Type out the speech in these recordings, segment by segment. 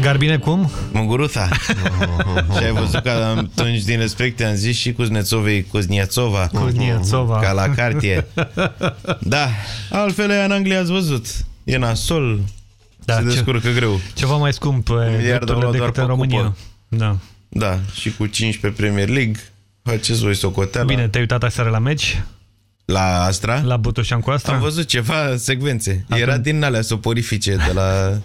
Garbine cum? Muguruța. și ai văzut că atunci din respect am zis și Kuznetsovei Kuzniatsova. Kuzniatsova. Ca la cartie. Da, altfel în Anglia ați văzut. E nasol, da, se descurcă ce, greu. Ceva mai scump drepturile decât în România. Cupă. Da. Da, și cu 15 Premier League faceți voi socoteala. Bine, te-ai uitat aseară la meci? La Astra? La Butoșan cu Astra? Am văzut ceva secvențe. Atunci... Era din alea soporifice de la...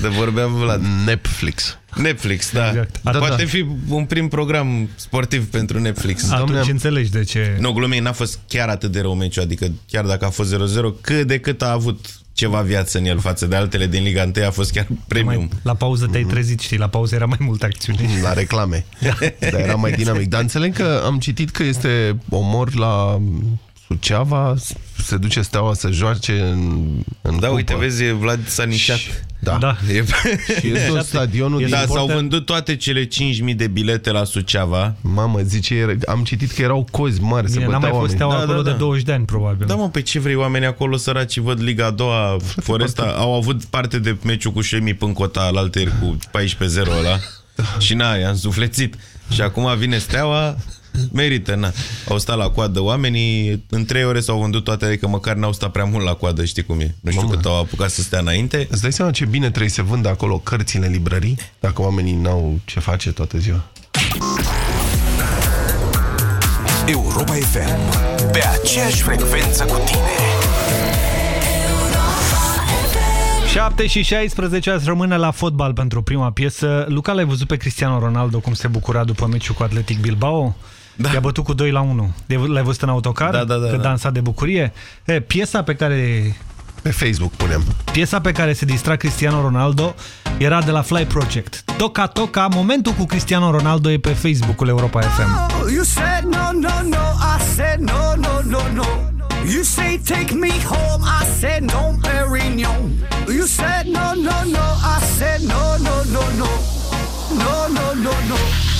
De vorbeam Vlad. Netflix. Netflix, da. Exact. Da, Poate da. fi un prim program sportiv pentru Netflix. Atunci Domne... înțelegi de ce... Nu, glumei, n-a fost chiar atât de rău meciul, adică chiar dacă a fost 0-0, cât de cât a avut ceva viață în el față de altele din Liga 1 a fost chiar premium. Mai, la pauză te-ai trezit, știi, la pauză era mai multă acțiune. La reclame, dar era mai dinamic. Dar înțeleg că am citit că este omor la Suceava, se duce steaua să joace în, în Da, cupă. uite, vezi, Vlad s-a nișat. Și, da. da. E, și este stadionul Da, s-au vândut toate cele 5.000 de bilete la Suceava. Mamă, zice, am citit că erau cozi mari, Bine, se băteau mai fost steaua da, acolo da, da. de 20 de ani, probabil. Da, mă, pe ce vrei oamenii acolo săraci, văd Liga a doua, Foresta, au avut parte de meciul cu Șemi Pâncota, la alter cu 14-0 ăla. și na, i-am suflețit. Și acum vine steaua, Merită, na. Au stat la coadă oamenii, în trei ore s-au vândut toate, adică măcar n-au stat prea mult la coadă, știi cum e. Nu știu Mamă. cât au apucat să stea înainte. Îți dai seama ce bine trebuie să vândă acolo cărțile în librării, dacă oamenii n-au ce face toată ziua. Europa FM, pe aceeași frecvență cu tine. 7 și 16 azi rămâne la fotbal pentru prima piesă. Luca, l-ai văzut pe Cristiano Ronaldo cum se bucura după meciul cu Atletic Bilbao? Da. I-a bătut cu 2 la 1. L-ai văzut în autocar? Da, da, da. Că da. dansa de bucurie? E, piesa pe care... Pe Facebook punem. Piesa pe care se distra Cristiano Ronaldo era de la Fly Project. Toca Toca, momentul cu Cristiano Ronaldo e pe Facebook-ul Europa FM. You said no, no, no, I said no, no, no, no. You say take me home, I said no, Perignon. You said no, no, no, I said no, no, no, no. No, no, no, no.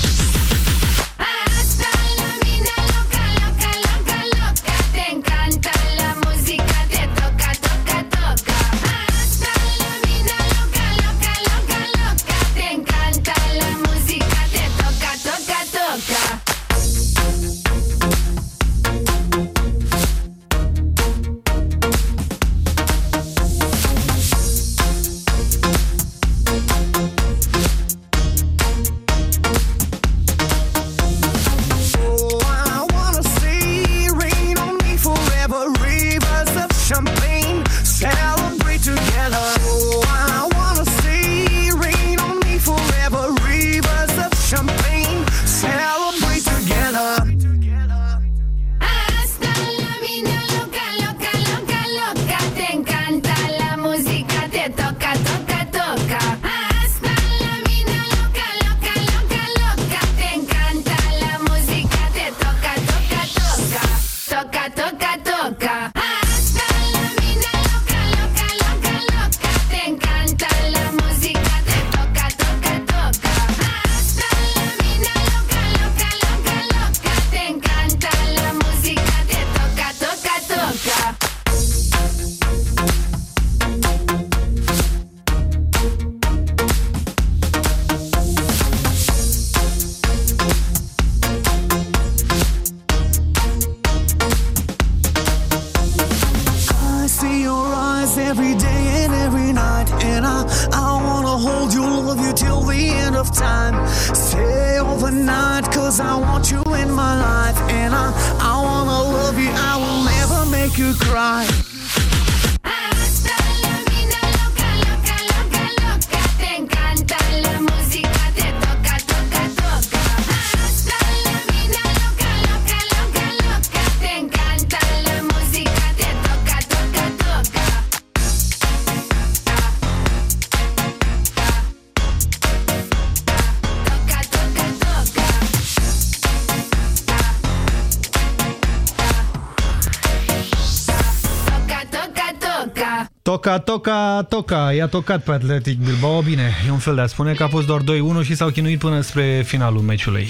Toca, toca, toca. I-a tocat pe Atletic Bilbao. Bine, e un fel de a spune că a fost doar 2-1 și s-au chinuit până spre finalul meciului.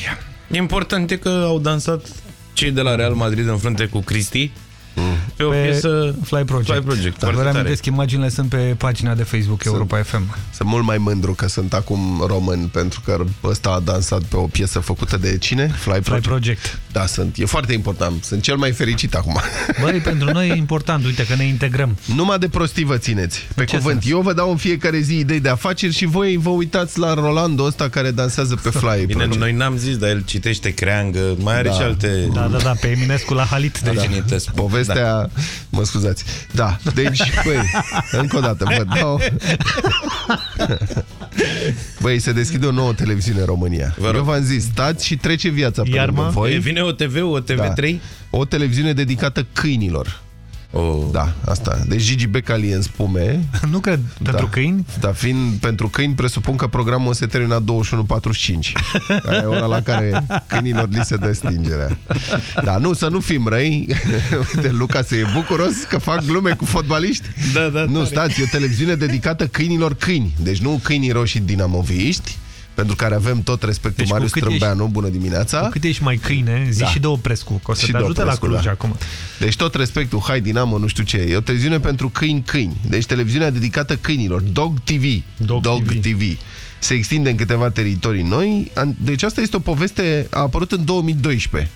Important e că au dansat cei de la Real Madrid în frunte cu Cristi Pe o piesă Fly Project. Fly Project. Dar vă reamintesc, imaginile sunt pe pagina de Facebook sunt, Europa FM. Sunt mult mai mândru că sunt acum român, pentru că ăsta a dansat pe o piesă făcută de cine? Fly Project. Fly Project. Da, sunt. E foarte important. Sunt cel mai fericit acum. Băi, pentru noi e important. Uite că ne integrăm. Numai de prostii vă țineți. Pe Ce cuvânt. Sens? Eu vă dau în fiecare zi idei de afaceri și voi vă uitați la Rolando ăsta care dansează pe Fly Bine, Project. noi n-am zis, dar el citește creangă. Mai are da. și alte... Da, da, da. Pe Eminescu la Halit. Da, da. Povestea... Da. Mă scuzați. Da, deci, băi, încă o dată, vă dau... Băi, se deschide o nouă televiziune în România. Eu v-am zis, stați și trece viața pe Iarma? voi. Vine o TV, o TV3? Da. O televiziune dedicată câinilor. Oh. Da, asta. Deci Gigi Becali în spume. nu cred, da. pentru câini? Da, fiind pentru câini, presupun că programul se termina 21.45. Aia e ora la care câinilor li se dă stingerea. Da, nu, să nu fim răi. Uite, Luca se e bucuros că fac glume cu fotbaliști. Da, da, nu, stați, e o televiziune dedicată câinilor câini. Deci nu câinii roșii dinamoviști, pentru care avem tot respectul deci, Marius Trâmbeanu, ești, bună dimineața. Cu cât ești mai câine, zi da. și de Oprescu, că o să și te ajute la Cluj da. acum. Deci tot respectul, hai Dinamo, nu știu ce, e o televiziune pentru câini-câini. Deci televiziunea dedicată câinilor, Dog TV. Dog, Dog TV. TV. Se extinde în câteva teritorii noi. Deci asta este o poveste, a apărut în 2012.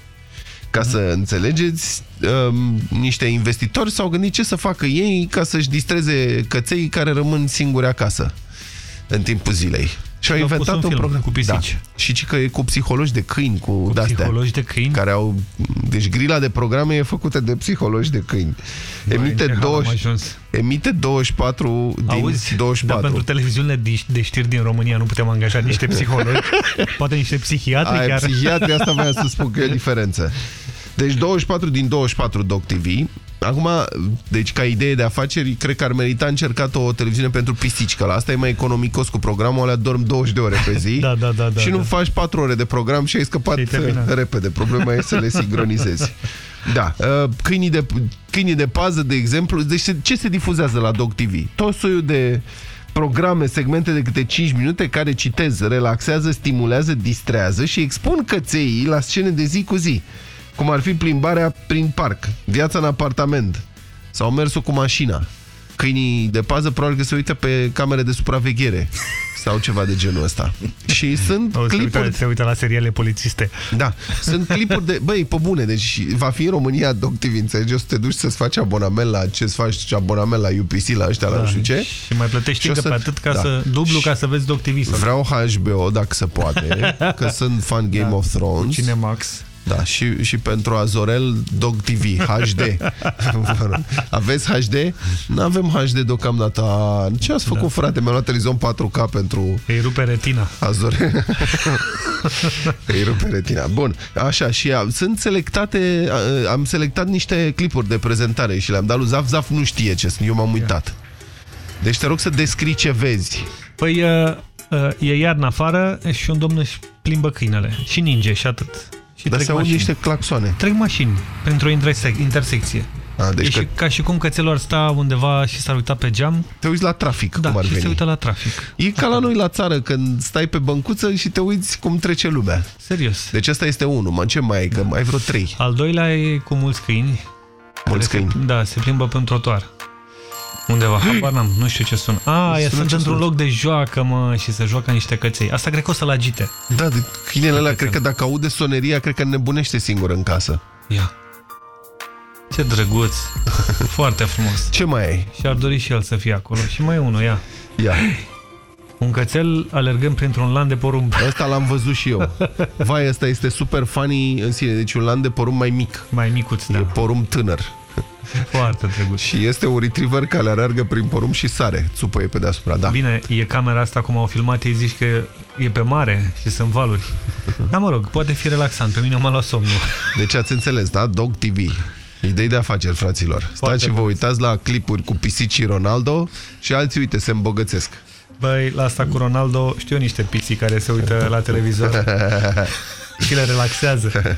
Ca să înțelegeți, um, niște investitori s-au gândit ce să facă ei ca să-și distreze căței care rămân singuri acasă în timpul zilei. Și au inventat un, un program cu pisici. Da. Și ci că e cu psihologi de câini, cu, cu psihologi de câini. Care au deci grila de programe e făcută de psihologi de câini. Emite 20 Emite 24 din Auzi, 24. Dar pentru televiziunile de știri din România nu putem angaja niște psihologi, poate niște psihiatri Ai, chiar. Psihiatri, asta voiam să spun că e o diferență. Deci 24 din 24 Doc TV Acum, deci ca idee de afaceri, cred că ar merita încercat o televiziune pentru pisici, că la asta e mai economicos cu programul, alea dorm 20 de ore pe zi da, da, da, da, și nu da. faci 4 ore de program și ai scăpat repede. Problema e să le sincronizezi. Da, uh, câinii de, câinii de pază, de exemplu, deci ce se difuzează la Dog TV? Tot soiul de programe, segmente de câte 5 minute care, citez, relaxează, stimulează, distrează și expun cățeii la scene de zi cu zi cum ar fi plimbarea prin parc, viața în apartament sau mersul cu mașina. Câinii de pază probabil că se uită pe camere de supraveghere sau ceva de genul ăsta. Și sunt o, clipuri... Se uită, se uită la seriale polițiste. Da, sunt clipuri de... Băi, pe bune, deci va fi în România Doc TV, înțelegi? O să te duci să-ți faci abonament la ce-ți faci abonament la UPC, la ăștia, da, la nu știu ce. Și mai plătești încă să... pe atât ca da. să... dublu ca să vezi Doc TV. Sau... Vreau HBO, dacă se poate, că sunt fan Game da. of Thrones. Cinemax. Da, și, și pentru Azorel Dog TV, HD. Aveți HD? Nu avem HD deocamdată. Ce ați făcut, da. frate? Mi-am luat televizor 4K pentru... Îi rupe retina. Azorel. Îi rupe retina. Bun, așa, și a, sunt selectate, a, am selectat niște clipuri de prezentare și le-am dat lui Zaf. Zaf nu știe ce sunt, eu m-am uitat. Deci te rog să descrii ce vezi. Păi, uh, uh, e iarnă afară și un domn își plimbă câinele și ninge și atât. Și Dar se aud niște claxoane. Trec mașini pentru o intersec intersecție. A, deci e că... și, ca și cum cățelul ar sta undeva și s-ar uita pe geam. Te uiți la trafic, da, cum ar și veni. se uită la trafic. E ca la noi la țară, când stai pe băncuță și te uiți cum trece lumea. Serios. Deci asta este unul. Mă, ce mai ai? Că mai ai vreo trei. Al doilea e cu mulți câini. Mulți câini? Se, da, se plimbă pe un trotuar. Undeva, habar n-am, nu știu ce sună. A, e sunt într-un loc de joacă, mă, și se joacă niște căței. Asta cred că o să-l agite. Da, de câinele ăla, cred că dacă aude soneria, cred că nebunește singur în casă. Ia. Ce drăguț. Foarte frumos. Ce mai ai? Și ar dori și el să fie acolo. Și mai e unul, ia. Ia. Un cățel alergând printr-un lan de porumb. Ăsta l-am văzut și eu. Vai, ăsta este super funny în sine. Deci un lan de porumb mai mic. Mai micuț, da. E porumb tânăr. Foarte drăguț. Și este un retriever care alergă prin porumb și sare. Țupă e pe deasupra, da. Bine, e camera asta cum au filmat, ei zici că e pe mare și sunt valuri. Dar mă rog, poate fi relaxant. Pe mine m-a luat somnul. Deci ați înțeles, da? Dog TV. Idei de afaceri, fraților. Foarte Stați și vă uitați la clipuri cu pisicii Ronaldo și alții, uite, se îmbogățesc. Băi, la asta cu Ronaldo știu niște pisici care se uită la televizor și le relaxează.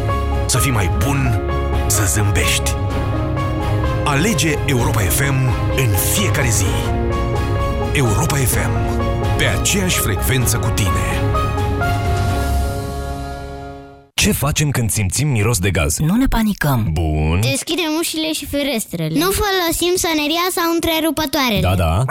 să fii mai bun, să zâmbești. Alege Europa FM în fiecare zi. Europa FM. Pe aceeași frecvență cu tine. Ce facem când simțim miros de gaz? Nu ne panicăm. Bun. Deschidem ușile și ferestrele. Nu folosim soneria sau întrerupătoarele. Da, da.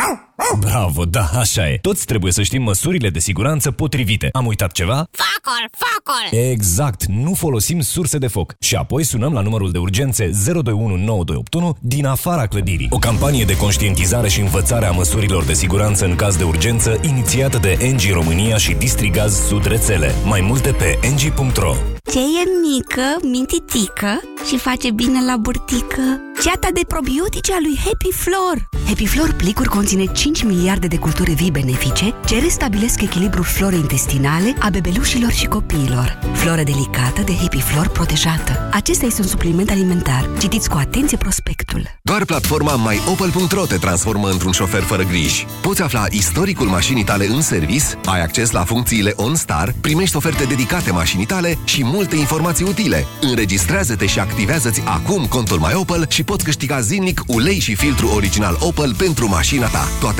Bravo, da, așa e. Toți trebuie să știm măsurile de siguranță potrivite. Am uitat ceva? Focul, focul! Exact, nu folosim surse de foc. Și apoi sunăm la numărul de urgențe 0219281 din afara clădirii. O campanie de conștientizare și învățare a măsurilor de siguranță în caz de urgență inițiată de NG România și Distrigaz Sud Rețele. Mai multe pe ng.ro Ce e mică, mintitică și face bine la burtică? Ceata de probiotice a lui Happy Flor. Happy Flor plicuri conține 5 miliarde de culturi vii benefice ce restabilesc echilibrul florei intestinale a bebelușilor și copiilor. Floră delicată de Happy Flor protejată. Acesta este un supliment alimentar. Citiți cu atenție prospectul. Doar platforma myopel.ro te transformă într-un șofer fără griji. Poți afla istoricul mașinii tale în servis, ai acces la funcțiile OnStar, primești oferte dedicate mașinii tale și multe informații utile. Înregistrează-te și activează-ți acum contul MyOpel și poți câștiga zilnic ulei și filtru original Opel pentru mașina ta. Toate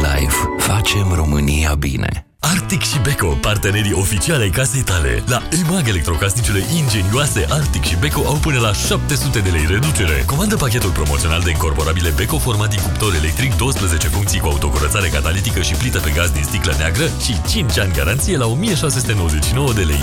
MedLife. Facem România bine. Arctic și Beko, partenerii oficiali ai casei tale. La EMAG, electrocasnicele ingenioase Arctic și Beko au până la 700 de lei reducere. Comandă pachetul promoțional de incorporabile Beko format din cuptor electric, 12 funcții cu autocurățare catalitică și plită pe gaz din sticlă neagră și 5 ani garanție la 1699 de lei.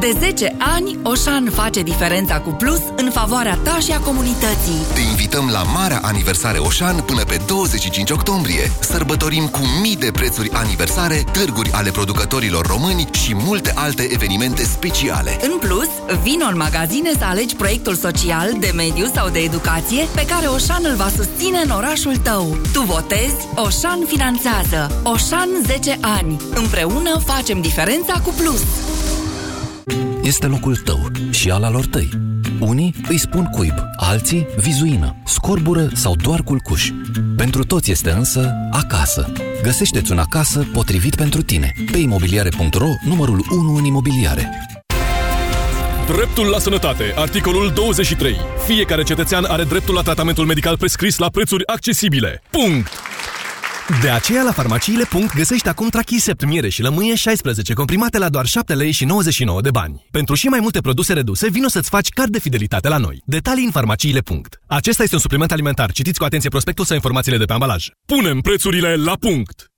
De 10 ani, Oșan face diferența cu plus în favoarea ta și a comunității. Te invităm la marea aniversare Oșan până pe 25 octombrie. Sărbătorim cu mii de prețuri aniversare, târguri ale producătorilor români și multe alte evenimente speciale. În plus, vino în magazine să alegi proiectul social, de mediu sau de educație pe care Oșan îl va susține în orașul tău. Tu votezi, Oșan finanțează. Oșan 10 ani. Împreună facem diferența cu plus este locul tău și al alor tăi. Unii îi spun cuib, alții vizuină, scorbură sau doar culcuș. Pentru toți este însă acasă. Găsește-ți un acasă potrivit pentru tine. Pe imobiliare.ro, numărul 1 în imobiliare. Dreptul la sănătate. Articolul 23. Fiecare cetățean are dreptul la tratamentul medical prescris la prețuri accesibile. Punct! De aceea la farmaciile. găsești acum Trachisept, miere și lămâie 16 comprimate la doar 7 lei și 99 de bani. Pentru și mai multe produse reduse, vino să-ți faci card de fidelitate la noi. Detalii în farmaciile. Acesta este un supliment alimentar. Citiți cu atenție prospectul sau informațiile de pe ambalaj. Punem prețurile la punct!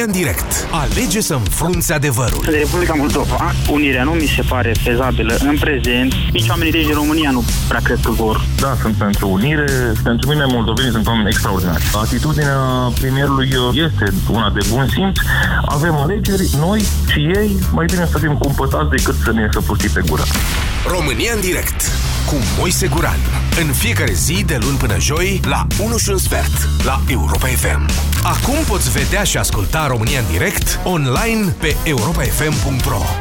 România în direct. Alege să înfrunți adevărul. De Republica Moldova, unirea nu mi se pare fezabilă în prezent. Nici oamenii din România nu prea cred că vor. Da, sunt pentru unire. Pentru mine, moldovenii sunt oameni extraordinari. Atitudinea premierului este una de bun simț. Avem alegeri, noi și ei, mai bine să fim cumpătați decât să ne săpusti pe gură. România în direct cu Moise Guran. În fiecare zi, de luni până joi, la 1 și un sfert, la Europa FM. Acum poți vedea și asculta România în direct, online, pe europafm.ro.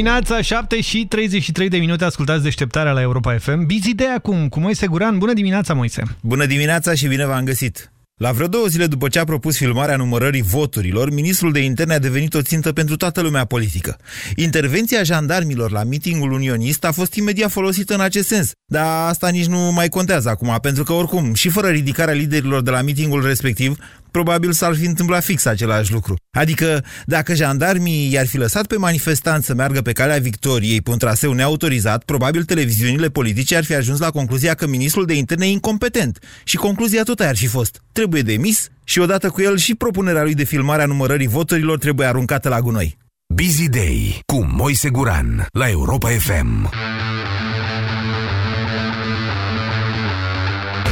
dimineața, 7 și 33 de minute, ascultați deșteptarea la Europa FM. Busy de acum, cu Moise Guran. Bună dimineața, Moise! Bună dimineața și bine v-am găsit! La vreo două zile după ce a propus filmarea numărării voturilor, ministrul de interne a devenit o țintă pentru toată lumea politică. Intervenția jandarmilor la mitingul unionist a fost imediat folosită în acest sens, dar asta nici nu mai contează acum, pentru că oricum, și fără ridicarea liderilor de la mitingul respectiv, probabil s-ar fi întâmplat fix același lucru. Adică, dacă jandarmii i-ar fi lăsat pe manifestanți să meargă pe calea victoriei pe un traseu neautorizat, probabil televiziunile politice ar fi ajuns la concluzia că ministrul de interne e incompetent. Și concluzia tot aia ar fi fost. Trebuie demis și odată cu el și propunerea lui de filmare a numărării voturilor trebuie aruncată la gunoi. Busy Day cu Moise Guran la Europa FM.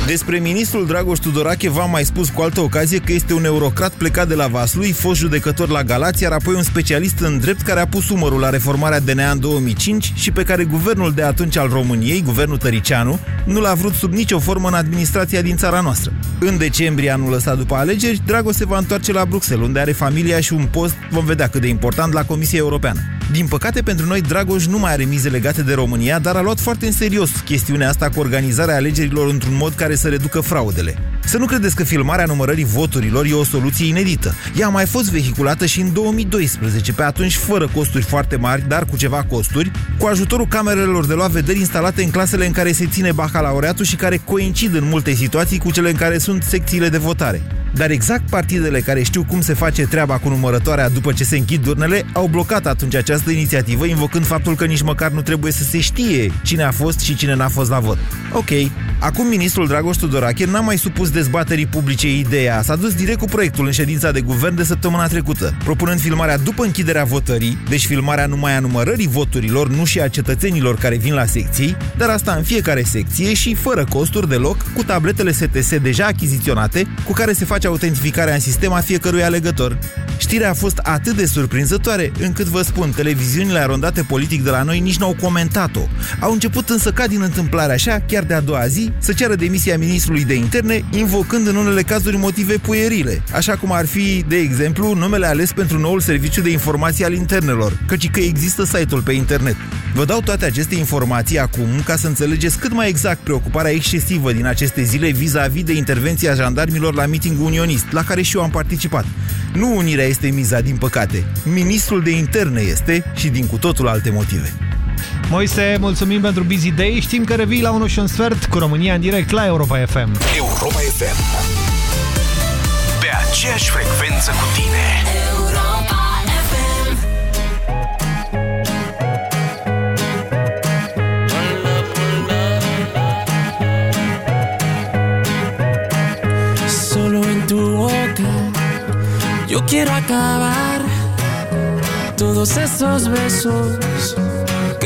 Despre ministrul Dragoș Tudorache v-am mai spus cu altă ocazie că este un eurocrat plecat de la Vaslui, fost judecător la Galați, iar apoi un specialist în drept care a pus umărul la reformarea DNA în 2005 și pe care guvernul de atunci al României, guvernul Tăricianu, nu l-a vrut sub nicio formă în administrația din țara noastră. În decembrie anul ăsta după alegeri, Dragoș se va întoarce la Bruxelles, unde are familia și un post, vom vedea cât de important, la Comisia Europeană. Din păcate pentru noi, Dragoș nu mai are mize legate de România, dar a luat foarte în serios chestiunea asta cu organizarea alegerilor într-un mod care să reducă fraudele. Să nu credeți că filmarea numărării voturilor e o soluție inedită. Ea a mai fost vehiculată și în 2012, pe atunci fără costuri foarte mari, dar cu ceva costuri, cu ajutorul camerelor de luat vederi instalate în clasele în care se ține bacalaureatul și care coincid în multe situații cu cele în care sunt secțiile de votare. Dar exact partidele care știu cum se face treaba cu numărătoarea după ce se închid urnele au blocat atunci această inițiativă, invocând faptul că nici măcar nu trebuie să se știe cine a fost și cine n-a fost la vot. Ok, acum ministrul Dragoș Tudorache n-a mai supus dezbaterii publice ideea, s-a dus direct cu proiectul în ședința de guvern de săptămâna trecută, propunând filmarea după închiderea votării, deci filmarea numai a numărării voturilor, nu și a cetățenilor care vin la secții, dar asta în fiecare secție și fără costuri deloc, cu tabletele STS deja achiziționate, cu care se face autentificarea în sistem a fiecărui alegător. Știrea a fost atât de surprinzătoare, încât vă spun, televiziunile arondate politic de la noi nici n-au comentat-o. Au început însă ca din întâmplare așa, chiar de a doua zi, să ceară demisia ministrului de interne, invocând în unele cazuri motive puierile, așa cum ar fi, de exemplu, numele ales pentru noul serviciu de informații al internelor, căci că există site-ul pe internet. Vă dau toate aceste informații acum ca să înțelegeți cât mai exact preocuparea excesivă din aceste zile vis-a-vis de intervenția jandarmilor la mitingul unionist, la care și eu am participat. Nu unirea este miza, din păcate. Ministrul de interne este și din cu totul alte motive. Moise, mulțumim pentru Busy Day. Știm că revii la 1 și un sfert cu România în direct la Europa FM. Europa FM. Pe aceeași frecvență cu tine. Solo en tu boca yo quiero acabar todos esos besos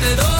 te doy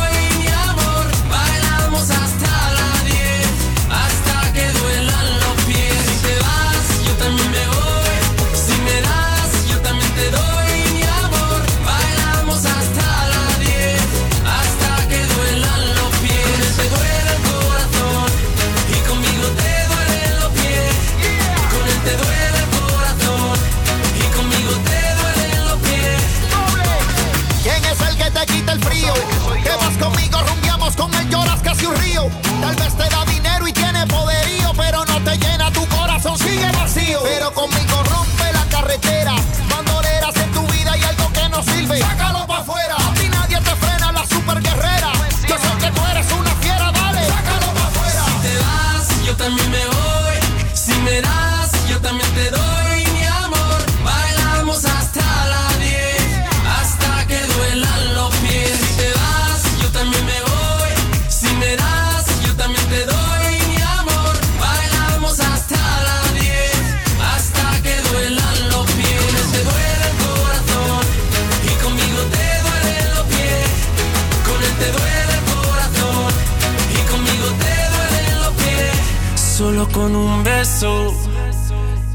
beso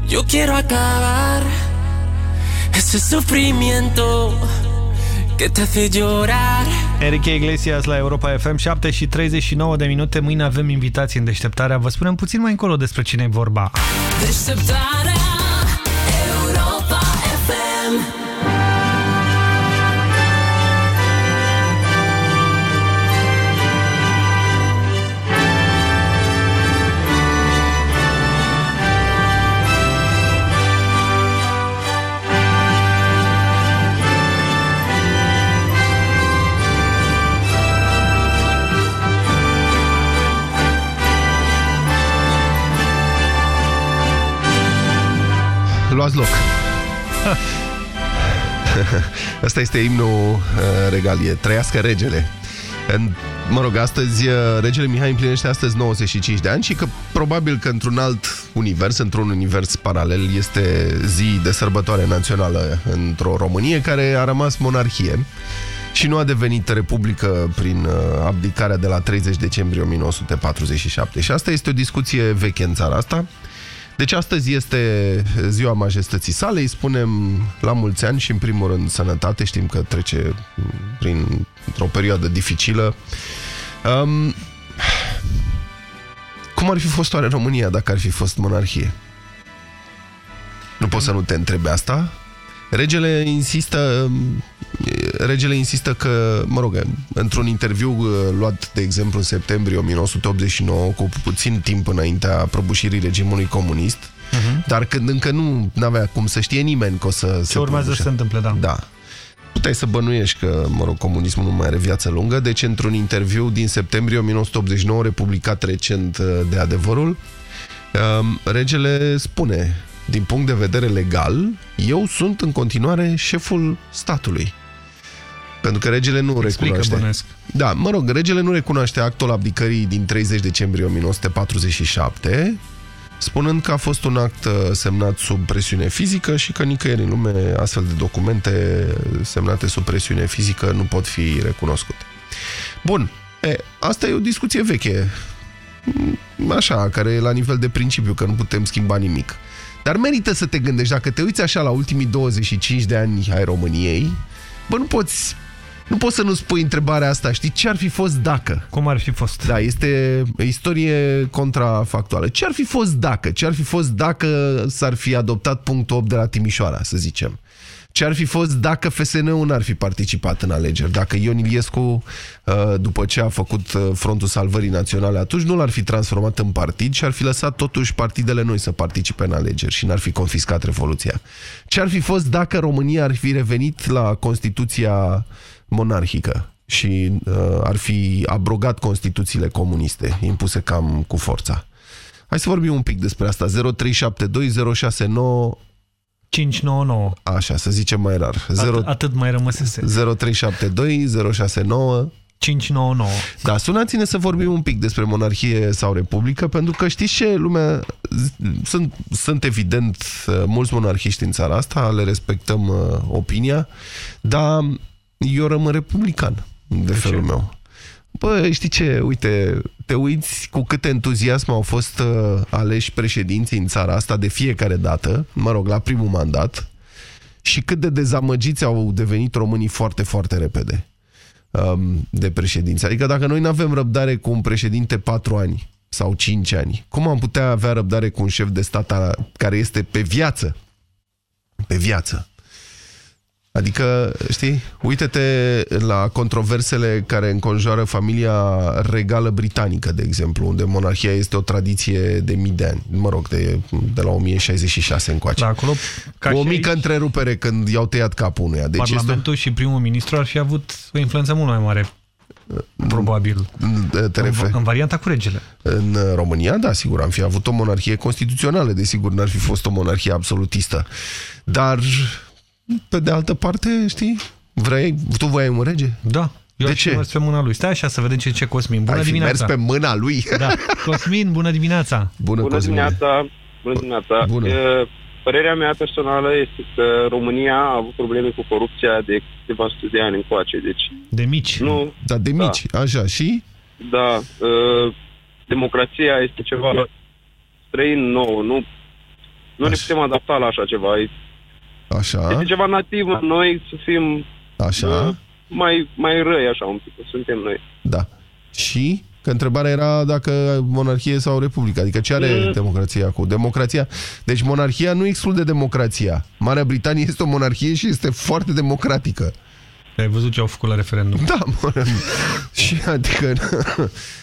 yo quiero acabar ese sufrimiento que te hace llorar. Enrique Iglesias la Europa FM 7 și 39 de minute. Mâine avem invitații în deșteptarea. Vă spunem puțin mai încolo despre cine e vorba. Deșteptarea Europa FM Luați loc. Asta este imnul uh, regalie. Trăiască regele. În, mă rog, astăzi uh, regele Mihai împlinește astăzi 95 de ani și că probabil că într-un alt univers, într-un univers paralel, este zi de sărbătoare națională într-o Românie care a rămas monarhie și nu a devenit republică prin uh, abdicarea de la 30 decembrie 1947. Și asta este o discuție veche în țara asta. Deci astăzi este ziua majestății sale, îi spunem la mulți ani și în primul rând sănătate, știm că trece prin o perioadă dificilă. Um, cum ar fi fost oare România dacă ar fi fost monarhie? Nu poți să nu te întrebi asta. Regele insistă, regele insistă că, mă rog, într-un interviu uh, luat, de exemplu, în septembrie 1989, cu puțin timp înaintea prăbușirii regimului comunist, Mhm. dar când încă nu avea cum să știe nimeni că o să Ce urmează să se întâmple, da. Da. Puteai să bănuiești că, mă rog, comunismul nu mai are viață lungă, deci într-un interviu din septembrie 1989, republicat recent uh, de adevărul, um, regele spune, din punct de vedere legal, eu sunt în continuare șeful statului. Pentru că regele nu Explică, recunoaște. bănuiesc. Da, mă rog, regele nu recunoaște actul abdicării din 30 decembrie 1947, spunând că a fost un act uh, semnat sub presiune fizică și că nicăieri în lume astfel de documente semnate sub presiune fizică nu pot fi recunoscute. Bun, e, asta e o discuție veche, Mm, așa, care e la nivel de principiu, că nu putem schimba nimic. Dar merită să te gândești, dacă te uiți așa la ultimii 25 de ani ai României, bă, nu poți nu poți să nu spui întrebarea asta, știi? Ce ar fi fost dacă? Cum ar fi fost? Da, este istorie contrafactuală. Ce ar fi fost dacă? Ce ar fi fost dacă s-ar fi adoptat punctul 8 de la Timișoara, să zicem? Ce ar fi fost dacă FSN-ul n-ar fi participat în alegeri? Dacă Ion Iliescu, uh, după ce a făcut uh, Frontul Salvării Naționale, atunci nu l-ar fi transformat în partid și ar fi lăsat totuși partidele noi să participe în alegeri și n-ar fi confiscat Revoluția. Ce ar fi fost dacă România ar fi revenit la Constituția monarhică și uh, ar fi abrogat Constituțiile comuniste impuse cam cu forța? Hai să vorbim un pic despre asta. 0372069599 599. Așa, să zicem mai rar. At atât mai rămăsese. 0372 069 599. Da, sunați-ne să vorbim un pic despre monarhie sau republică, pentru că știți ce, lumea, sunt, sunt evident uh, mulți monarhiști în țara asta, le respectăm uh, opinia, dar eu rămân republican, de, de felul ce? meu. Bă, știi ce, uite, te uiți cu cât entuziasm au fost uh, aleși președinții în țara asta de fiecare dată, mă rog, la primul mandat, și cât de dezamăgiți au devenit românii foarte, foarte repede um, de președinți. Adică dacă noi nu avem răbdare cu un președinte patru ani sau cinci ani, cum am putea avea răbdare cu un șef de stat care este pe viață? Pe viață. Adică, știi, uite-te la controversele care înconjoară familia regală britanică, de exemplu, unde monarhia este o tradiție de mii de ani, mă rog, de, de la 1066 încoace. Da, acolo, ca o și mică aici, întrerupere când i-au tăiat capul unuia. Deci Parlamentul și primul ministru ar fi avut o influență mult mai mare, probabil, te în, referi? în varianta cu regele. În România, da, sigur, am fi avut o monarhie constituțională, desigur, n-ar fi fost o monarhie absolutistă. Dar, pe de altă parte, știi, vrei, tu voiai un rege? Da. Eu de aș fi ce? mers pe mâna lui. Stai așa să vedem ce ce Cosmin. Bună Ai fi dimineața. mers pe mâna lui? Da. Cosmin, bună dimineața. Bună, Bună dimineața! Bună dimineața! Bună. E, Părerea mea personală este că România a avut probleme cu corupția de câteva sute de ani încoace. Deci, De mici. nu, Da, de mici, așa, și? da, uh, democrația este ceva străin nou. Nu, nu ne putem adapta la așa ceva. E- Așa, Este ceva nativ în noi să fim așa, mai, mai răi așa un pic. Suntem noi. da. Și? Că întrebarea era dacă monarhie sau republică. Adică ce are Mm. democrația cu democrația? Deci monarhia nu exclude democrația. Marea Britanie este o monarhie și este foarte democratică. Ai văzut ce au făcut la referendum? Da, mă, și adică...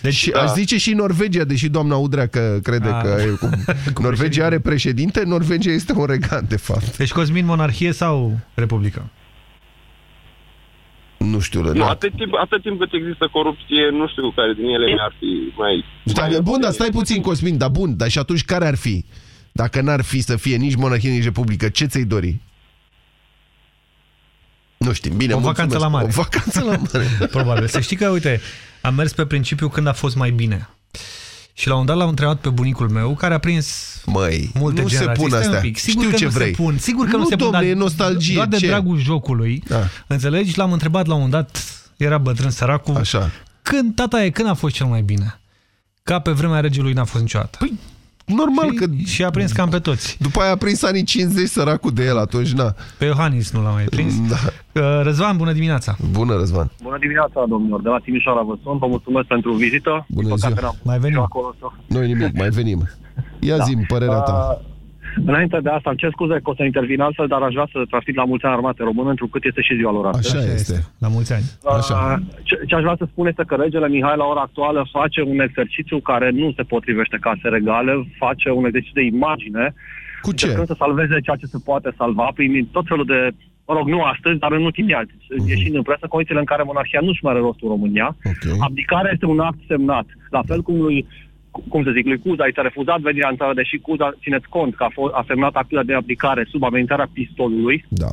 Deci, și aș zice și Norvegia, deși doamna Udrea că crede A. că e cu, Norvegia are președinte, Norvegia este un regat, de fapt. Deci Cosmin, monarhie sau republică? Nu știu, Nu, atât, timp, atât timp cât există corupție, nu știu care din ele ar fi mai... Stai, bun, dar stai puțin, Cosmin, dar bun, dar și atunci care ar fi? Dacă n-ar fi să fie nici monarhie, nici republică, ce ți-ai dori? Nu știm, bine, o mulțumesc. vacanță la mare. O vacanță la mare. Probabil. Să știi că, uite, am mers pe principiu când a fost mai bine. Și la un dat l-am întrebat pe bunicul meu, care a prins Măi, multe nu se generații. pun Stai un astea. Pic. Sigur Știu că ce nu vrei. Se pun. Sigur că nu, Nu, se pun, domne, dar e nostalgie, Doar de ce? dragul jocului. Da. Înțelegi? Și l-am întrebat la un dat, era bătrân săracul. Așa. Când, tata e, când a fost cel mai bine? Ca pe vremea regelui n-a fost niciodată. Păi, normal și, că... Și a prins cam pe toți. După aia a prins anii 50 săracul de el, atunci na. Pe Iohannis nu l-a mai prins. Da. Uh, Răzvan, bună dimineața! Bună, Răzvan! Bună dimineața, domnilor. De la Timișoara vă sun. Vă mulțumesc pentru vizită. Bună Din păcate ziua. n-am Mai venim. acolo să... Noi nimic, mai venim. Ia Da. zi părerea ta. Uh, Înainte de asta, îmi cer scuze că o să intervin altfel, dar aș vrea să transmit la mulți ani armate române, pentru cât este și ziua lor astăzi. Așa este. La mulți ani. Uh, Ce, ce aș vrea să spun este că regele Mihai la ora actuală face un exercițiu care nu se potrivește case regale, face un exercițiu de imagine, Cu ce? încercând să salveze ceea ce se poate salva prin tot felul de, mă rog, nu astăzi, dar în ultimii ani, Mhm. ieșind în presă, condițiile în care monarhia nu-și mai are rostul în România. Okay. Abdicarea este un act semnat, la fel cum lui cum să zic, lui Cuza i s-a refuzat venirea în țară, deși Cuza, țineți cont că a, fost, a semnat actul de abdicare sub amenințarea pistolului, Da,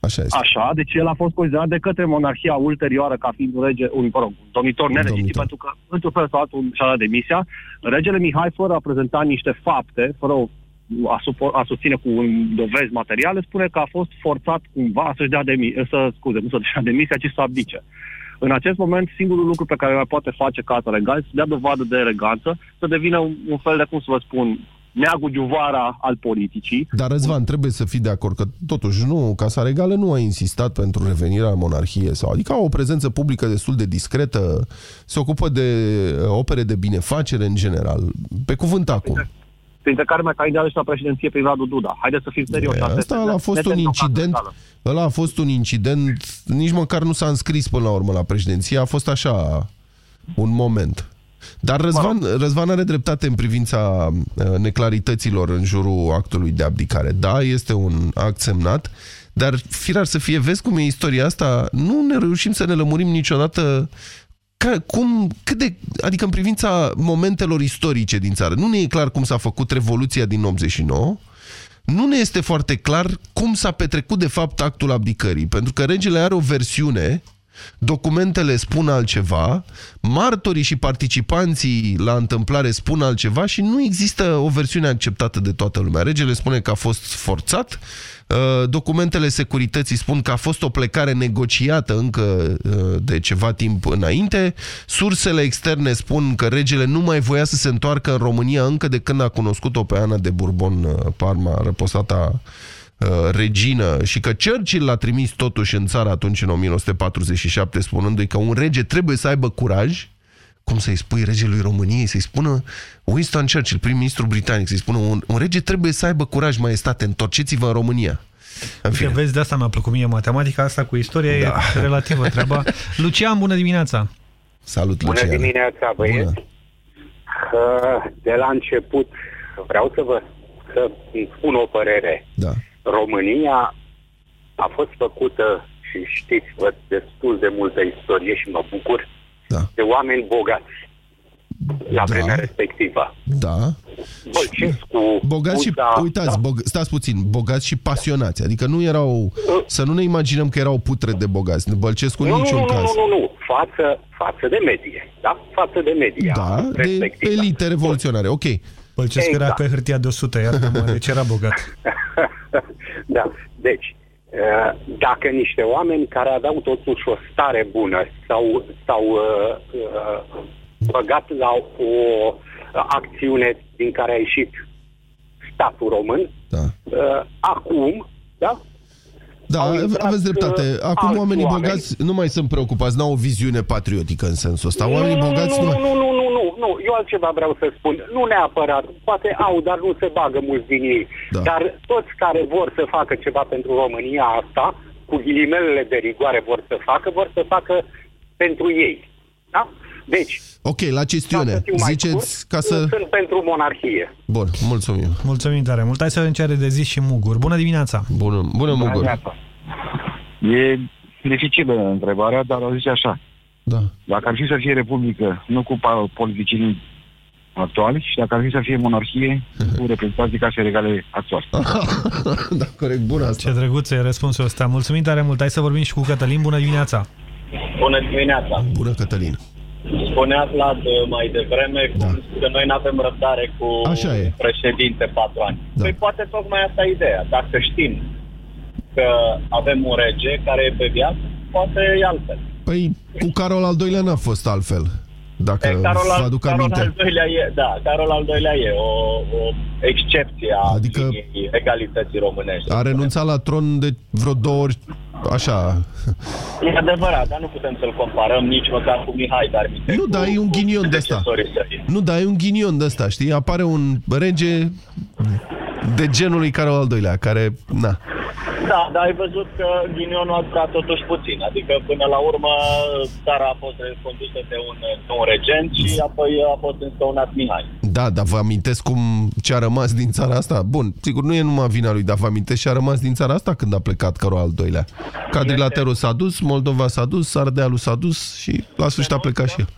așa este. Așa, deci el a fost considerat de către monarhia ulterioară ca fiind un rege, un, mă rog, un domnitor nelegitim, domnitor. pentru că, într-un fel sau altul, și-a dat demisia. Regele Mihai, fără a prezenta niște fapte, fără o, a, supo, a susține cu un dovezi materiale, spune că a fost forțat cumva să-și dea demisia, să, scuze, nu să-și dea demisia, ci să abdice. În acest moment, singurul lucru pe care mai poate face Casa Regal este să dea dovadă de eleganță, să devină un, un fel de, cum să vă spun, neagul giuvara al politicii, Dar, Răzvan, trebuie să fii de acord că, totuși, nu, Casa Regală nu a insistat pentru revenirea la monarhie. sau Adică au o prezență publică destul de discretă, se ocupă de uh, opere de binefacere în general. Pe cuvânt acum. Printre care mai candidat și la președinție prin Radu Duda. Haideți să fim serioși. E, asta Asta este a fost un nesensul incident. capitală. Ăla a fost un incident, nici măcar nu s-a înscris până la urmă la președinție, a fost așa un moment. Dar Răzvan, Răzvan are dreptate în privința uh, neclarităților în jurul actului de abdicare. Da, este un act semnat, dar firar să fie, vezi cum e istoria asta, nu ne reușim să ne lămurim niciodată ca, cum, cât de, adică în privința momentelor istorice din țară. Nu ne e clar cum s-a făcut Revoluția din 89, nu ne este foarte clar cum s-a petrecut de fapt actul abdicării, pentru că regele are o versiune, documentele spun altceva, martorii și participanții la întâmplare spun altceva și nu există o versiune acceptată de toată lumea. Regele spune că a fost forțat, uh, documentele securității spun că a fost o plecare negociată încă uh, de ceva timp înainte, sursele externe spun că regele nu mai voia să se întoarcă în România încă de când a cunoscut-o pe Ana de Bourbon uh, Parma, răposata uh, regină și că Churchill l-a trimis totuși în țară atunci în 1947 spunându-i că un rege trebuie să aibă curaj cum să-i spui regelui României, să-i spună Winston Churchill, prim-ministru britanic, să-i spună un, un rege trebuie să aibă curaj, maestate, întorceți-vă în România. În Că fine. vezi, de asta mi-a plăcut mie matematica asta cu istoria, da. e relativă treaba. Lucian, bună dimineața! Salut, Bună dimineața, băieți! Că de la început vreau să vă să îmi spun o părere. Da. România a fost făcută și știți, văd destul de multă istorie și mă bucur da. de oameni bogați la da. vremea respectivă. Da. Bălcescu, Bogați și, Buda, uitați, da. bog, stați puțin, bogați și pasionați. Adică nu erau, să nu ne imaginăm că erau putre de bogați. Bălcescu în nu, nu, niciun nu, caz. nu, nu, nu, față, față de medie, da? Față de media Da, de respectivă. elite revoluționare, ok. Bălcescu era Exact. pe hârtia de 100, iartă-mă, deci era bogat. da, deci, uh, dacă niște oameni care aveau totuși o stare bună s-au, s-au uh, uh, băgat la o acțiune din care a ieșit statul român, da. uh, acum, da, Da, Au intrat, aveți dreptate. uh, Acum alți oamenii oameni. bogați nu mai sunt preocupați, n-au o viziune patriotică în sensul ăsta. Oamenii nu, bogați nu, nu... nu, nu, nu, nu, nu, nu, eu altceva vreau să spun. Nu neapărat, poate au, dar nu se bagă mulți din ei. Da. Dar toți care vor să facă ceva pentru România asta, cu ghilimelele de rigoare vor să facă, vor să facă pentru ei. Da? Deci, Ok, la chestiune. fiu mai Ziceți scurt, ca să... sunt pentru monarhie. Bun, mulțumim. Mulțumim tare mult. Hai să vedem ce are de zis și Mugur. Bună dimineața! Bună, bună Mugur! E dificilă întrebarea, dar o zice așa. Da. Dacă ar fi să fie republică, nu cu pa- politicienii actuali, și dacă ar fi să fie monarhie, cu reprezentanții casei regale actuali. da, corect, bună asta. Ce drăguț e răspunsul ăsta. Mulțumim tare mult. Hai să vorbim și cu Cătălin. Bună dimineața! Bună dimineața! Bună, Cătălin! Spunea Vlad uh, mai devreme da. că noi nu avem răbdare cu Așa e. președinte patru ani. Da. Păi poate tocmai asta e ideea. Dacă știm că avem un rege care e pe viață, poate e altfel. Păi, cu Carol al doilea n-a fost altfel. Dacă E, Carol, vă al, aduc Carol aminte. al doilea e, da, Carol al doilea e o, o excepție a Adică- liniei egalității românești. A renunțat la tron de vreo două ori, așa. E adevărat, dar nu putem să-l comparăm nici măcar cu Mihai Darmite. Nu, dar e un ghinion de ăsta. Nu, dar e un ghinion de ăsta, știi? Apare un rege de genul lui Carol al doilea, care, na, Da, dar ai văzut că ghinionul a durat totuși puțin. Adică până la urmă țara a fost condusă de un, de un regent și apoi a fost înstăunat Mihai. Da, dar vă amintesc cum ce a rămas din țara asta? Bun, sigur, nu e numai vina lui, dar vă amintesc ce a rămas din țara asta când a plecat Carol al doilea. Cadrilaterul s-a dus, Moldova s-a dus, Ardealul s-a dus și la sfârșit a plecat și el.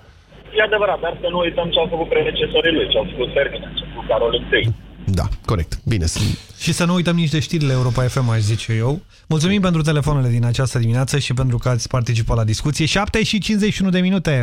E adevărat, dar să nu uităm ce au făcut predecesorii lui, ce au făcut Ferdinand, ce au făcut Carol I. Da, corect. Bine, sunt... Și să nu uităm nici de știrile Europa FM, aș zice eu. Mulțumim pentru telefoanele din această dimineață și pentru că ați participat la discuție. 7 și 51 de minute.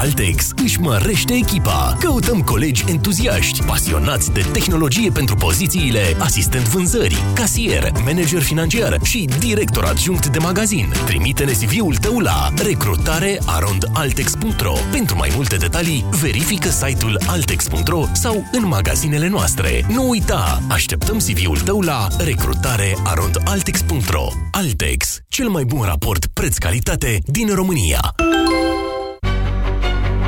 Altex își mărește echipa. Căutăm colegi entuziaști, pasionați de tehnologie pentru pozițiile asistent vânzări, casier, manager financiar și director adjunct de magazin. Trimite-ne CV-ul tău la recrutarearondaltex.ro Pentru mai multe detalii, verifică site-ul altex.ro sau în magazinele noastre. Nu uita, așteptăm CV-ul tău la recrutarearondaltex.ro Altex, cel mai bun raport preț-calitate din România.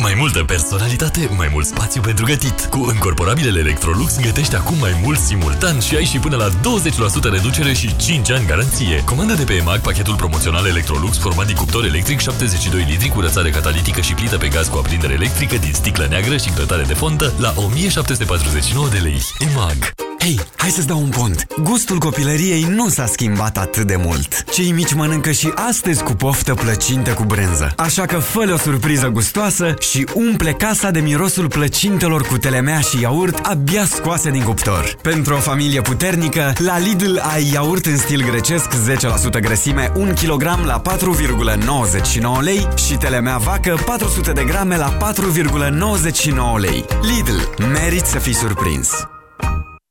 Mai multă personalitate, mai mult spațiu pentru gătit. Cu încorporabilele Electrolux gătești acum mai mult simultan și ai și până la 20% reducere și 5 ani garanție. Comandă de pe EMAG pachetul promoțional Electrolux format din cuptor electric 72 litri cu rățare catalitică și plită pe gaz cu aprindere electrică din sticlă neagră și grătare de fontă la 1749 de lei. EMAG. Hei, hai să-ți dau un pont. Gustul copilăriei nu s-a schimbat atât de mult. Cei mici mănâncă și astăzi cu poftă plăcintă cu brânză. Așa că fă o surpriză gustoasă și umple casa de mirosul plăcintelor cu telemea și iaurt abia scoase din cuptor. Pentru o familie puternică, la Lidl ai iaurt în stil grecesc 10% grăsime 1 kg la 4,99 lei și telemea vacă 400 de grame la 4,99 lei. Lidl, merit să fii surprins.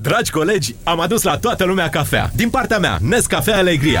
Dragi colegi, am adus la toată lumea cafea. Din partea mea, Nescafe Alegria.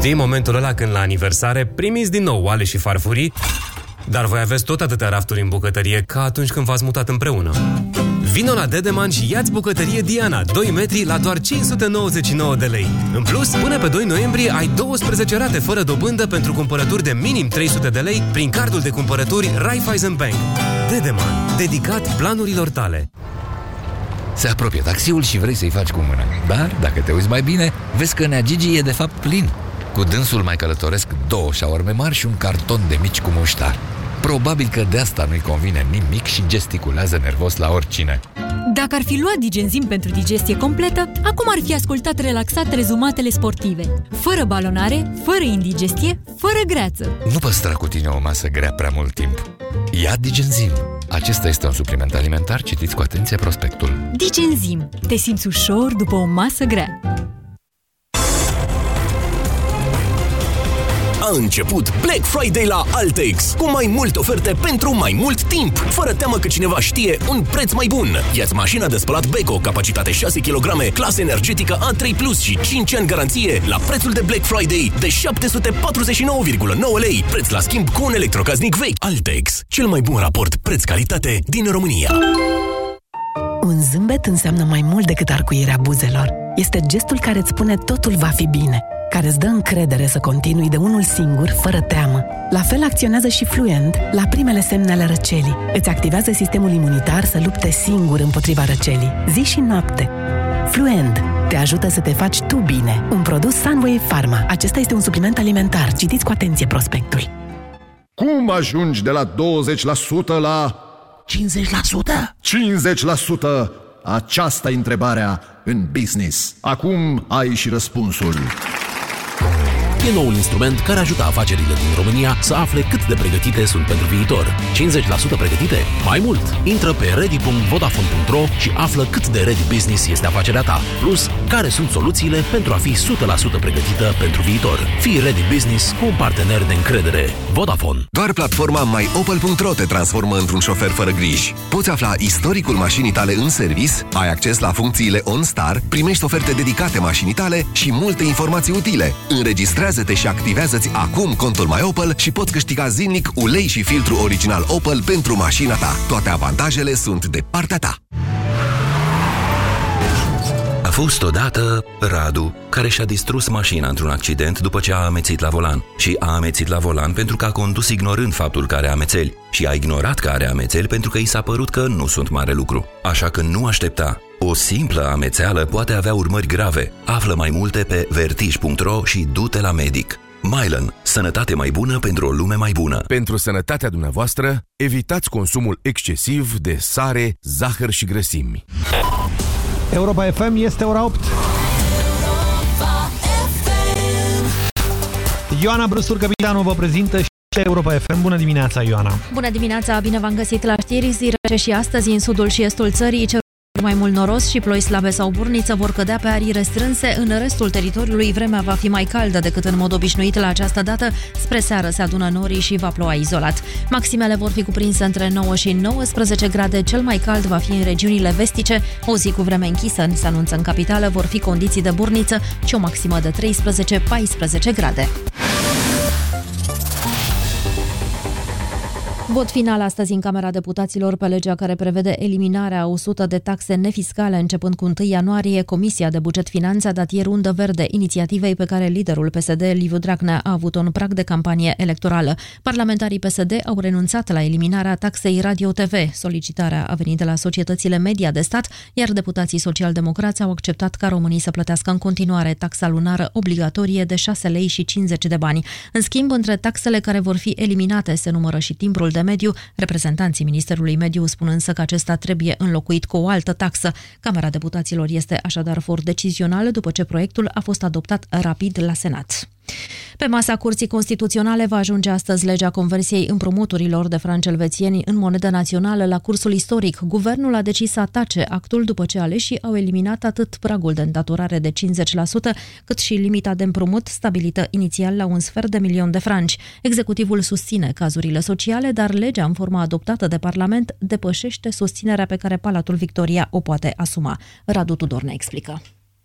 Știi momentul ăla când la aniversare primiți din nou oale și farfurii, dar voi aveți tot atâtea rafturi în bucătărie ca atunci când v-ați mutat împreună. Vino la Dedeman și ia-ți bucătărie Diana, 2 metri la doar 599 de lei. În plus, până pe 2 noiembrie ai 12 rate fără dobândă pentru cumpărături de minim 300 de lei prin cardul de cumpărături Raiffeisen Bank. Dedeman, dedicat planurilor tale. Se apropie taxiul și vrei să-i faci cu mâna. Dar, dacă te uiți mai bine, vezi că Nea Gigi e de fapt plin. Cu dânsul mai călătoresc două șaorme mari și un carton de mici cu muștar. Probabil că de asta nu-i convine nimic și gesticulează nervos la oricine. Dacă ar fi luat Digenzim pentru digestie completă, acum ar fi ascultat relaxat rezumatele sportive. Fără balonare, fără indigestie, fără greață. Nu păstra cu tine o masă grea prea mult timp. Ia Digenzim. Acesta este un supliment alimentar, citiți cu atenție prospectul. Digenzim. Te simți ușor după o masă grea. A început Black Friday la Altex, cu mai multe oferte pentru mai mult timp, fără teamă că cineva știe un preț mai bun. Iați mașina de spălat Beko, capacitate 6 kg, clasă energetică A3+, Plus și 5 ani garanție, la prețul de Black Friday de 749,9 lei, preț la schimb cu un electrocaznic vechi. Altex, cel mai bun raport preț-calitate din România. Un zâmbet înseamnă mai mult decât arcuirea buzelor. Este gestul care îți spune totul va fi bine, care îți dă încredere să continui de unul singur, fără teamă. La fel acționează și Fluent la primele semne ale răcelii. Îți activează sistemul imunitar să lupte singur împotriva răcelii, zi și noapte. Fluent te ajută să te faci tu bine. Un produs Sunway Pharma. Acesta este un supliment alimentar. Citiți cu atenție prospectul. Cum ajungi de la 20% la 50%? 50%? Aceasta e întrebarea în business. Acum ai și răspunsul. E noul instrument care ajută afacerile din România să afle cât de pregătite sunt pentru viitor. 50% pregătite? Mai mult! Intră pe ready.vodafone.ro și află cât de ready business este afacerea ta. Plus, care sunt soluțiile pentru a fi 100% pregătită pentru viitor. Fii ready business cu un partener de încredere. Vodafone. Doar platforma myopel.ro te transformă într-un șofer fără griji. Poți afla istoricul mașinii tale în servis, ai acces la funcțiile OnStar, primești oferte dedicate mașinii tale și multe informații utile. Înregistrează-te și activează-ți acum contul MyOpel și poți câștiga zilnic ulei și filtru original Opel pentru mașina ta. Toate avantajele sunt de partea ta. A fost odată Radu, care și-a distrus mașina într-un accident după ce a amețit la volan. Și a amețit la volan pentru că a condus ignorând faptul că are amețeli. Și a ignorat că are amețeli pentru că i s-a părut că nu sunt mare lucru. Așa că nu aștepta. O simplă amețeală poate avea urmări grave. Află mai multe pe vertij.ro și du-te la medic. Mylan. Sănătate mai bună pentru o lume mai bună. Pentru sănătatea dumneavoastră, evitați consumul excesiv de sare, zahăr și grăsimi. Europa FM este ora 8. Ioana Brustur, capitanul, vă prezintă și Europa FM. Bună dimineața, Ioana! Bună dimineața, bine v-am găsit la știri. Zi rece și astăzi în sudul și estul țării. Cer mai mult noros și ploi slabe sau burniță vor cădea pe arii restrânse. În restul teritoriului vremea va fi mai caldă decât în mod obișnuit la această dată. Spre seară se adună norii și va ploua izolat. Maximele vor fi cuprinse între 9 și 19 grade. Cel mai cald va fi în regiunile vestice. O zi cu vreme închisă se anunță în capitală. Vor fi condiții de burniță și o maximă de 13-14 grade. Vot final astăzi în Camera Deputaților pe legea care prevede eliminarea 100 de taxe nefiscale începând cu 1 ianuarie. Comisia de Buget Finanțe a dat ieri undă verde inițiativei pe care liderul PSD, Liviu Dragnea, a avut un prag de campanie electorală. Parlamentarii PSD au renunțat la eliminarea taxei Radio-TV. Solicitarea a venit de la societățile media de stat, iar deputații socialdemocrați au acceptat ca românii să plătească în continuare taxa lunară obligatorie de 6 lei și 50 de bani. În schimb, între taxele care vor fi eliminate se numără și timbrul de mediu. Reprezentanții Ministerului Mediu spun însă că acesta trebuie înlocuit cu o altă taxă. Camera Deputaților este așadar for decizională după ce proiectul a fost adoptat rapid la Senat. Pe masa Curții Constituționale va ajunge astăzi legea conversiei împrumuturilor de franci elvețieni în monedă națională la cursul istoric. Guvernul a decis să atace actul după ce aleșii au eliminat atât pragul de îndatorare de 50%, cât și limita de împrumut stabilită inițial la un sfert de milion de franci. Executivul susține cazurile sociale, dar legea în forma adoptată de Parlament depășește susținerea pe care Palatul Victoria o poate asuma. Radu Tudor ne explică.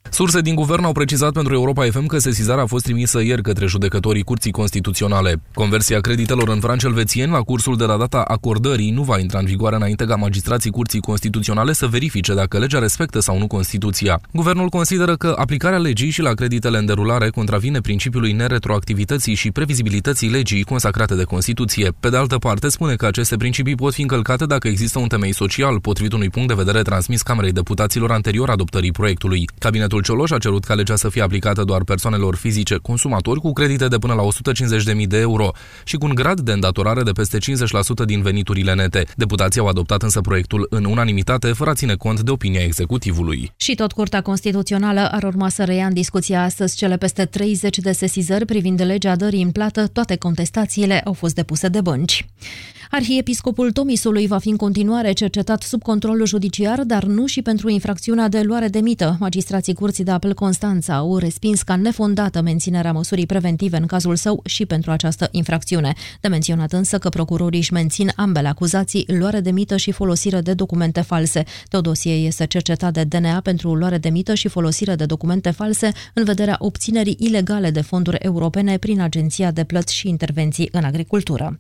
Surse din guvern au precizat pentru Europa FM că sesizarea a fost trimisă ieri către judecătorii Curții Constituționale. Conversia creditelor în franci elvețieni la cursul de la data acordării nu va intra în vigoare înainte ca magistrații Curții Constituționale să verifice dacă legea respectă sau nu Constituția. Guvernul consideră că aplicarea legii și la creditele în derulare contravine principiului neretroactivității și previzibilității legii consacrate de Constituție. Pe de altă parte, spune că aceste principii pot fi încălcate dacă există un temei social, potrivit unui punct de vedere transmis Camerei Deputaților anterior adoptării proiectului. Cabinetul Cioloș a cerut ca legea să fie aplicată doar persoanelor fizice, consumatori cu credite de până la 150.000 de euro și cu un grad de îndatorare de peste 50% din veniturile nete. Deputații au adoptat însă proiectul în unanimitate, fără a ține cont de opinia executivului. Și tot Curtea Constituțională ar urma să reia în discuția astăzi cele peste 30 de sesizări privind legea dării în plată. Toate contestațiile au fost depuse de bănci. Arhiepiscopul Tomisului va fi în continuare cercetat sub control judiciar, dar nu și pentru infracțiunea de luare de mită. Magistrații Curții de Apel Constanța au respins ca nefondată menținerea măsurii preventive în cazul său și pentru această infracțiune. De menționat însă că procurorii își mențin ambele acuzații, luare de mită și folosire de documente false. Teodosie este cercetat de DNA pentru luare de mită și folosire de documente false în vederea obținerii ilegale de fonduri europene prin Agenția de Plăți și Intervenții în Agricultură.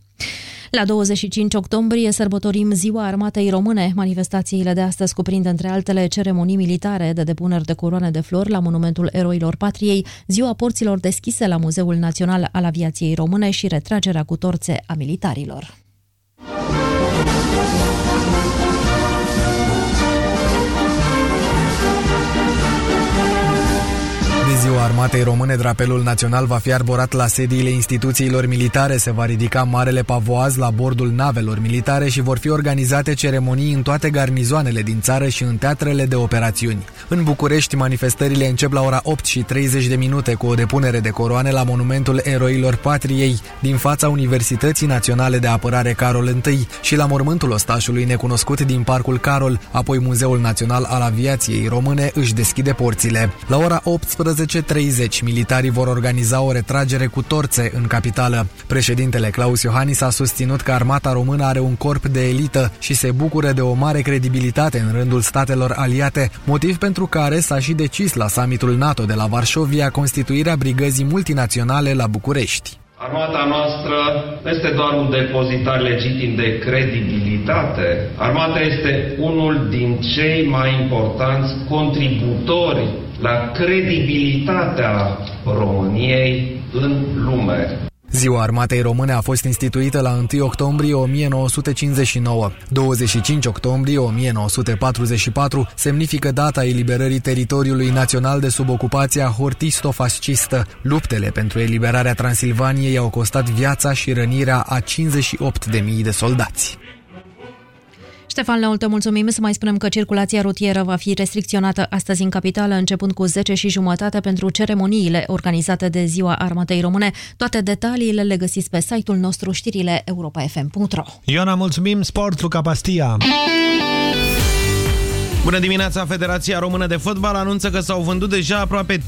La 25 octombrie sărbătorim Ziua Armatei Române. Manifestațiile de astăzi cuprind între altele ceremonii militare de depuneri de coroane de flori la Monumentul Eroilor Patriei, Ziua Porților deschise la Muzeul Național al Aviației Române și retragerea cu torțe a militarilor. Armatei Române, drapelul național va fi arborat la sediile instituțiilor militare, se va ridica marele pavoaz la bordul navelor militare și vor fi organizate ceremonii în toate garnizoanele din țară și în teatrele de operațiuni. În București, manifestările încep la ora 8 și 30 de minute cu o depunere de coroane la Monumentul Eroilor Patriei din fața Universității Naționale de Apărare Carol I și la mormântul ostașului necunoscut din Parcul Carol, apoi Muzeul Național al Aviației Române își deschide porțile. La ora 18 10.30, militarii vor organiza o retragere cu torțe în capitală. Președintele Claus Iohannis a susținut că armata română are un corp de elită și se bucură de o mare credibilitate în rândul statelor aliate, motiv pentru care s-a și decis la summitul NATO de la Varșovia constituirea brigăzii multinaționale la București. Armata noastră este doar un depozitar legitim de credibilitate. Armata este unul din cei mai importanți contributori la credibilitatea României în lume. Ziua Armatei Române a fost instituită la 1 octombrie 1959. 25 octombrie 1944 semnifică data eliberării teritoriului național de sub ocupația hortisto-fascistă. Luptele pentru eliberarea Transilvaniei au costat viața și rănirea a 58.000 de soldați. Ștefan Leol, te mulțumim să mai spunem că circulația rutieră va fi restricționată astăzi în capitală, începând cu 10 și jumătate pentru ceremoniile organizate de Ziua Armatei Române. Toate detaliile le găsiți pe site-ul nostru știrile europa.fm.ro Ioana, mulțumim! Sport, Luca Pastia! Bună dimineața! Federația Română de Fotbal anunță că s-au vândut deja aproape 30.000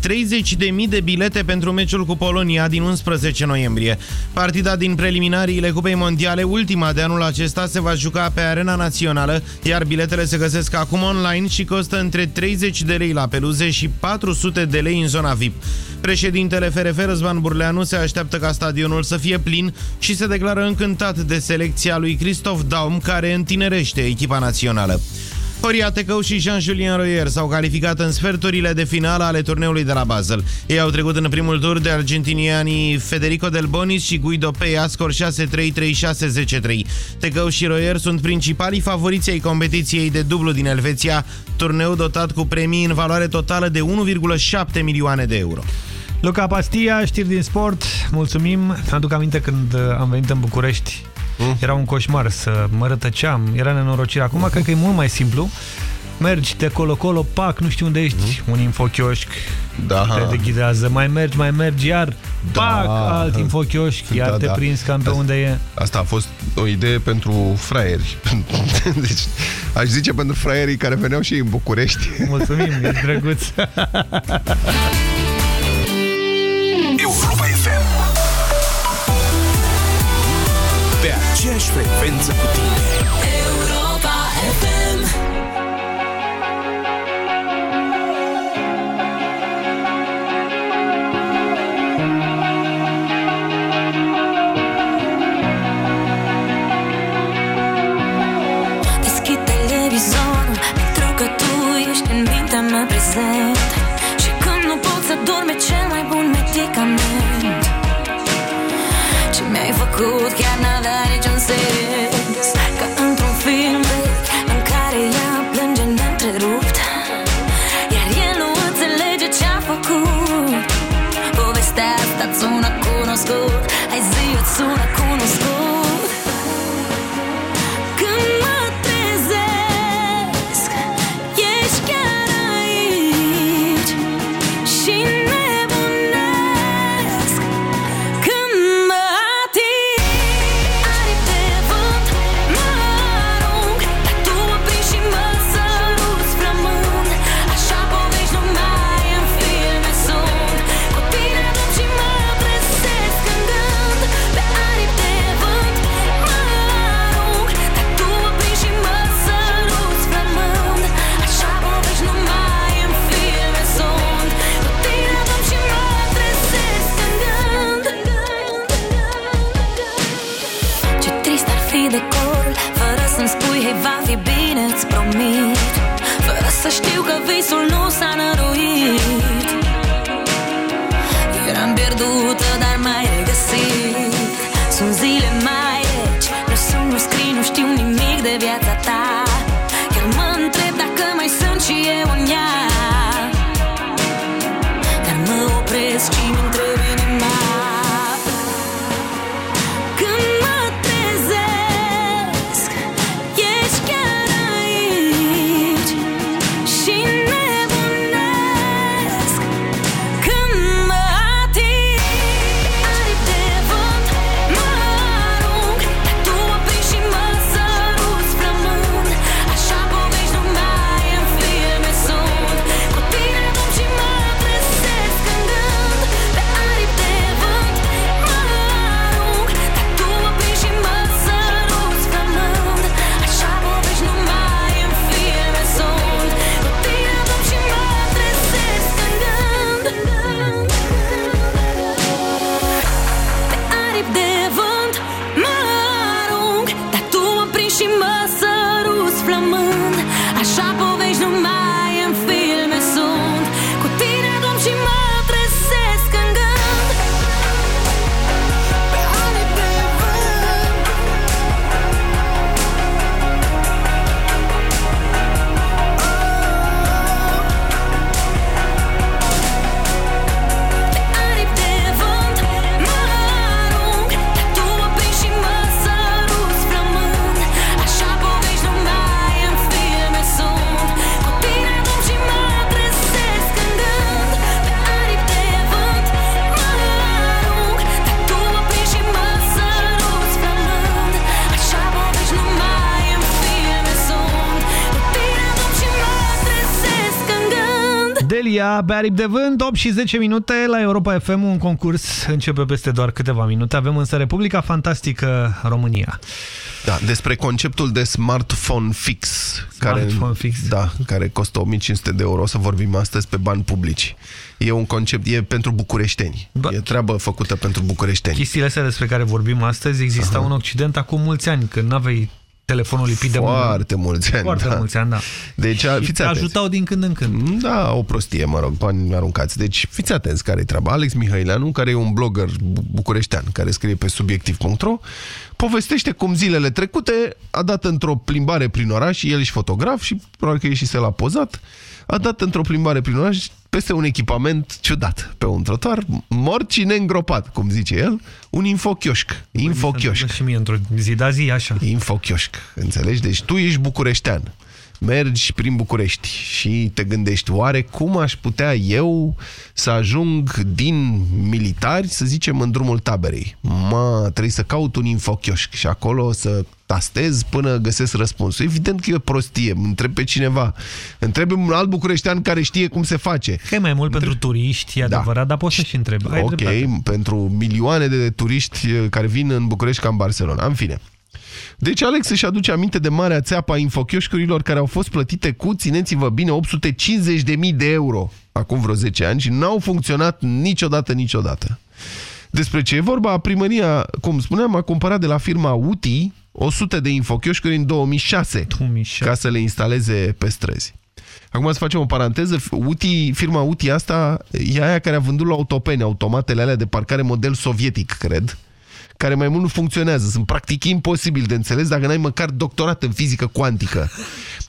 de bilete pentru meciul cu Polonia din 11 noiembrie. Partida din preliminariile Cupei Mondiale, ultima de anul acesta, se va juca pe Arena Națională, iar biletele se găsesc acum online și costă între 30 de lei la peluze și 400 de lei în zona VIP. Președintele FRF Răzvan Burleanu se așteaptă ca stadionul să fie plin și se declară încântat de selecția lui Christoph Daum, care întinerește echipa națională. Horia Tecău și Jean-Julien Royer s-au calificat în sferturile de finală ale turneului de la Basel. Ei au trecut în primul tur de argentinianii Federico Del Bonis și Guido Peia, scor 6-3-3-6-10-3. Tecău și Royer sunt principalii favoriții ai competiției de dublu din Elveția, turneu dotat cu premii în valoare totală de 1,7 milioane de euro. Luca Pastia, știri din sport, mulțumim. Aduc aminte când am venit în București Mm. Era un coșmar să mă rătăceam, era nenorocire. Acum cred că e mult mai simplu. Mergi de colo-colo, pac, nu știu unde ești, mm. un infochioșc da. te deghidează, mai mergi, mai mergi, iar da. pac, alt infochioșc, iar da, te da. prins cam pe unde e. Asta a fost o idee pentru fraieri. deci, aș zice pentru fraierii care veneau și în București. Mulțumim, e drăguț. aceeași frecvență cu tine. Europa FM televizorul pentru că tu ești în mea prezent Și când nu pot să dorme cel mai bun medicament. Ce mi-ai făcut? Chiar n-aveai Delia, Bearip de vânt, 8 și 10 minute la Europa FM, un concurs începe peste doar câteva minute. Avem însă Republica Fantastică România. Da, despre conceptul de smartphone fix, Smartphone care, fix. Da, care costă 1500 de euro, o să vorbim astăzi pe bani publici. E un concept, e pentru bucureșteni. Ba- E treabă făcută pentru bucureșteni. Chestiile astea despre care vorbim astăzi existau în Occident acum mulți ani, când n-aveai telefonul lipit de mână. Foarte mulți ani, Foarte da. mulți ani, da. Deci, Și fiți te atenți. ajutau din când în când. Da, o prostie, mă rog, bani aruncați. Deci fiți atenți care e treaba. Alex Mihaileanu, care e un blogger bu- bucureștean, care scrie pe subiectiv.ro, povestește cum zilele trecute a dat într-o plimbare prin oraș, el și fotograf și probabil că ieșise la pozat, a dat într-o plimbare prin oraș peste un echipament ciudat pe un trotuar, mort și neîngropat, cum zice el, un infochioșc. Infochioșc. Și mie într-o zi, da zi, așa. Infochioșc, înțelegi? Deci tu ești bucureștean, mergi prin București și te gândești, oare cum aș putea eu să ajung din militari, să zicem, în drumul taberei? Mă, trebuie să caut un infochioșc și acolo să tastez până găsesc răspunsul. Evident că e o prostie, îmi întreb pe cineva. Întreb un alt bucureștean care știe cum se face. Că e mai mult pentru turiști, e adevărat, dar poți să și întrebi. Ai ok, dreptate. pentru milioane de turiști eh, care vin în București ca în Barcelona. În fine. Deci Alex își aduce aminte de marea țeapă a infochioșcurilor care au fost plătite cu, țineți-vă bine, 850.000 de euro acum vreo 10 ani și n-au funcționat niciodată, niciodată. Despre ce e vorba? Primăria, cum spuneam, a cumpărat de la firma UTI 100 de infochioșcuri în 2006, 2006. ca să le instaleze pe străzi. Acum să facem o paranteză, UTI, firma UTI asta e aia care a vândut la autopeni automatele alea de parcare model sovietic, cred, care mai mult nu funcționează. Sunt practic imposibil de înțeles dacă n-ai măcar doctorat în fizică cuantică.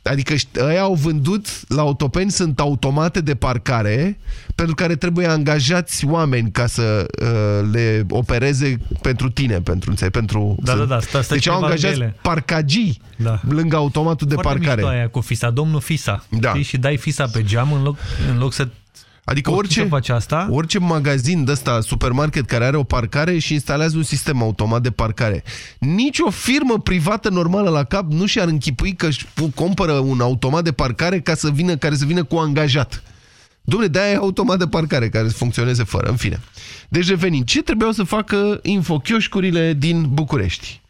Adică ăia au vândut la autopeni, sunt automate de parcare pentru care trebuie angajați oameni ca să uh, le opereze pentru tine, pentru, înțeleg, pentru Da, da, da, stă, stă Deci au ceva angajați grele. parcagii Da. lângă automatul de Foarte parcare. mișto aia cu FISA, domnul FISA. Da. Știi? Și dai FISA pe geam în loc, în loc să... Adică Poți orice, să faci asta? orice magazin de ăsta, supermarket care are o parcare și instalează un sistem automat de parcare. Nici o firmă privată normală la cap nu și-ar închipui că își cumpără un automat de parcare ca să vină, care să vină cu angajat. Dom'le, de-aia e automat de parcare care să funcționeze fără, în fine. Deci revenind, ce trebuiau să facă infochioșcurile din București?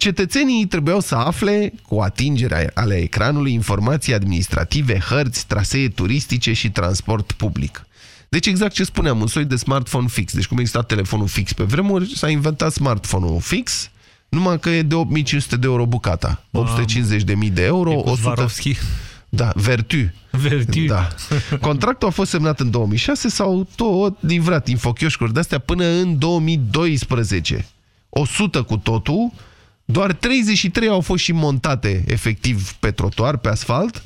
Cetățenii trebuiau să afle, cu atingerea ale ecranului, informații administrative, hărți, trasee turistice și transport public. Deci exact ce spuneam, un soi de smartphone fix. Deci cum exista telefonul fix pe vremuri, s-a inventat smartphone-ul fix, numai că e de 8500 de euro bucata. 850 de mii de euro, E cu 100... Swarovski. Da, Vertu. Vertu. Da. Contractul a fost semnat în 2006 sau tot livrat infochioșcuri de-astea până în 2012. 100 cu totul, doar 33 au fost și montate efectiv pe trotuar, pe asfalt.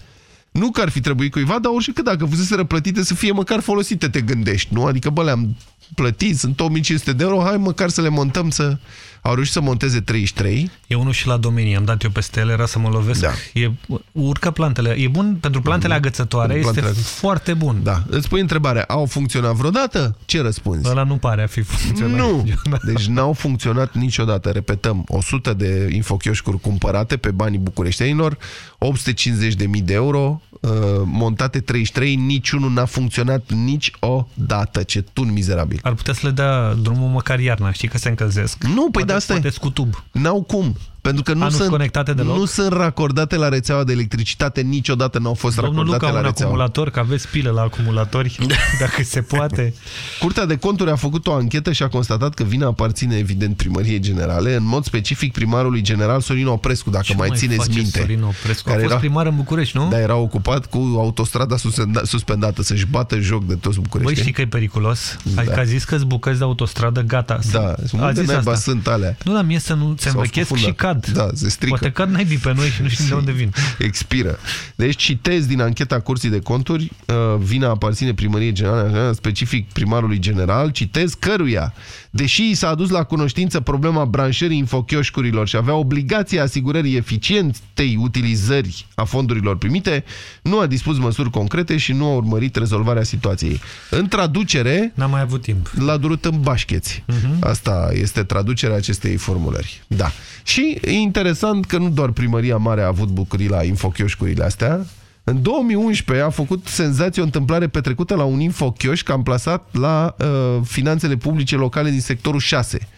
Nu că ar fi trebuit cuiva, dar oricât dacă fuseseră plătite să fie măcar folosite, te gândești, nu? Adică, bă, le-am plătit, sunt 1500 de euro, hai măcar să le montăm să... Au reușit să monteze 33. E unul și la domenii, am dat eu peste el, era să mă lovesc. Da. E, urcă plantele. E bun pentru plantele agățătoare, Pentru este plantele- foarte bun. Da. Îți pui întrebarea, au funcționat vreodată? Ce răspunzi? Ăla nu pare a fi funcționat. Nu! Deci n-au funcționat niciodată. Repetăm, 100 de infochioșcuri cumpărate pe banii bucureștenilor, 850.000 de euro, uh, montate 33, niciunul n-a funcționat niciodată. Ce tun mizerabil. Ar putea să le dea drumul măcar iarna, știi că se încălzesc. Nu, păi de asta Poate scutub. N-au cum. Pentru că nu, A, nu-s sunt, conectate deloc? nu sunt racordate la rețeaua de electricitate, niciodată n-au fost Domnul racordate Luca, la un rețeaua. acumulator, că aveți pile la acumulatori, dacă se poate. Curtea de conturi a făcut o anchetă și a constatat că vina aparține evident primăriei generale, în mod specific primarului general Sorin Oprescu, dacă Ce mai, mai țineți face minte. Sorin Oprescu? A fost primar în București, nu? Da, era ocupat cu autostrada suspenda- suspendată, să-și bată joc de toți Băi, București. știi că e periculos? Da. Adică a zis că bucăți de autostradă, gata. Da, a unde zis naiba asta. sunt alea? Nu, dar mie să nu se S-au învechesc și scufundat. Cad. Da, se strică. Poate cad naibii pe noi și nu știm de unde vin. Expiră. Deci citez din ancheta Curții de Conturi, uh, vina aparține primăriei generale, așa, specific primarului general, citez căruia, deși i s-a adus la cunoștință problema branșării infochioșcurilor și avea obligația asigurării eficientei utilizări a fondurilor primite, nu a dispus măsuri concrete și nu a urmărit rezolvarea situației. În traducere... N-am mai avut timp. L-a durut în bașcheți. Mhm. Asta este traducerea acestei formulări. Da. Și e interesant că nu doar primăria mare a avut bucurii la infochioșcurile astea. În 2011 a făcut senzație o întâmplare petrecută la un infochioșc amplasat la uh, finanțele publice locale din sectorul 6.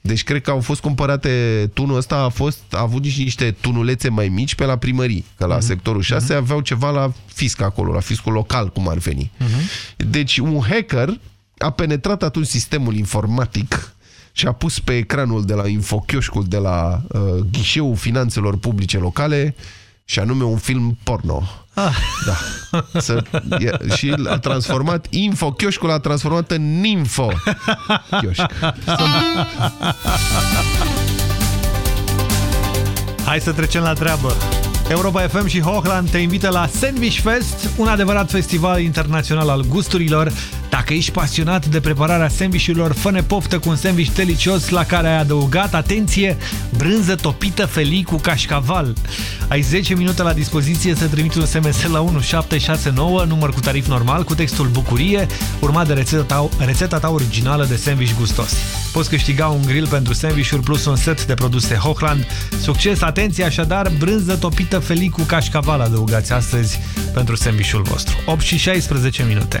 Deci cred că au fost cumpărate, tunul ăsta a, fost, a avut și niște tunulețe mai mici pe la primării, că la sectorul 6 aveau ceva la fisc acolo, la fiscul local, cum ar veni. Deci un hacker a penetrat atunci sistemul informatic și a pus pe ecranul de la infochioșcul de la uh, ghișeul finanțelor publice locale și anume un film porno. Ah. Da. Să, e, și a transformat infochioșcul a transformat în ninfo chioșc. Hai să trecem la treabă. Europa FM și Hochland te invită la Sandwich Fest, un adevărat festival internațional al gusturilor. Dacă ești pasionat de prepararea sandvișurilor, fă-ne poftă cu un sandwich delicios la care ai adăugat, atenție, brânză topită felii cu cașcaval. Ai 10 minute la dispoziție să trimiți un SMS la 1769, număr cu tarif normal, cu textul Bucurie, urmat de rețeta ta, rețeta ta originală de sandwich gustos. Poți câștiga un grill pentru sandvișuri plus un set de produse Hochland. Succes, atenție așadar, brânză topită felii cu cașcaval adăugați astăzi pentru sandvișul vostru. 8 și 16 minute.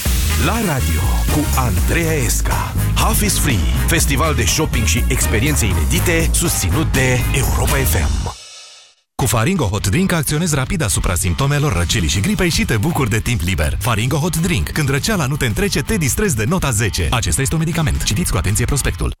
La radio cu Andreea Esca. Half is Free, festival de shopping și experiențe inedite susținut de Europa FM. Cu Faringo Hot Drink acționezi rapid asupra simptomelor răcelii și gripei și te bucuri de timp liber. Faringo Hot Drink. Când răceala nu te întrece, te distrezi de nota 10. Acesta este un medicament. Citiți cu atenție prospectul.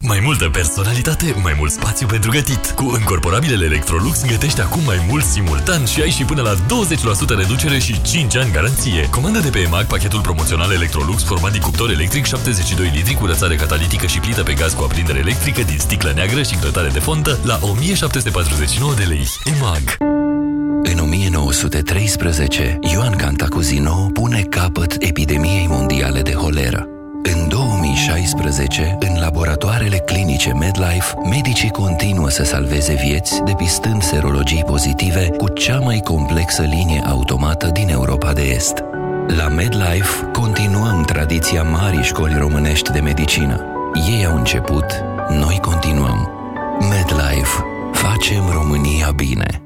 Mai multă personalitate, mai mult spațiu pentru gătit. Cu încorporabilele Electrolux gătești acum mai mult simultan și ai și până la 20% reducere și 5 ani garanție. Comandă de pe EMAG pachetul promoțional Electrolux format din cuptor electric 72 litri cu rățare catalitică și plită pe gaz cu aprindere electrică din sticlă neagră și grătare de fontă la 1749 de lei. EMAG. În 1913, Ioan Cantacuzino pune capăt epidemiei mondiale de holeră. În 2016, în laboratoarele clinice MedLife, medicii continuă să salveze vieți, depistând serologii pozitive cu cea mai complexă linie automată din Europa de Est. La MedLife continuăm tradiția marii școli românești de medicină. Ei au început, noi continuăm. MedLife. Facem România bine.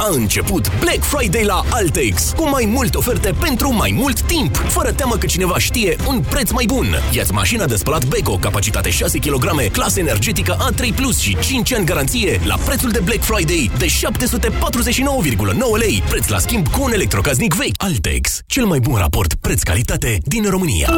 A început Black Friday la Altex, cu mai multe oferte pentru mai mult timp, fără teamă că cineva știe un preț mai bun. Iați mașina de spălat Beko, capacitate 6 kg, clasă energetică A3+, Plus și 5 ani garanție, la prețul de Black Friday de 749,9 lei, preț la schimb cu un electrocaznic vechi. Altex, cel mai bun raport preț-calitate din România.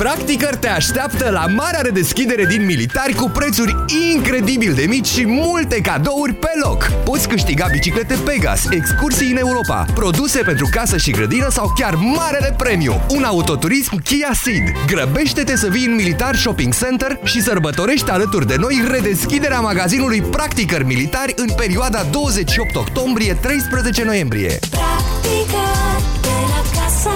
Practicăr te așteaptă la marea redeschidere din Militari cu prețuri incredibil de mici și multe cadouri pe loc. Poți câștiga biciclete Pegas, excursii în Europa, produse pentru casă și grădină sau chiar marele premiu, un autoturism Kia Ceed. Grăbește-te să vii în Militar Shopping Center și sărbătorești alături de noi redeschiderea magazinului Practicări Militari în perioada 28 octombrie-13 noiembrie. Practică de la casă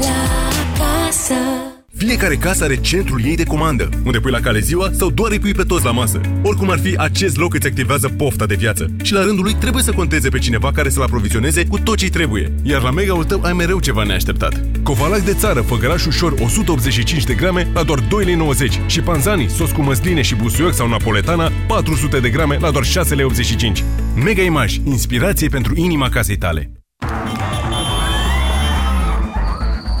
la casă. Fiecare casă are centrul ei de comandă, unde pui la cale ziua sau doar îi pui pe toți la masă. Oricum ar fi, acest loc îți activează pofta de viață și la rândul lui trebuie să conteze pe cineva care să-l aprovizioneze cu tot ce trebuie. Iar la mega-ul tău ai mereu ceva neașteptat. Covalac de țară, făgăraș ușor 185 de grame la doar 2,90 lei și panzani, sos cu măsline și busuioc sau napoletana 400 de grame la doar 6,85 lei. Mega Image, inspirație pentru inima casei tale.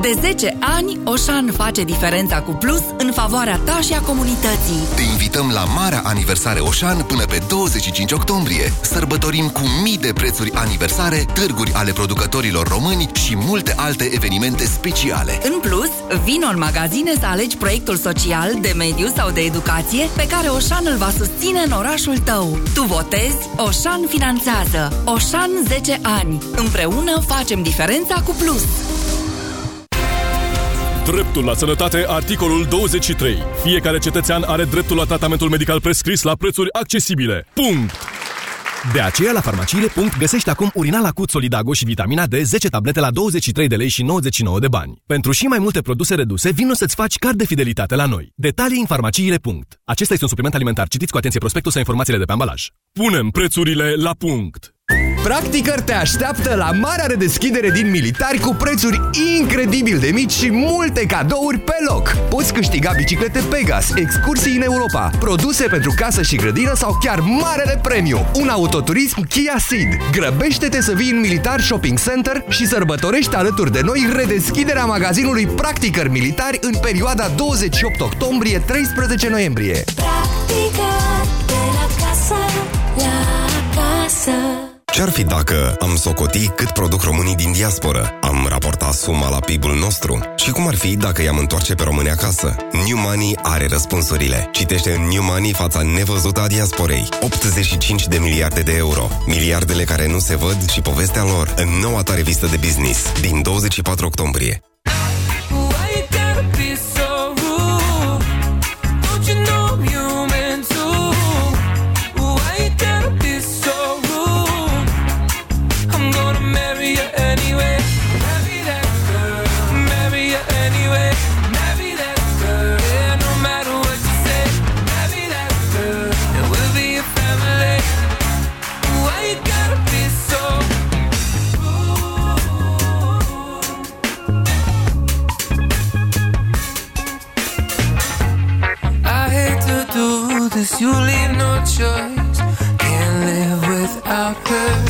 De 10 ani, Oșan face diferența cu plus în favoarea ta și a comunității. Te invităm la marea aniversare Oșan până pe 25 octombrie. Sărbătorim cu mii de prețuri aniversare, târguri ale producătorilor români și multe alte evenimente speciale. În plus, vino în magazine să alegi proiectul social, de mediu sau de educație pe care Oșan îl va susține în orașul tău. Tu votezi, Oșan finanțează. Oșan 10 ani. Împreună facem diferența cu plus. Dreptul la sănătate, articolul 23. Fiecare cetățean are dreptul la tratamentul medical prescris la prețuri accesibile. Punct! De aceea, la farmaciile. găsești acum urinal acut Solidago și vitamina D 10 tablete la 23 de lei și 99 de bani. Pentru și mai multe produse reduse, vino să-ți faci card de fidelitate la noi. Detalii în farmaciile. Acesta este un supliment alimentar. Citiți cu atenție prospectul sau informațiile de pe ambalaj. Punem prețurile la punct! Practicăr te așteaptă la marea redeschidere din Militari cu prețuri incredibil de mici și multe cadouri pe loc. Poți câștiga biciclete Pegas, excursii în Europa, produse pentru casă și grădină sau chiar marele premiu, un autoturism Kia Ceed. Grăbește-te să vii în Militar Shopping Center și sărbătorești alături de noi redeschiderea magazinului Practicăr Militari în perioada 28 octombrie-13 noiembrie. Practică Ce-ar fi dacă am socoti cât produc românii din diasporă? Am raportat suma la PIB-ul nostru? Și cum ar fi dacă i-am întoarce pe români acasă? New Money are răspunsurile. Citește în New Money fața nevăzută a diasporei. 85 de miliarde de euro. Miliardele care nu se văd și povestea lor în noua ta revistă de business din 24 octombrie. You leave no choice. Can't live without her.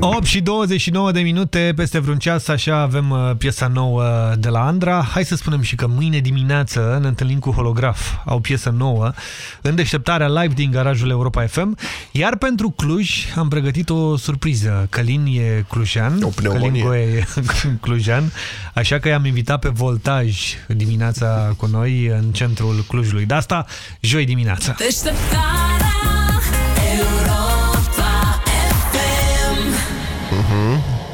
8 și 29 de minute, peste vreun ceas, așa avem uh, piesa nouă de la Andra. Hai să spunem și că mâine dimineață ne întâlnim cu Holograf. Au piesă nouă în deșteptarea live din garajul Europa FM. Iar pentru Cluj am pregătit o surpriză. Călin e clujean. O Călin Goe e clujean. Așa că i-am invitat pe Voltaj dimineața cu noi în centrul Clujului. De asta, joi dimineața. Deșteptarea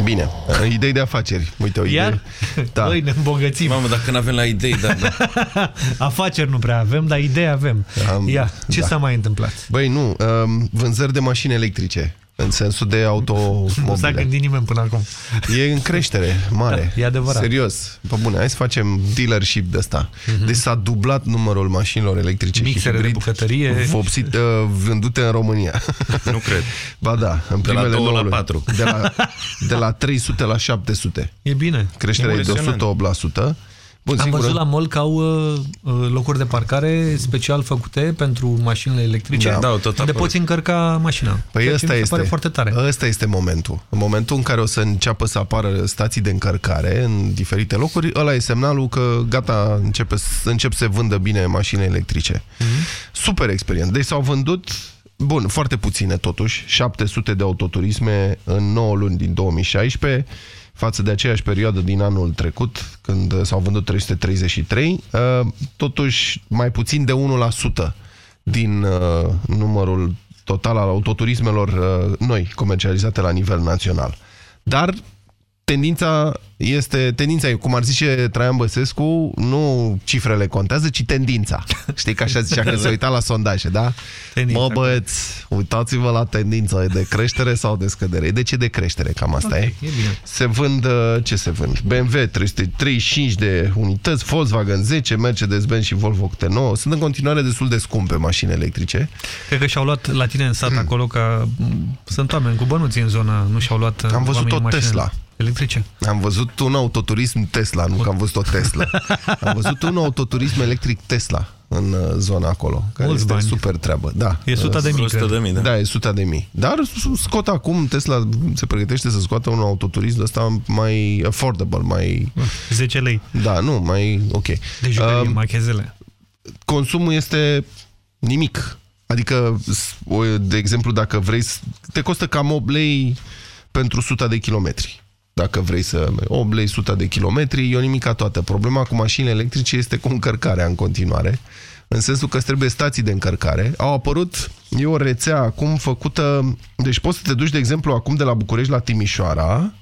Bine. Idei de afaceri. Uite, o idee. Iar? Da. Băi, ne îmbogățim. Mamă, dacă nu avem la idei, da, da. Afaceri nu prea avem, dar idei avem. Am- Ia, ce da. s-a mai întâmplat? Băi, nu. um, Vânzări de mașini electrice. În sensul de Nu s-a automobile. gândit nimeni până acum. E în creștere mare. Da, e adevărat. Serios. Pe bune, hai să facem dealership de ăsta. Deci s-a dublat numărul mașinilor electrice Mhm. Mixere și de hibrid bucătărie. vopsit, uh, vândute în România. Nu cred. Ba da, în De la primele două la nouă luni. patru. De la, de la 300 la 700. E bine. Creșterea e de Impresionant. 108%. Bun, Am sigur, văzut la mall că au uh, uh, locuri de parcare special făcute pentru mașinile electrice, Da. Da, tot unde apoi. poți încărca mașina. Păi Ceea ce ăsta mi se este, pare foarte tare. ăsta este momentul. În momentul în care o să înceapă să apară stații de încărcare în diferite locuri, ăla e semnalul că gata, începe, să- încep să se vândă bine mașini electrice. Super experiență. Deci s-au vândut, bun, foarte puține totuși, 700 de autoturisme în 9 luni din 2016, față de aceeași perioadă din anul trecut, când s-au vândut 333, uh, totuși mai puțin de 1% din uh, numărul total al autoturismelor uh, noi comercializate la nivel național. Dar tendința este, tendința e, cum ar zice Traian Băsescu, nu cifrele contează, ci tendința. Știi că așa zicea când se uita la sondaje, da? Tendința. Mă băieți, uitați-vă la tendința, e de creștere sau de scădere? E de ce de creștere, cam asta Ok, e. e bine. Se vând, uh, ce se vând? BMW 335 de unități, Volkswagen 10, Mercedes-Benz și Volvo câte 9. Sunt în continuare destul de scumpe mașini electrice. Cred că și-au luat la tine în sat acolo, că m, sunt oameni cu bănuți în zonă, nu și-au luat uh, Am văzut oamenii tot mașinile. Tesla. Electrice? Am văzut un autoturism Tesla, nu că am văzut o Tesla. Am văzut un autoturism electric Tesla în uh, zona acolo, care Mulți este bani. super treabă. Da. E suta de mii, 100 de mii, da. Da, e suta de mii. Dar scot acum, Tesla se pregătește să scoată un autoturism ăsta mai affordable, mai... 10 lei. Da, nu, mai ok. De jucării, Um, machezele. consumul este nimic. Adică, s- o- de exemplu, dacă vrei, să- te costă cam 8 lei pentru 100 de kilometri. Dacă vrei să... 8 lei 100 de kilometri, e o nimica toată. Problema cu mașinile electrice este cu încărcarea în continuare, în sensul că îți trebuie stații de încărcare. Au apărut, e o rețea acum făcută... Deci poți să te duci, de exemplu, acum de la București la Timișoara,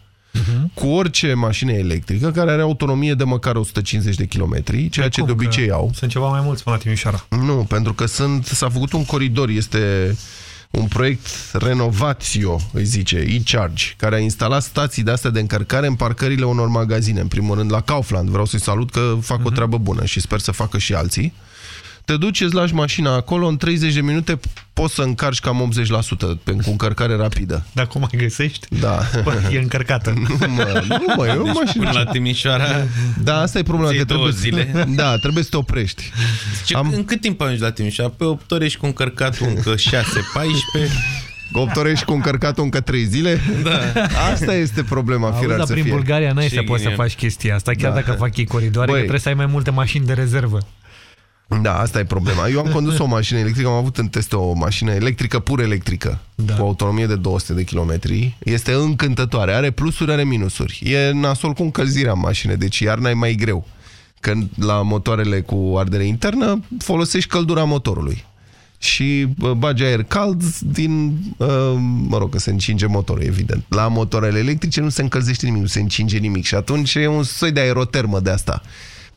cu orice mașină electrică care are autonomie de măcar 150 de kilometri, ceea ce Cum de că obicei au. Sunt ceva mai mulți până la Timișoara. Nu, pentru că sunt s-a făcut un coridor, este un proiect renovatio, îi zice, e-charge, care a instalat stații de astea de încărcare în parcările unor magazine. În primul rând la Kaufland. Vreau să-i salut că fac o treabă bună și sper să facă și alții. Te duci, îți lași mașina acolo, în 30 de minute poți să încarci cam 80% pe, cu încărcare rapidă. Dar cum mai găsești? Da. Bă, e încărcată. Nu, mă, nu, mă, e o Deci mașină. până la Timișoara Da, asta e problema. ți-ai Că două trebuie, zile. Da, trebuie să te oprești. Ce, Am... În cât timp ajungi la Timișoara? Pe 8 ore ești cu încărcatul încă 6, 14. 8 ore și cu încărcatul încă 3 zile? Da. Asta este problema, Auzi, firar dar să prin fie. Bulgaria n-ai Ce să poți să ghinion. faci chestia asta, chiar Da. dacă fac ei coridoare, Băi. că trebuie să ai mai multe mașini de rezervă. Da, asta e problema. Eu am condus o mașină electrică, am avut în test o mașină electrică, pur electrică, da. cu autonomie de 200 de kilometri. Este încântătoare, are plusuri, are minusuri. E nasol cu încălzirea în mașină, deci iarna e mai greu. Când la motoarele cu ardere internă folosești căldura motorului. Și bă, bagi aer cald din, uh, mă rog, că se încinge motorul, evident. La motoarele electrice nu se încălzește nimic, nu se încinge nimic și atunci e un soi de aerotermă de asta.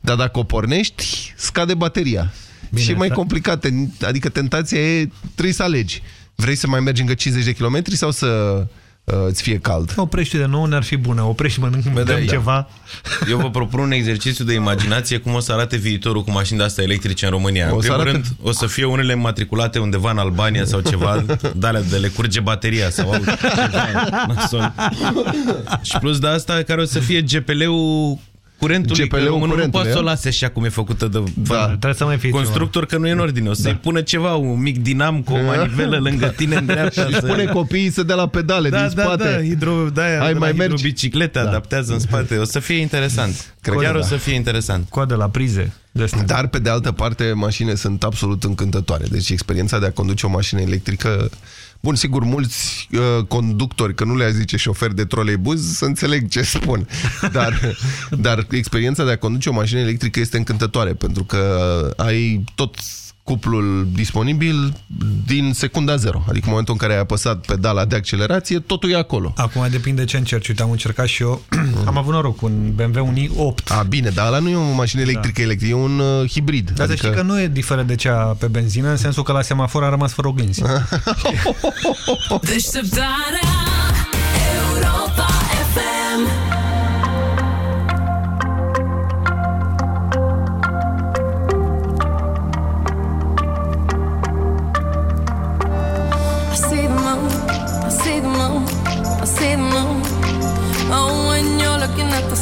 Dar dacă o pornești, scade bateria. Bine, și e mai asta- complicat, adică tentația e, trebuie să alegi. Vrei să mai mergi încă 50 de kilometri sau să uh, îți fie cald? Oprește de nou, ne-ar fi bună. Oprește, mănânc, Bă, da, dăm da. ceva. Eu vă propun un exercițiu de imaginație cum o să arate viitorul cu mașini de astea electrice în România. O în să primul arate- rând, o să fie unele matriculate undeva în Albania sau ceva, de alea de le curge bateria sau alt ceva nasol. Și plus de asta, care o să fie GPL-ul curentului, GPL-ul că românul nu curentului, poate să o a? lase așa cum e făcută de Da. Trebuie să mai fie constructor, că nu e în ordine. O să-i pună ceva, un mic dinam cu o manivelă lângă tine în dreapta. Și să- pune copiii să dea la pedale da, din da, spate. da, hidro, da, Hai, Hai, mai mai mergi? hidrobiciclete Da. adaptează în spate. O să fie interesant. Cred Chiar că o da. să fie interesant. Coadă la prize. De astea. Dar, pe de altă parte, mașinile sunt absolut încântătoare. Deci, experiența de a conduce o mașină electrică... Bun, sigur, mulți uh, conductori, că nu le zice șofer de troleibuz, să înțeleg ce spun. Dar, dar experiența de a conduce o mașină electrică este încântătoare, pentru că ai tot cuplul disponibil din secunda zero. Adică în momentul în care ai apăsat pedala de accelerație, totul e acolo. Acum depinde ce încerci. Uite, am încercat și eu. am avut noroc cu un BMW, un i8. A, bine, dar ăla nu e o mașină electrică, electrică, e un uh, hibrid. Dar să știi că nu e diferent de cea pe benzină, în sensul că la semafor a rămas fără oglinzi. Deșteptarea Europa FM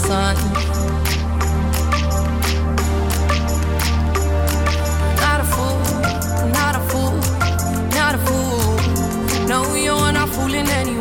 sun. Not a fool, not a fool, not a fool. No, you're not fooling anyone.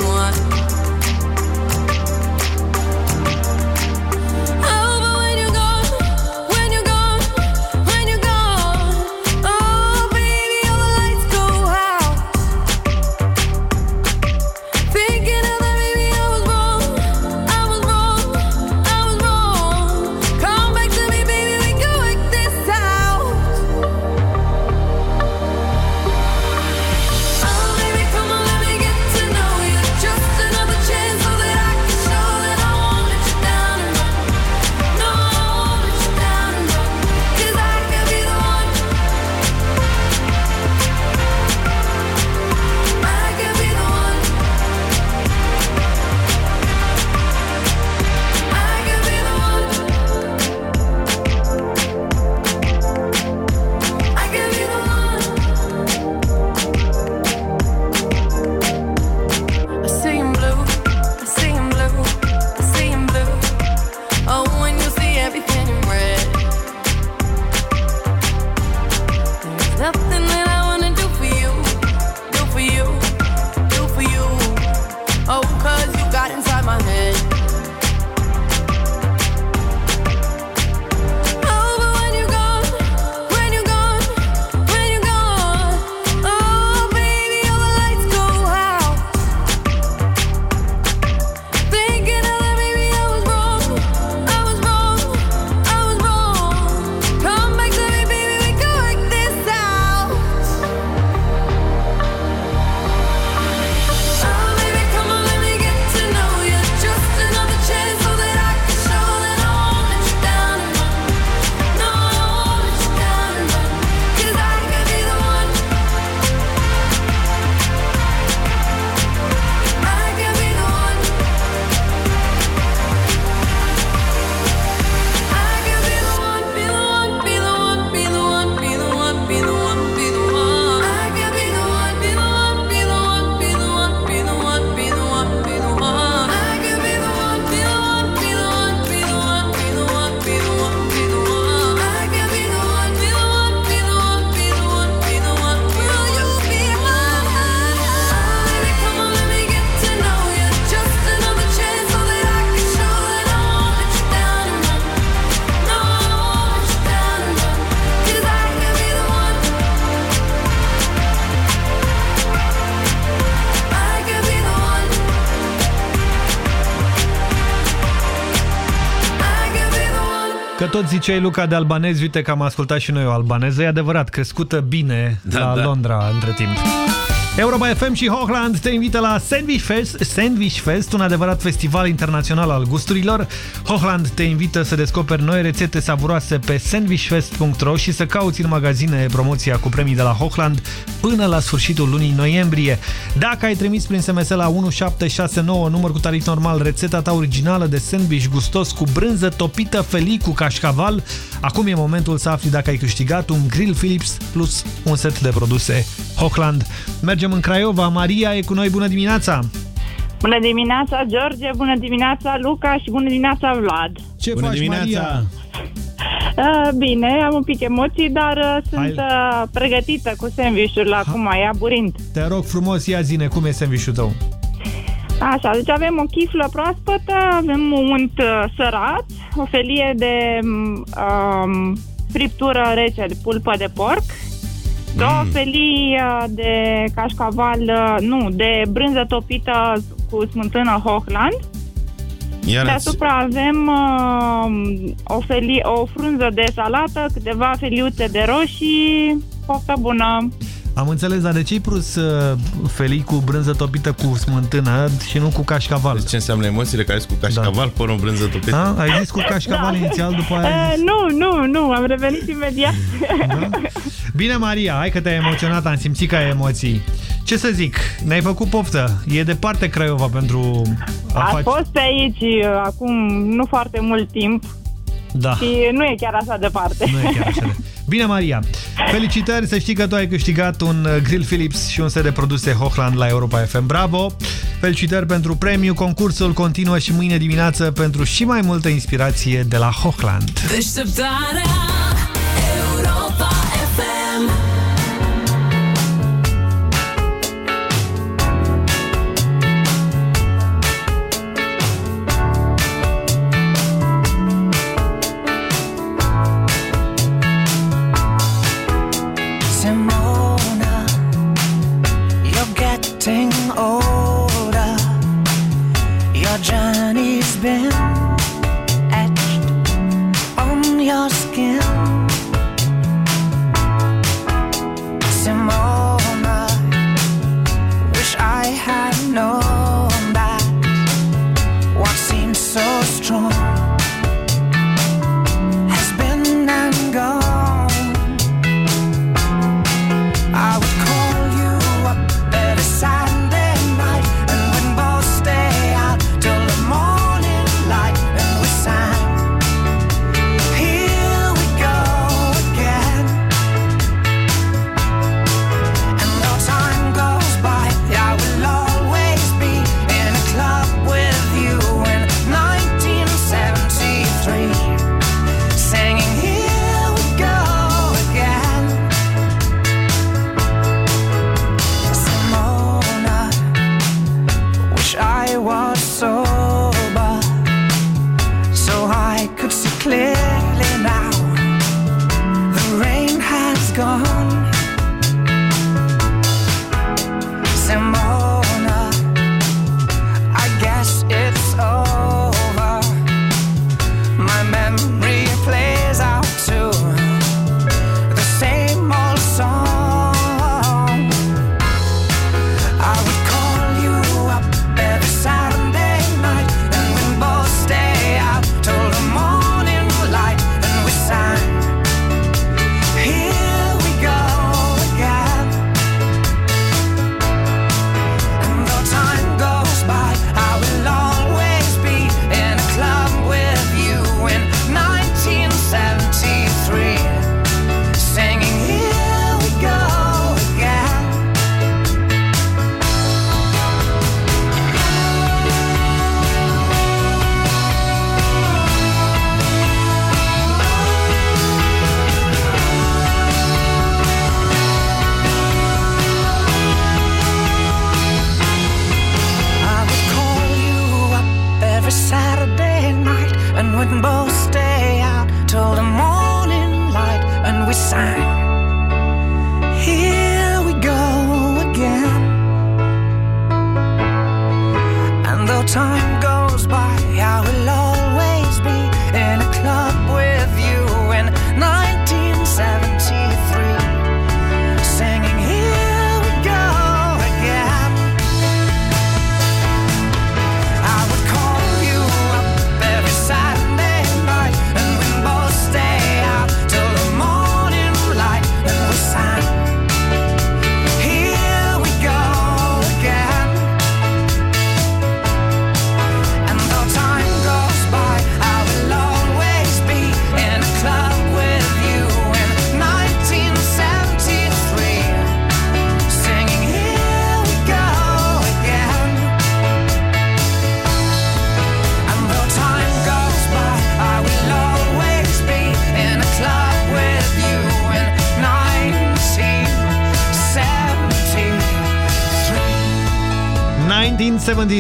Tot ziceai, Luca, de albanezi, uite că am ascultat și noi o albaneză, e adevărat, crescută bine Da, la da. Londra între timp. Europa FM și Hochland te invită la Sandwich Fest, Sandwich Fest, un adevărat festival internațional al gusturilor. Hochland te invită să descoperi noi rețete savuroase pe sandwichfest.ro și să cauți în magazine promoția cu premii de la Hochland până la sfârșitul lunii noiembrie. Dacă ai trimis prin SMS la 1769 număr cu tarif normal rețeta ta originală de sandwich gustos cu brânză topită felii cu cașcaval, acum e momentul să afli dacă ai câștigat un grill Philips plus un set de produse Hochland. Mergem în Craiova. Maria e cu noi. Bună dimineața! Bună dimineața, George, bună dimineața, Luca și bună dimineața, Vlad. Ce Bună faci, dimineața! Maria? Uh, bine, am un pic emoții, dar uh, sunt uh, pregătită cu sandwich-urile acum, e aburind. Te rog frumos, ia zine, cum e sandwich-ul tău? Așa, deci avem o chiflă proaspătă, avem un unt uh, sărat, o felie de um, friptură rece de pulpă de porc, două felii uh, de cașcaval, uh, nu, de brânză topită cu smântână Hochland, Iar Deasupra avem uh, o, felie, o frunză de salată, câteva feliuțe de roșii, poftă bună. Am înțeles, dar de ce ai prus uh, felii cu brânză topită cu smântână și nu cu cașcaval? ce înseamnă emoțiile care sunt cu cașcaval, da. poră în brânză topită? A? Ai zis cu cașcaval inițial, după aia ai Uh, zis... nu, nu, nu, am revenit imediat. Bine, Maria, hai că te-ai emoționat, am simțit că ai emoții. Ce să zic, ne-ai făcut poftă. E departe Craiova pentru a A face... fost pe aici uh, acum nu foarte mult timp Da. și nu e chiar așa departe. Nu e chiar așa de... Bine, Maria! Felicitări, să știi că tu ai câștigat un uh, Grill Philips și un set de produse Hochland la Europa FM. Bravo! Felicitări pentru premiu, concursul continuă și mâine dimineață pentru și mai multă inspirație de la Hochland. Deșteptarea Europa FM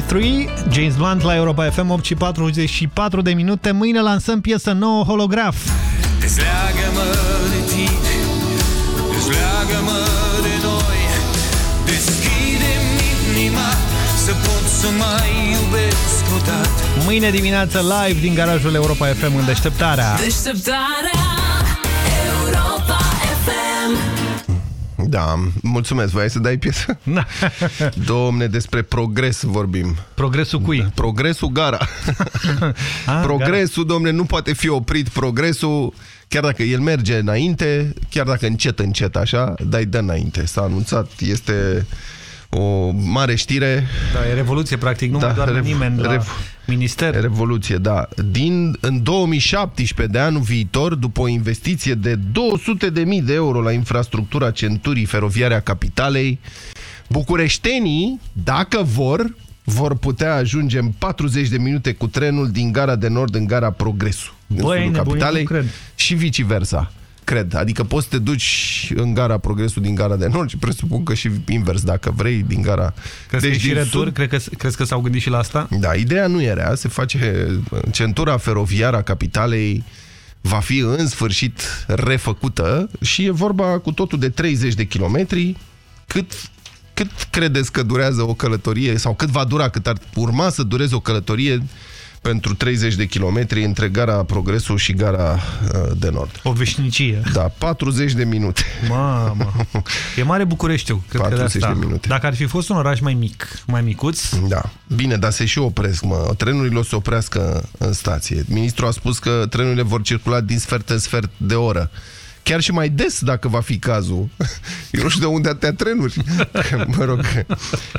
73, James Blunt la Europa FM 8 și 44 de minute. Mâine lansăm piesă nouă, Holograf. Dezleagă-mă de tine Dezleagă-mă de noi Deschide-mi inima Să pot să mai iubesc odată Mâine dimineață live din garajul Europa FM în deșteptarea. Deșteptarea Europa FM Da, mulțumesc. Vrei să dai piesă? Da. Domne, despre progres vorbim. Progresul cui? Progresul gara. Ah, progresul, domne, nu poate fi oprit. Progresul, chiar dacă el merge înainte, chiar dacă încet, încet, așa, dai dă înainte. S-a anunțat, este o mare știre. Da, e revoluție, practic, nu da, mai doar rev- nimeni la rev- minister. Revoluție, da. Din, în 2017, de anul viitor, după o investiție de 200.000 de euro la infrastructura centurii feroviare a capitalei, bucureștenii, dacă vor, vor putea ajunge în 40 de minute cu trenul din gara de nord în gara Progresu, în Băi, sudul nebunit, capitalei, nu cred. și viceversa. Cred. Adică poți să te duci în gara Progresul din gara de nord și presupun că și invers, dacă vrei, din gara... Crezi că e și din retur? sud- Cred că, crezi că s-au gândit și la asta? da, ideea nu e rea, se face centura feroviară a capitalei va fi în sfârșit refăcută și e vorba cu totul de 30 de kilometri. Cât, cât credeți că durează o călătorie sau cât va dura, cât ar urma să dureze o călătorie pentru 30 de kilometri între gara Progresul și gara uh, de Nord? O veșnicie. Da, 40 de minute. Mamă. E mare Bucureștiu. Cred că de 40 asta. de minute. Dacă ar fi fost un oraș mai mic, mai micuț, Da. Bine, dar se și opresc, mă. Trenurile o să oprească în stație. Ministrul a spus că trenurile vor circula din sfert în sfert de oră. Chiar și mai des, dacă va fi cazul. Eu nu știu de unde atâtea trenuri. mă rog,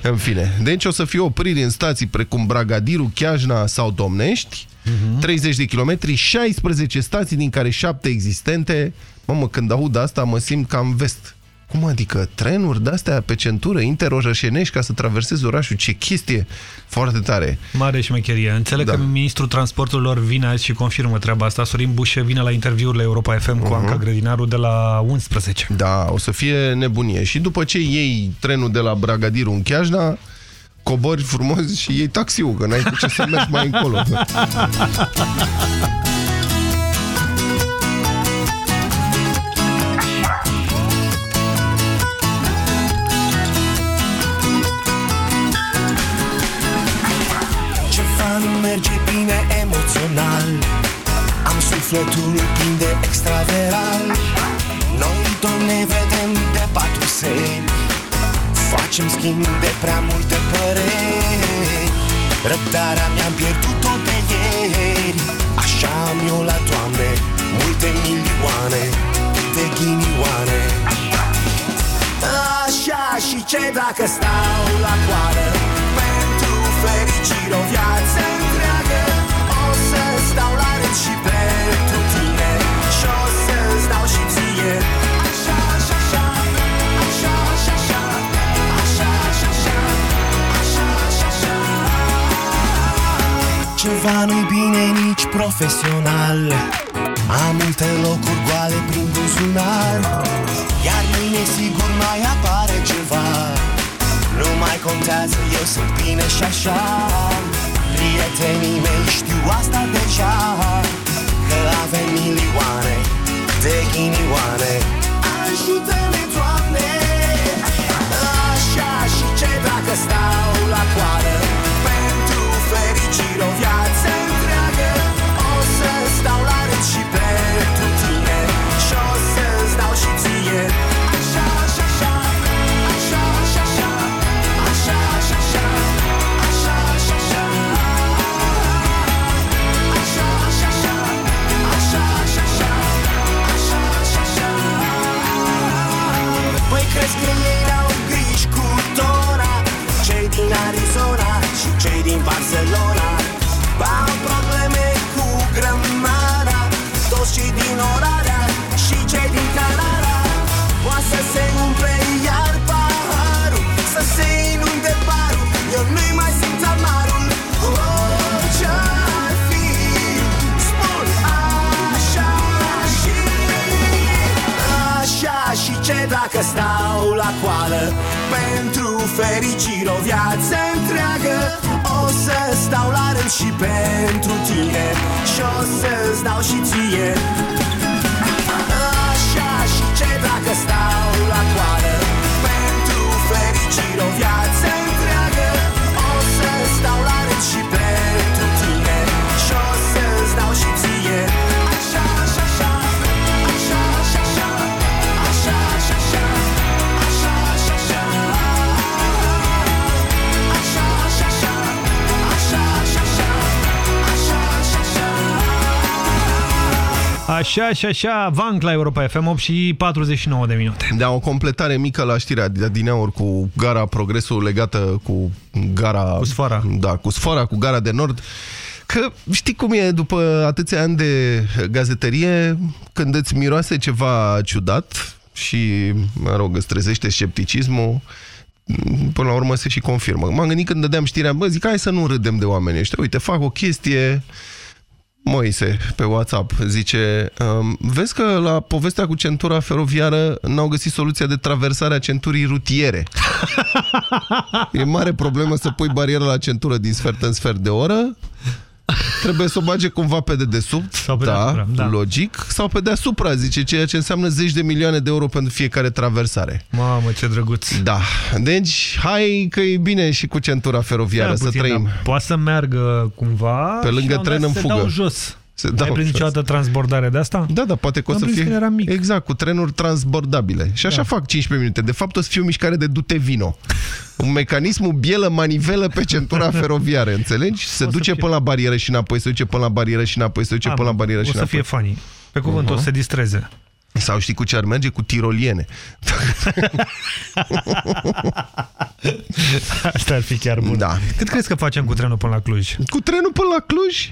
în fine. Deci o să fie opriri în stații precum Bragadiru, Chiajna sau Domnești, 30 de kilometri, 16 stații, din care 7 existente. Mamă, când aud asta, mă simt ca în vest. Cum adică? Trenuri de-astea pe centură, interorășenești ca să traversezi orașul? Ce chestie foarte tare. mare șmecherie. Înțeleg Da. că ministrul transporturilor vine azi și confirmă treaba asta. Sorin Bușe vine la interviurile Europa FM cu Anca Grădinaru de la 11. Da, o să fie nebunie. Și după ce iei trenul de la Bragadiru în Chiajna, cobori frumos și iei taxiul, că n-ai cu ce să mergi mai încolo. emoțional Am sufletul plin de extraveral. Noi doi ne vedem de patru seri. Facem schimb de prea multe păreri. Răbdarea mi-am pierdut-o de ieri. Așa am eu la Doamne Multe milioane de ghinioane. Așa și ce dacă stau la coadă Pentru fericire o viață întreagă O să stau la rând și pentru tine. Și o să-ți dau și ție. Așa, așa, așa. Așa, așa, așa. Așa, așa, așa. Așa, așa, așa. Ceva nu-i bine nici profesional. Am multe locuri goale prin buzunar. Iar mâine sigur mai apare ceva. Nu mai contează, eu sunt bine și așa Prietenii mei știu asta deja Că avem milioane de ghinioane. Ajută-ne, Doamne! Așa și ce dacă stau la coadă Pentru fericire Păi crezi Pentru fericire o viață întreagă O să stau la rând și pentru tine. Și o să-ți dau și ție. Așa și ce dacă stau la coală. Pentru fericire o viață Așa și așa, Vanc la Europa FM 8 și 49 de minute. Da, o completare mică la știrea de dineauri cu gara Progresul legată cu gara... Cu sfoara. Da, cu sfoara, cu gara de nord. Că știi cum e, după atâția ani de gazetărie, când îți miroase ceva ciudat și, mă rog, îți trezește scepticismul, până la urmă se și confirmă. M-am gândit când dădeam știrea, bă, zic, hai să nu râdem de oameni ăștia. Uite, fac o chestie, Moise, pe WhatsApp, zice um, Vezi că la povestea cu centura feroviară n-au găsit soluția de traversare a centurii rutiere. e mare problemă să pui barieră la centură din sfert în sfert de oră. Trebuie să o bage cumva pe dedesubt, sau pe da, deasupra, da. logic, sau pe deasupra, zice, ceea ce înseamnă zeci de milioane de euro pentru fiecare traversare. Mamă, ce drăguț. Da, deci hai că e bine și cu centura feroviară Stai să puțin, trăim. dar Poate să meargă cumva Pe lângă și la un tren dat în se fugă. dau jos. Se Ai dau prins jos. niciodată transbordare de asta? Da, da, poate că o Am să prins fie... când eram mic. Exact, cu trenuri transbordabile. Și așa Da. fac 15 minute. De fapt, o să fie o mișcare de dute vino. Un mecanism bielă manivelă pe centura feroviară, înțelegi? Se să duce fie. până la barieră și înapoi, se duce până la barieră și înapoi, se duce Ah, până la nu, barieră și O să înapoi. fie funny. Pe cuvânt, o să se distreze. Sau știi cu ce ar merge? Cu tiroliene. Asta ar fi chiar bun. Da. Cât crezi că facem cu trenul până la Cluj? Cu trenul până la Cluj?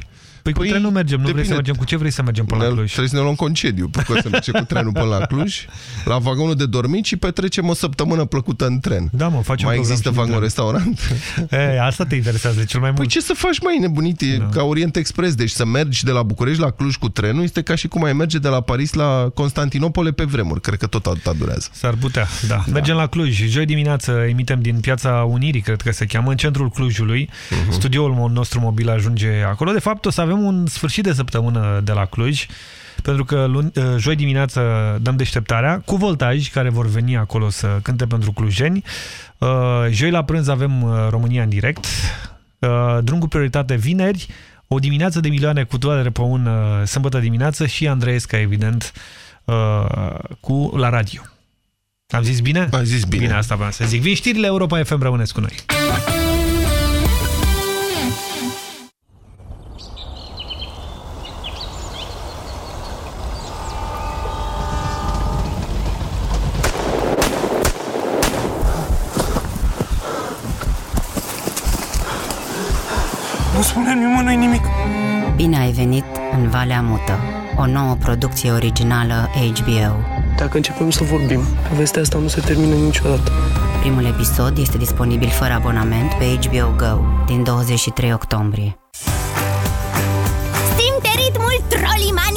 Păi, cu trenul mergem, nu vrei să mergem? Cu ce vrei să mergem până la Ne- Cluj? Trebuie să ne luăm concediu, pentru că o să mergem cu trenul până la Cluj, la vagonul de dormit și petrecem o săptămână plăcută în tren. Da, mă, facem Mai program există și în tren. vagon-restaurant? E, asta te interesează cel mai mult. Păi ce să faci mai nebunit? E ca Orient Express. Deci să mergi de la București la Cluj cu trenul este ca și cum ai merge de la Paris la Constantinopole pe vremuri. Cred că tot atâta durează. S-ar putea, da. Mergem la Cluj. Joi dimineață emitem din Piața Unirii, cred că se cheamă, în centrul Clujului. Mhm. Studioul nostru mobil ajunge acolo. De fapt, o să avem un sfârșit de săptămână de la Cluj, pentru că luni, eh, joi dimineață dăm deșteptarea cu voltaj, care vor veni acolo să cânte pentru clujeni. Eh, Joi la prânz avem eh, România în direct. Eh, Drum cu prioritate vineri, o dimineață de milioane cu toate pe un eh, sâmbătă dimineață și Andreesca, evident, eh, cu la radio. Am zis bine? Am zis bine. Bine, asta vreau să zic. Vin știrile Europa FM, rămâneți cu noi. Nu spune nimănui nimic. Bine ai venit în Valea Mută, o nouă producție originală HBO. Dacă începem să vorbim, povestea asta nu se termină niciodată. Primul episod este disponibil fără abonament pe HBO Go din 23 octombrie. Simte ritmul Trollimania!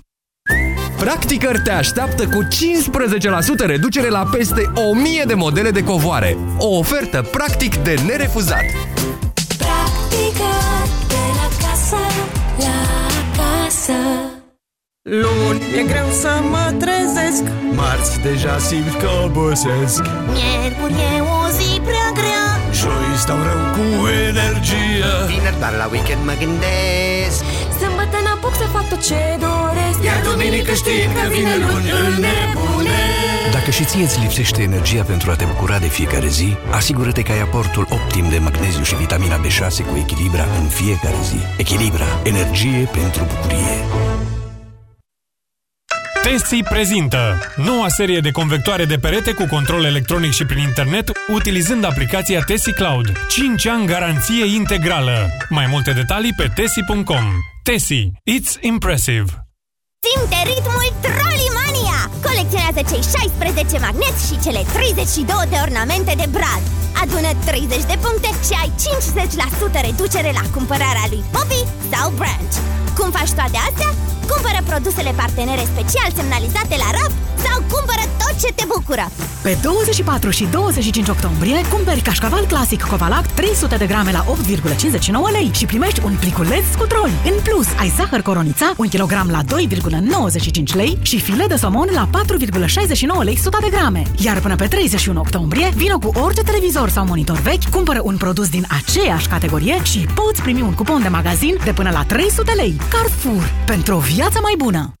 Practicăr te așteaptă cu 15% reducere la peste 1000 de modele de covoare. O ofertă practic de nerefuzat. Practică de la casă la casă. Luni e greu să mă trezesc. Marți deja simt că obosesc. Miercuri e o zi prea grea. Joi stau rău cu energie. Vineri doar la weekend mă gândesc Sâmbătă n-apuc să fac tot ce doresc Iar duminică știi că vine luni în nebune Dacă și ție îți lipsește energia pentru a te bucura de fiecare zi, asigură-te că ai aportul optim de magneziu și vitamina B6 cu Echilibra în fiecare zi. Echilibra. Energie pentru bucurie. Tesi prezintă noua serie de convectoare de perete cu control electronic și prin internet utilizând aplicația Tesi Cloud. 5 ani garanție integrală. Mai multe detalii pe tesi.com. Tesi. It's impressive. Simte ritmul Trollimania! Colecționează cei 16 magneți și cele 32 de ornamente de brad. Adună 30 de puncte și ai 50% reducere la cumpărarea lui Poppy sau Branch. Cum faci toate astea? Cumpără produsele partenere special semnalizate la raft sau cumpără tot ce te bucură! Pe 24 și 25 octombrie cumperi cașcaval clasic Covalact 300 de grame la 8,59 lei și primești un pliculeț cu troli. În plus, ai zahăr coronița 1 kg la 2,95 lei și file de somon la 4,69 lei 100 de grame. Iar până pe 31 octombrie, vină cu orice televizor sau monitor vechi, cumpără un produs din aceeași categorie și poți primi un cupon de magazin de până la 300 lei. Carrefour. Pentru o viață mai bună!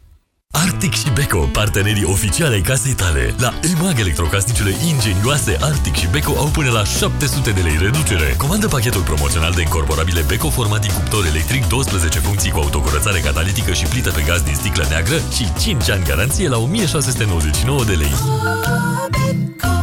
Arctic și Beko, partenerii oficiali ai casei tale. La EMAG electrocasnicele ingenioase Arctic și Beko au până la 700 de lei reducere. Comandă pachetul promoțional de incorporabile Beko format din cuptor electric, 12 funcții cu autocurățare catalitică și plită pe gaz din sticlă neagră și 5 ani garanție la 1699 de lei.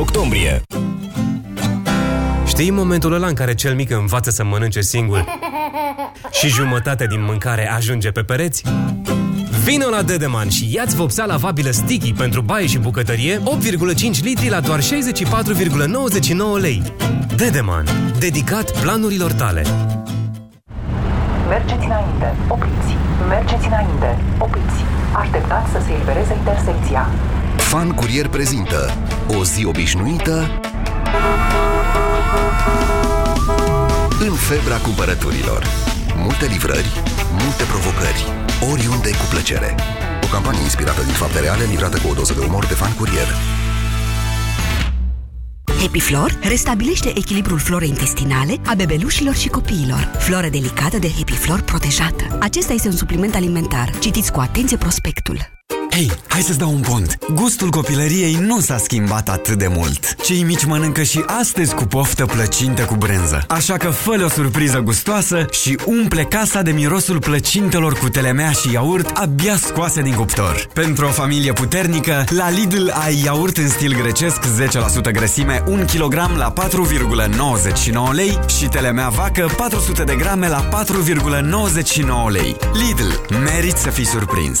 octombrie. Știi momentul ăla în care cel mic învață să mănânce singur și jumătate din mâncare ajunge pe pereți? Vino la Dedeman și ia-ți vopsea lavabilă sticky pentru baie și bucătărie 8,5 litri la doar 64,99 lei. Dedeman. Dedicat planurilor tale. Mergeți înainte, opriți. Mergeți înainte, opriți. Așteptați să se elibereze intersecția. Fan Curier prezintă O zi obișnuită În febra cumpărăturilor Multe livrări, multe provocări Oriunde cu plăcere O campanie inspirată din fapte reale Livrată cu o doză de umor de Fan Curier Happy Flor restabilește echilibrul florei intestinale a bebelușilor și copiilor. Floră delicată de Happy Flor protejată. Acesta este un supliment alimentar. Citiți cu atenție prospectul. Hei, hai să-ți dau un pont. Gustul copilăriei nu s-a schimbat atât de mult. Cei mici mănâncă și astăzi cu poftă plăcinte cu brânză. Așa că fă o surpriză gustoasă și umple casa de mirosul plăcintelor cu telemea și iaurt abia scoase din cuptor. Pentru o familie puternică, la Lidl ai iaurt în stil grecesc 10% grăsime 1 kg la 4,99 lei și telemea vacă 400 de grame la 4,99 lei. Lidl, merit să fii surprins!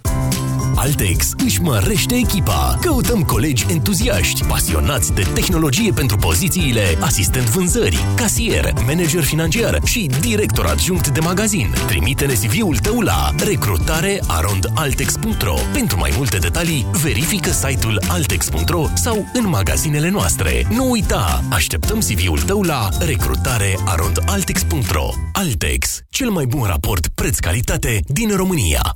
Altex își mărește echipa. Căutăm colegi entuziaști, pasionați de tehnologie pentru pozițiile asistent vânzări, casier, manager financiar și director adjunct de magazin. Trimite-ne CV-ul tău la recrutarearondaltex.ro Pentru mai multe detalii, verifică site-ul altex.ro sau în magazinele noastre. Nu uita, așteptăm CV-ul tău la recrutarearondaltex.ro Altex, cel mai bun raport preț-calitate din România.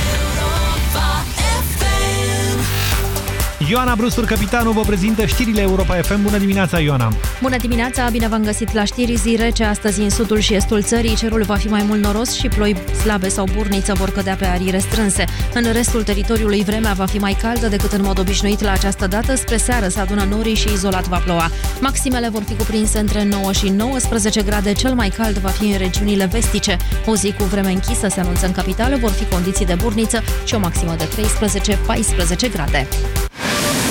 Ioana Brustur, capitanul, vă prezintă știrile Europa FM. Bună dimineața, Ioana! Bună dimineața, bine v-am găsit la știri. Zi rece astăzi în sudul și estul țării. Cerul va fi mai mult noros și ploi slabe sau burniță vor cădea pe arii restrânse. În restul teritoriului vremea va fi mai caldă decât în mod obișnuit la această dată. Spre seară se adună norii și izolat va ploua. Maximele vor fi cuprinse între 9 și 19 grade. Cel mai cald va fi în regiunile vestice. O zi cu vreme închisă se anunță în capitală. Vor fi condiții de burniță și o maximă de 13-14 grade. you.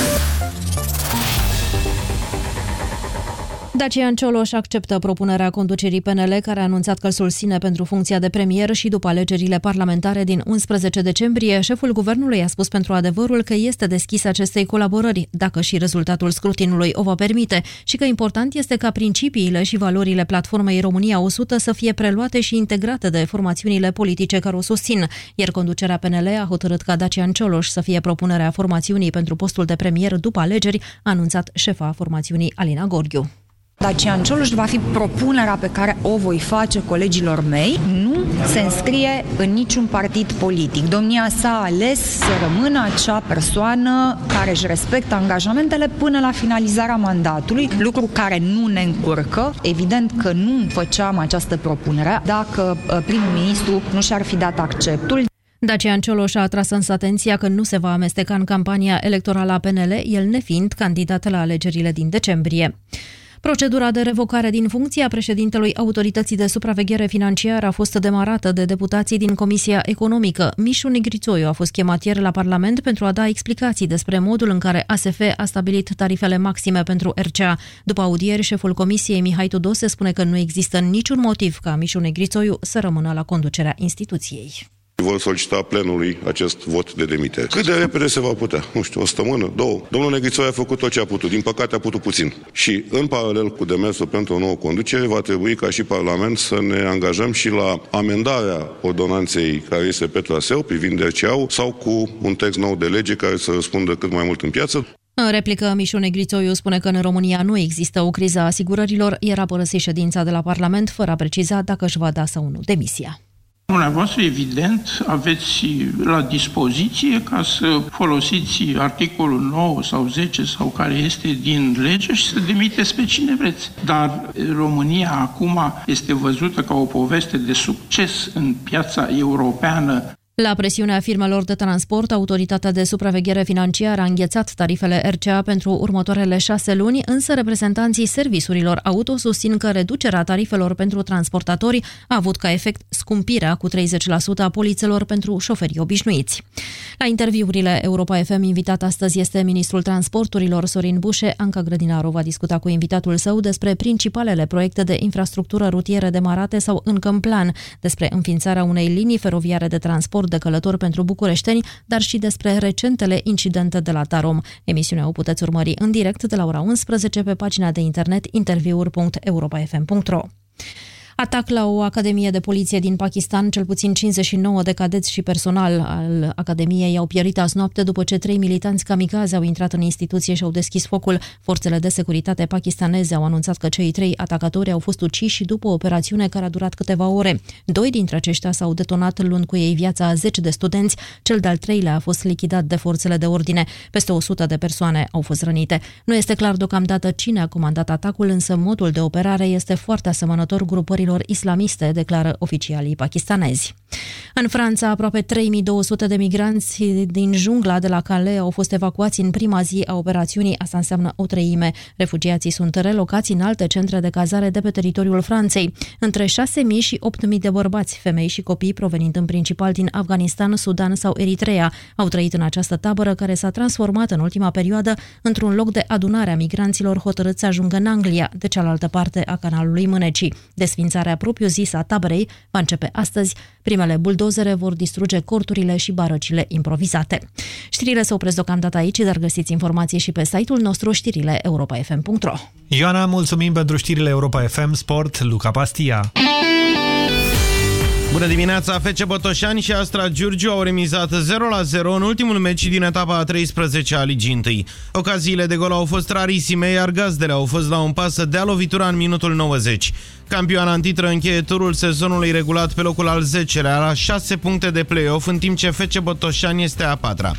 Dacian Cioloș acceptă propunerea conducerii PNL, care a anunțat că îl susține pentru funcția de premier și după alegerile parlamentare din 11 decembrie, șeful guvernului a spus pentru adevărul că este deschis acestei colaborări, dacă și rezultatul scrutinului o va permite, și că important este ca principiile și valorile platformei România 100 să fie preluate și integrate de formațiunile politice care o susțin, iar conducerea PNL a hotărât ca Dacian Cioloș să fie propunerea formațiunii pentru postul de premier după alegeri, a anunțat șefa formațiunii Alina Gorghiu. Dacian Cioloș va fi propunerea pe care o voi face colegilor mei. Nu se înscrie în niciun partid politic. Domnia sa a ales să rămână acea persoană care își respectă angajamentele până la finalizarea mandatului, lucru care nu ne încurcă. Evident că nu făceam această propunere dacă uh, primul ministru nu și-ar fi dat acceptul. Dacian Cioloș a atras însă atenția că nu se va amesteca în campania electorală a PNL, el nefiind candidat la alegerile din decembrie. Procedura de revocare din funcția președintelui Autorității de Supraveghere Financiară a fost demarată de deputații din Comisia Economică. Mișu Negrițoiu a fost chemat ieri la Parlament pentru a da explicații despre modul în care ASF a stabilit tarifele maxime pentru RCA. După audieri, șeful Comisiei Mihai Tudose spune că nu există niciun motiv ca Mișu Negrițoiu să rămână la conducerea instituției. Vor solicita plenului acest vot de demitere. Cât de repede se va putea? Nu știu, o săptămână, două. Domnul Negrițoi a făcut tot ce a putut. Din păcate a putut puțin. Și în paralel cu demersul pentru o nouă conducere, va trebui ca și Parlament să ne angajăm și la amendarea ordonanței care este pe traseu privind RCA sau cu un text nou de lege care să răspundă cât mai mult în piață. În replică, Mișu Negrițoiu spune că în România nu există o criză a asigurărilor, iar a părăsit ședința de la Parlament fără a preciza dacă își va da sau nu demisia. Dumneavoastră, evident, aveți la dispoziție ca să folosiți articolul 9 sau 10 sau care este din lege și să demiteți pe cine vreți. Dar România acum este văzută ca o poveste de succes în piața europeană la presiunea firmelor de transport, Autoritatea de Supraveghere Financiară a înghețat tarifele RCA pentru următoarele șase luni, însă reprezentanții serviciurilor auto susțin că reducerea tarifelor pentru transportatori a avut ca efect scumpirea cu 30% a polițelor pentru șoferii obișnuiți. La interviurile Europa FM invitat astăzi este ministrul transporturilor Sorin Bușe. Anca Grădinaru va discuta cu invitatul său despre principalele proiecte de infrastructură rutieră demarate sau încă în plan, despre înființarea unei linii feroviare de transport de călători pentru bucureșteni, dar și despre recentele incidente de la Tarom. Emisiunea o puteți urmări în direct de la ora 11 pe pagina de internet interviuri.europafm.ro. Atac la o academie de poliție din Pakistan, cel puțin 59 de cadeți și personal al academiei au pierit azi noapte după ce trei militanți kamikaze au intrat în instituție și au deschis focul. Forțele de securitate pakistaneze au anunțat că cei trei atacatori au fost uciși după o operațiune care a durat câteva ore. Doi dintre aceștia s-au detonat luând cu ei viața a 10 de studenți, cel de-al treilea a fost lichidat de forțele de ordine. Peste 100 de persoane au fost rănite. Nu este clar deocamdată cine a comandat atacul, însă modul de operare este foarte asemănător grupărilor islamiste, declară oficialii pakistanezi. În Franța, aproape 3200 de migranți din jungla de la Calais au fost evacuați în prima zi a operațiunii, asta înseamnă o treime. Refugiații sunt relocați în alte centre de cazare de pe teritoriul Franței. Între 6.000 și 8.000 de bărbați, femei și copii provenind în principal din Afganistan, Sudan sau Eritrea au trăit în această tabără care s-a transformat în ultima perioadă într-un loc de adunare a migranților hotărâți să ajungă în Anglia, de cealaltă parte a canalului Mânecii. Desfințarea propriu-zisă a taberei va începe astăzi. Primele buldozere vor distruge corturile și barăcile improvizate. Știrile se opresc deocamdată aici, dar găsiți informații și pe site-ul nostru știrile europa.fm.ro Ioana, mulțumim pentru știrile Europa FM Sport, Luca Pastia. Bună dimineața! FC Botoșani și Astra Giurgiu au remizat 0-0 în ultimul meci din etapa a 13 a ligii 1. Ocaziile de gol au fost rarisime, iar gazdele au fost la un pas să dea lovitura în minutul 90. Campioana în titră încheie turul sezonului regulat pe locul al 10-lea, la 6 puncte de play-off, în timp ce FC Botoșani este a patra.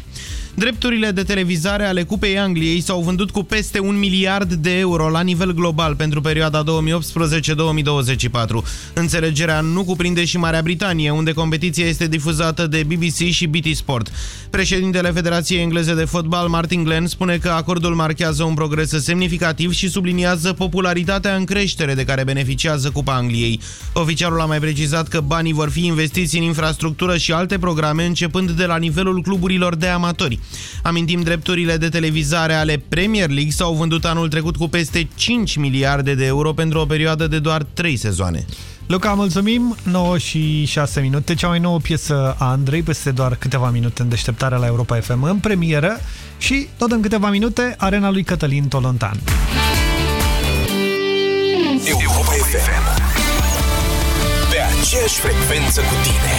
Drepturile de televizare ale Cupei Angliei s-au vândut cu peste un miliard de euro la nivel global pentru perioada 2018-2024. Înțelegerea nu cuprinde și Marea Britanie, unde competiția este difuzată de BBC și BT Sport. Președintele Federației Engleze de Fotbal, Martin Glenn, spune că acordul marchează un progres semnificativ și subliniază popularitatea în creștere de care beneficiază Cupa Angliei. Oficialul a mai precizat că banii vor fi investiți în infrastructură și alte programe, începând de la nivelul cluburilor de amatori. Amintim, drepturile de televizare ale Premier League s-au vândut anul trecut cu peste 5 miliarde de euro pentru o perioadă de doar 3 sezoane. Luca, mulțumim! 9 și 6 minute, cea mai nouă piesă a Andrei, peste doar câteva minute în deșteptarea la Europa FM în premieră și tot în câteva minute arena lui Cătălin Tolontan. Europa FM Pe aceeași frecvență cu tine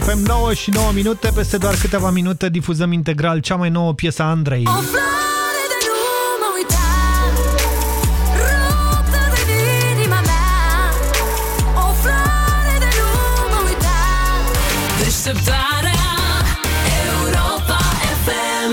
FM 9 și 9 minute. Peste doar câteva minute difuzăm integral cea mai nouă piesă a Andrei. O floare de nu mă uita Ruptă din inima mea O floare de nu mă uita Deșteptarea Europa FM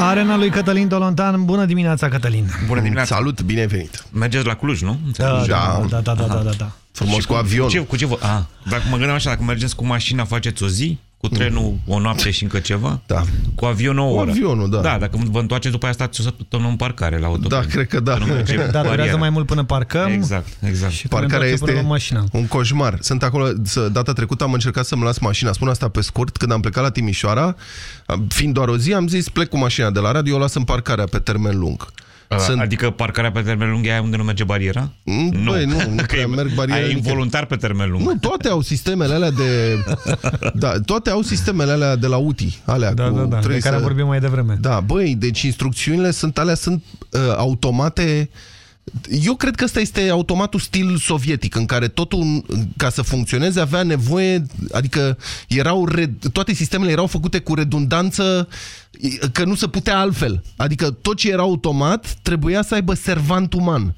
Arena lui Cătălin Dolontan. Bună dimineața, Cătălin. Bună dimineața. Salut, bine ai venit. Mergeți la Cluj, nu? Da, da, da, da, da, da, da, da. Frumos Și cu avionul. Cu ce, cu ce vă... A, dacă mă gândeam așa, dacă mergeți cu mașina, faceți o zi, cu trenul o noapte și încă ceva? Da. Cu avionul o Cu oră. avionul, da. Da, dacă vă întoarceți după aia stați o săptămână în parcare la auto. Da, cred că da. nu merge Da, durează bariera. mai mult până parcăm. Exact, exact. Și Parcarea până este până la mașină. un coșmar. Sunt acolo, să- data trecută am încercat să-mi las mașina, spun asta pe scurt, când am plecat la Timișoara, am- fiind doar o zi, am zis plec cu mașina de la radio, o las în parcarea pe termen lung. Sunt... Adică parcarea pe termen lung e aia unde nu merge bariera? Mm, băi, nu, nu Că prea e- merg bariere aia e nicăieri. involuntar pe termen lung. Nu, toate au sistemele alea de... Da, toate au sistemele alea de la UTI. Alea Da, cu, da, da, de trebuie care să- vorbim mai devreme. Da, băi, deci instrucțiunile sunt alea, sunt uh, automate... Eu cred că ăsta este automatul stil sovietic, în care totul, ca să funcționeze, avea nevoie, adică erau, red- toate sistemele erau făcute cu redundanță, că nu se putea altfel. Adică tot ce era automat trebuia să aibă servant uman.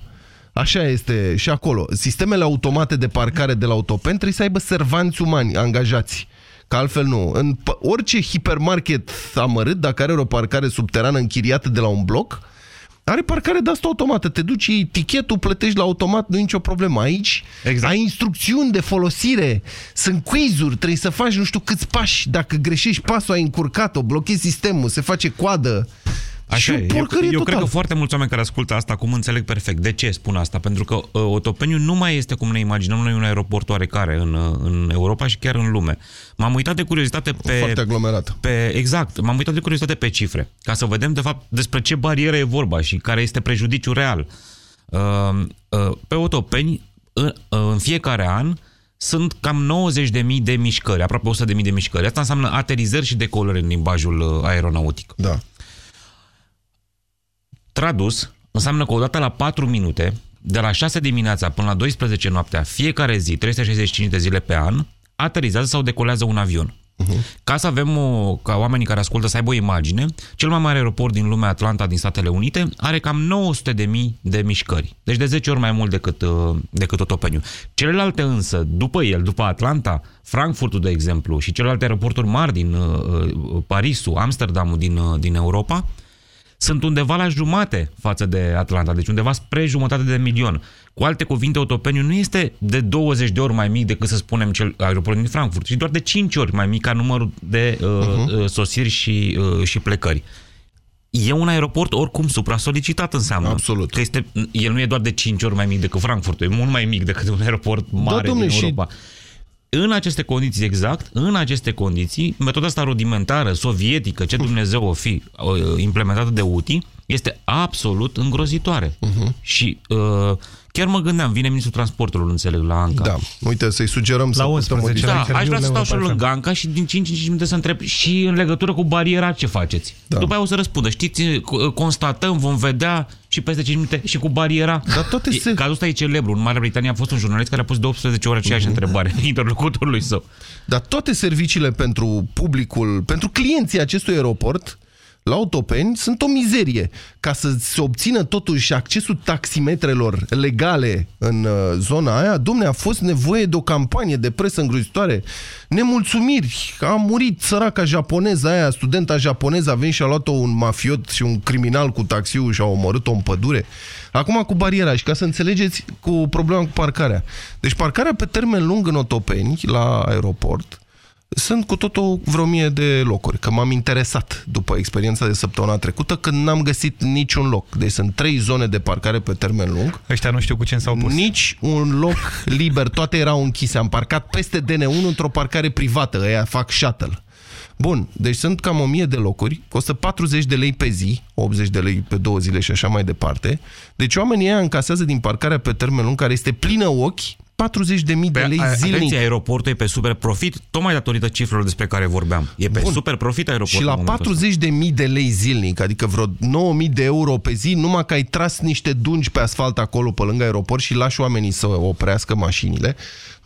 Așa este și acolo. Sistemele automate de parcare de la autopen trebuie să aibă servanți umani, angajați. Că altfel nu. În p- orice hipermarket amărât, dacă are o parcare subterană închiriată de la un bloc, are parcare de asta automată. Te duci, iei tichetul, plătești la automat, nu e nicio problemă. Aici exact. ai instrucțiuni de folosire, sunt quiz-uri, trebuie să faci nu știu câți pași. Dacă greșești pasul, ai încurcat-o, blochezi sistemul, se face coadă. Așa Și o e. Eu, porcărie eu cred totală. că foarte mulți oameni care ascultă asta acum înțeleg perfect. De ce spun asta? Pentru că uh, Otopeniu nu mai este cum ne imaginăm noi un aeroport oarecare în, uh, în Europa și chiar în lume. M-am uitat de curiozitate pe... Foarte aglomerat. Pe, exact. M-am uitat de curiozitate pe cifre. Ca să vedem, de fapt, despre ce barieră e vorba și care este prejudiciul real. Uh, uh, pe Otopeni, uh, uh, în fiecare an, sunt cam 90.000 de mișcări, aproape 100.000 de mișcări. Asta înseamnă aterizări și decolări în limbajul uh, aeronautic. Da. Tradus, înseamnă că odată la 4 minute, de la 6 dimineața până la 12 noaptea, fiecare zi, 365 de zile pe an, aterizează sau decolează un avion. Uh-huh. Ca să avem o, ca oamenii care ascultă să aibă o imagine, cel mai mare aeroport din lumea Atlanta din Statele Unite are cam 900 de mii de mișcări. Deci de 10 ori mai mult decât, uh, decât Otopeniu. Celelalte însă, după el, după Atlanta, Frankfurtul, de exemplu, și celelalte aeroporturi mari din uh, uh, Parisul, Amsterdamul din, uh, din Europa, sunt undeva la jumate față de Atlanta, deci undeva spre jumătate de milion. Cu alte cuvinte, Otopeniu nu este de 20 de ori mai mic decât să spunem cel aeroport din Frankfurt, ci doar de 5 ori mai mic ca numărul de uh, uh-huh. sosiri și, uh, și plecări. E un aeroport oricum supra-solicitat înseamnă. Absolut. Că este, el nu e doar de 5 ori mai mic decât Frankfurtul, e mult mai mic decât un aeroport mare domne, din și- Europa. În aceste condiții, exact, în aceste condiții, metoda asta rudimentară, sovietică, ce Dumnezeu o fi, uh, implementată de UTI, este absolut îngrozitoare. Uh-huh. Și uh, chiar mă gândeam, vine ministrul transportului, înțeleg, la Anca. Da, uite, să-i sugerăm să... La 11 Da, la aș vrea să interviul stau și eu Europa lângă Anca și din 5 în 5 minute să întreb și în legătură cu bariera ce faceți. Da. După aia o să răspundă. Știți, c- constatăm, vom vedea și peste 5 minute și cu bariera. Dar toate E- Cazul ăsta e celebru. În Marea Britanie a fost un jurnalist care a pus de 18 ore aceeași întrebare interlocutorului său. Dar toate serviciile pentru publicul, pentru clienții acestui aeroport, la autopeni, sunt o mizerie. Ca să se obțină totuși accesul taximetrelor legale în uh, zona aia, domne, a fost nevoie de o campanie de presă îngrozitoare. Nemulțumiri. A murit săraca japoneză aia, studenta japoneză, a venit și a luat-o un mafiot și un criminal cu taxiul și a omorât-o în pădure. Acum cu bariera și ca să înțelegeți cu problema cu parcarea. Deci parcarea pe termen lung în Otopeni, la aeroport, sunt cu totul vreo mie de locuri, că m-am interesat după experiența de săptămâna trecută când n-am găsit niciun loc. Deci sunt trei zone de parcare pe termen lung. Ăștia nu știu cu ce s-au pus. Nici un loc liber, toate erau închise. Am parcat peste DN1 într-o parcare privată, ăia fac shuttle. Bun, deci sunt cam 1000 de locuri, costă 40 de lei pe zi, 80 de lei pe două zile și așa mai departe. Deci oamenii ăia încasează din parcarea pe termen lung, care este plină ochi, 40 de mii de lei A- zilnic. Atenție, aeroportul e pe super profit, tocmai datorită cifrelor despre care vorbeam. E pe Bun. super profit aeroportul. Și la în momentul ăsta. 40 de mii de lei zilnic, adică vreo 9.000 de euro pe zi, numai că ai tras niște dungi pe asfalt acolo pe lângă aeroport și lași oamenii să oprească mașinile.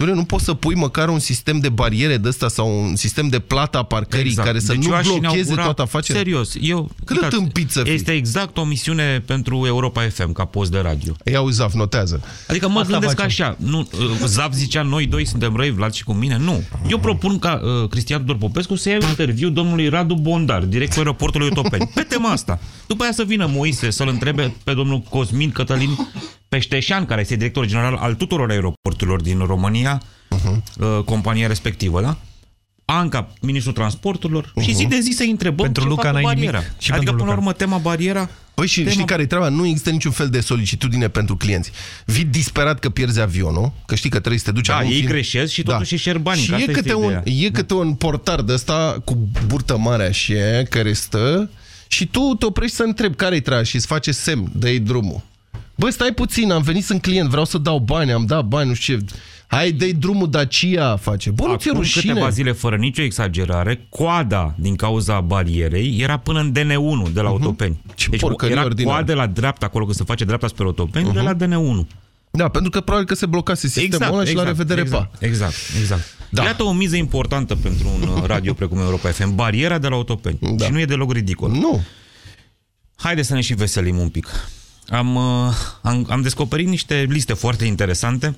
Doamne, nu poți să pui măcar un sistem de bariere de ăsta sau un sistem de plată a parcării Exact. care să Deci eu nu aș blocheze inaugura- toată afacerea? Serios, eu... Cât de tâmpit să fii? Este exact o misiune pentru Europa FM, ca post de radio. Ia uzi, Zaf, notează. Adică mă Asta gândesc facem. așa, nu, uh, Zav zicea, noi doi suntem răi, Vlad și cu mine, nu. Eu propun ca uh, Cristian Tudor Popescu să ia un interviu domnului Radu Bondar, directorul aeroportului Otopeni, pe tema asta. După aia să vină Moise să-l întrebe pe domnul Cosmin Cătălin Peșteșan, care este director general al tuturor aeroporturilor din România, uh, compania respectivă, da? Anca, ministrul transporturilor, și zi de zi să întrebăm Pentru ce Luca fac cu n-ai nimic. bariera. Și adică, pentru până la Luca. urmă, tema bariera... Păi și tema... știi care e treaba? Nu există niciun fel de solicitudine pentru clienți. Vii disperat că pierzi avionul, că știi că trebuie să te duci Da, acum ei fiind- greșesc și totuși își cer banii, Și că e asta este câte, un, ideea. e câte un portar de ăsta cu burtă mare așa, care stă și tu te oprești să întrebi care-i treaba și îți face semn, dă-i drumul. Bă, stai puțin, am venit, sunt client, vreau să dau bani, am dat bani, nu știu ce. Hai, dă drumul Dacia, face. Bă, nu ți-e Acum rușine? câteva zile, fără nicio exagerare, coada din cauza barierei era până în DN1 de la Otopeni. Ce deci porcărie era ordinară. coadă la dreapta, acolo când se face dreapta spre Otopeni, de la DN1. Da, pentru că probabil că se blocase sistemul ăla și la revedere, exact, pa. Exact, exact. Da. Iată o miză importantă pentru un uh, radio precum Europa FM. Bariera de la Otopeni. Da. Și nu e deloc ridicol. Nu. Haideți să ne și veselim un pic. Am, uh, am, am descoperit niște liste foarte interesante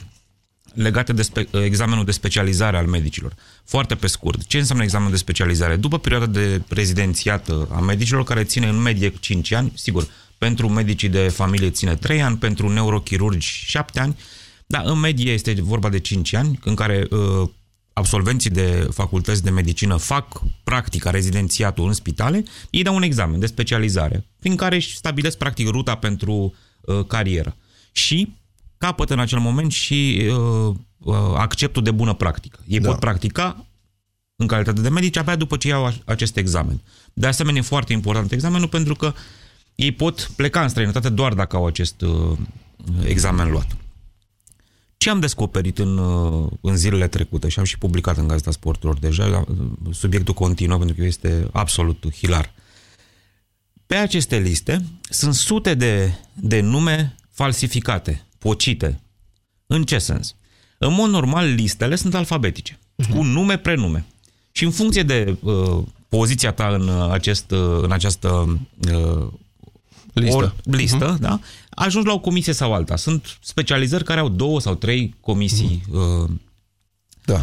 legate de spe, examenul de specializare al medicilor. Foarte pe scurt. Ce înseamnă examenul de specializare? După perioada de rezidențiat uh, a medicilor, care ține în medie 5 ani, sigur, pentru medicii de familie ține 3 ani, pentru neurochirurgi 7 ani, dar în medie este vorba de 5 ani, în care uh, absolvenții de facultăți de medicină fac practica, rezidențiatul în spitale, ei dau un examen de specializare, prin care își stabilesc practic ruta pentru uh, carieră. Și capătă în acel moment și uh, uh, acceptul de bună practică. Ei da. pot practica în calitate de medici abia după ce iau a- acest examen. De asemenea, e foarte important examenul pentru că ei pot pleca în străinătate doar dacă au acest uh, examen luat. Ce am descoperit în, uh, în zilele trecute și am și publicat în Gazeta Sporturilor deja, uh, subiectul continuă pentru că este absolut hilar. Pe aceste liste sunt sute de, de nume falsificate, pocite. În ce sens? În mod normal, listele sunt alfabetice, cu nume, prenume. Și în funcție de uh, poziția ta în, uh, acest, uh, în această uh, Listă. Or, listă da? ajungi la o comisie sau alta. Sunt specializări care au două sau trei comisii. Uh, da.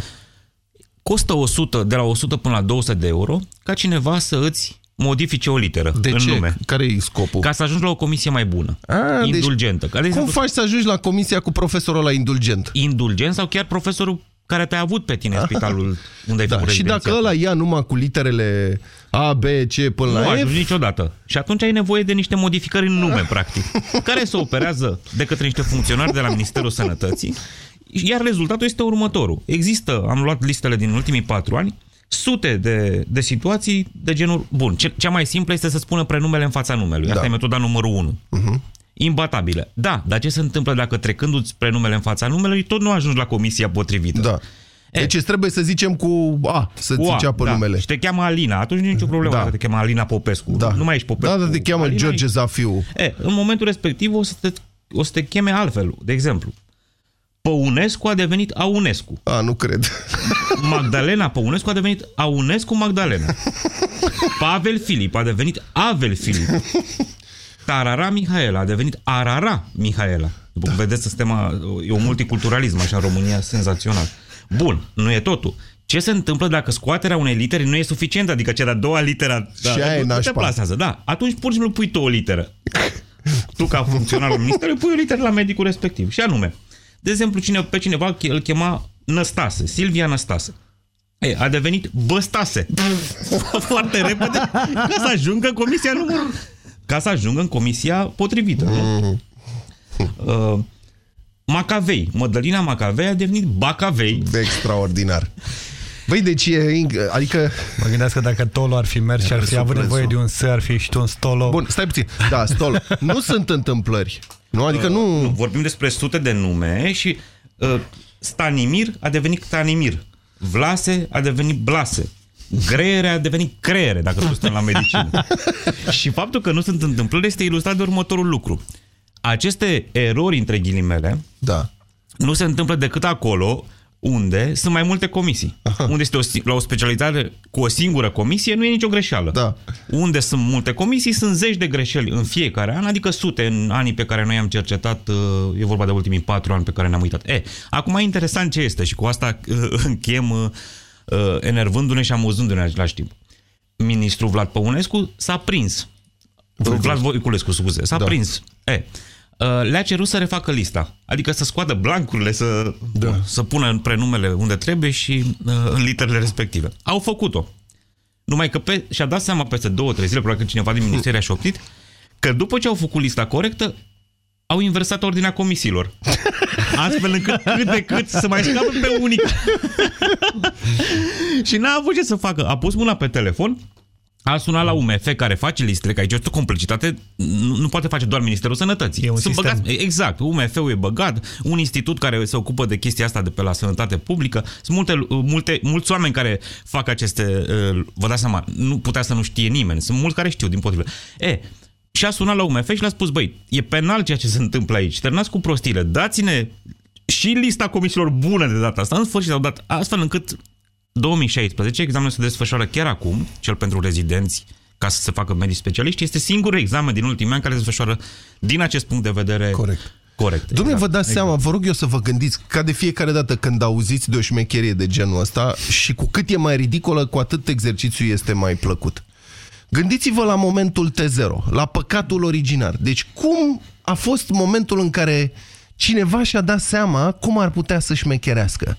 Costă 100, de la 100 până la 200 de euro ca cineva să îți modifice o literă De în ce? nume. Care e scopul? Ca să ajungi la o comisie mai bună. A, indulgentă. Deci, Care, de cum exemplu, faci să ajungi la comisia cu profesorul ăla indulgent? Indulgent sau chiar profesorul care te-a avut pe tine în spitalul unde ai Da, făcut și dacă rezidențiatul. ăla ia numai cu literele A, B, C până Nu la ajungi F, niciodată. Și atunci ai nevoie de niște modificări în nume, practic, care se operează de către niște funcționari de la Ministerul Sănătății, iar rezultatul este următorul. Există, am luat listele din ultimii patru ani, sute de, de situații de genul... Bun, ce, cea mai simplă este să spună prenumele în fața numelui. Asta Da. e metoda numărul 1. Mhm. Imbatabilă. Da, dar ce se întâmplă dacă trecându-ți prenumele în fața numelui, tot nu ajungi la comisia potrivită? Da. Deci îți trebuie să zicem cu A, să-ți Cu A, înceapă da. numele. Și te cheamă Alina, atunci nu e nicio problemă Da. dacă te cheamă Alina Popescu. Da. Nu mai ești Popescu. Da, dar te cheamă Alina George ești- Zafiu. E, în momentul respectiv o să te, o să te cheme altfel. De exemplu, Păunescu a devenit Aunescu. A, nu cred. Magdalena Păunescu a devenit Aunescu Magdalena. Pavel Filip a devenit Avel Filip. Tarara Mihaela a devenit Arara Mihaela. După cum vedeți, sistema, e un multiculturalism așa în România senzațional. Bun, nu e totul. Ce se întâmplă dacă scoaterea unei litere nu e suficientă? Adică cea de-a doua literă da, Și aia e nu te nașpa. plasează. Da, atunci pur și simplu pui tu o literă. Tu ca funcționar al ministerului pui o literă la medicul respectiv. Și anume, de exemplu, cine, pe cineva îl chema Năstase, Silvia Năstase. E, a devenit Băstase. Foarte repede ca să ajungă în comisia numărul... Ca să ajungă în comisia potrivită. Mhm. Uh, Macavei. Mădălina Macavei a devenit Bacavei. Extraordinar. Băi, deci e... inc- Adică... Mă gândesc că dacă Tolo ar fi mers și ar fi avut nevoie de un S, ar fi ieșit un Stolo. Bun, stai puțin. Da, stol. Nu sunt întâmplări. Nu, adică nu... Vorbim despre sute de nume și uh, Stanimir a devenit Tanimir. Vlase a devenit Blase. Greiere a devenit creiere, dacă tu stăm la medicină. și faptul că nu sunt întâmplări este ilustrat de următorul lucru. Aceste erori, între ghilimele, da. nu se întâmplă decât acolo unde sunt mai multe comisii. Aha. Unde este o, si- la o specialitate cu o singură comisie, nu e nicio greșeală. Da. Unde sunt multe comisii, sunt zeci de greșeli în fiecare an, adică sute în anii pe care noi am cercetat, uh, e vorba de ultimii patru ani pe care ne-am uitat. E, acum e interesant ce este și cu asta uh, încheiem uh, uh, enervându-ne și amuzându-ne în același timp. Ministrul Vlad Păunescu s-a prins. Vlad Voiculescu, scuze. S-a Da. prins. E, uh, le-a cerut să refacă lista. Adică să scoată blancurile, să, da. să pună în prenumele unde trebuie și uh, în literele respective. Au făcut-o. Numai că pe, și-a dat seama peste două, trei zile, probabil că cineva din minister a șoptit, că după ce au făcut lista corectă, au inversat ordinea comisiilor. Astfel încât cât de cât să mai scapă pe unii. și n-a avut ce să facă. A pus mâna pe telefon, a sunat la UMF care face listele, că aici este o complicitate, nu, nu poate face doar Ministerul Sănătății. E un Sunt sistem. băgați, exact, UMF-ul e băgat, un institut care se ocupă de chestia asta de pe la sănătate publică. Sunt multe, multe, mulți oameni care fac aceste, uh, vă dați seama, nu putea să nu știe nimeni. Sunt mulți care știu, din potrivă. E, și a sunat la UMF și le-a spus, băi, e penal ceea ce se întâmplă aici, terminați cu prostile, dați-ne și lista comisiilor bună de data asta. În sfârșit au dat astfel încât 2016, examenul se desfășoară chiar acum, cel pentru rezidenți, ca să se facă medici specialiști. Este singurul examen din ultimii ani care se desfășoară din acest punct de vedere corect. corect Dom'le, vă dați exact. seama, vă rog eu să vă gândiți, ca de fiecare dată când auziți de o șmecherie de genul ăsta și cu cât e mai ridicolă, cu atât exercițiul este mai plăcut. Gândiți-vă la momentul T0, la păcatul originar. Deci cum a fost momentul în care cineva și-a dat seama cum ar putea să șmecherească?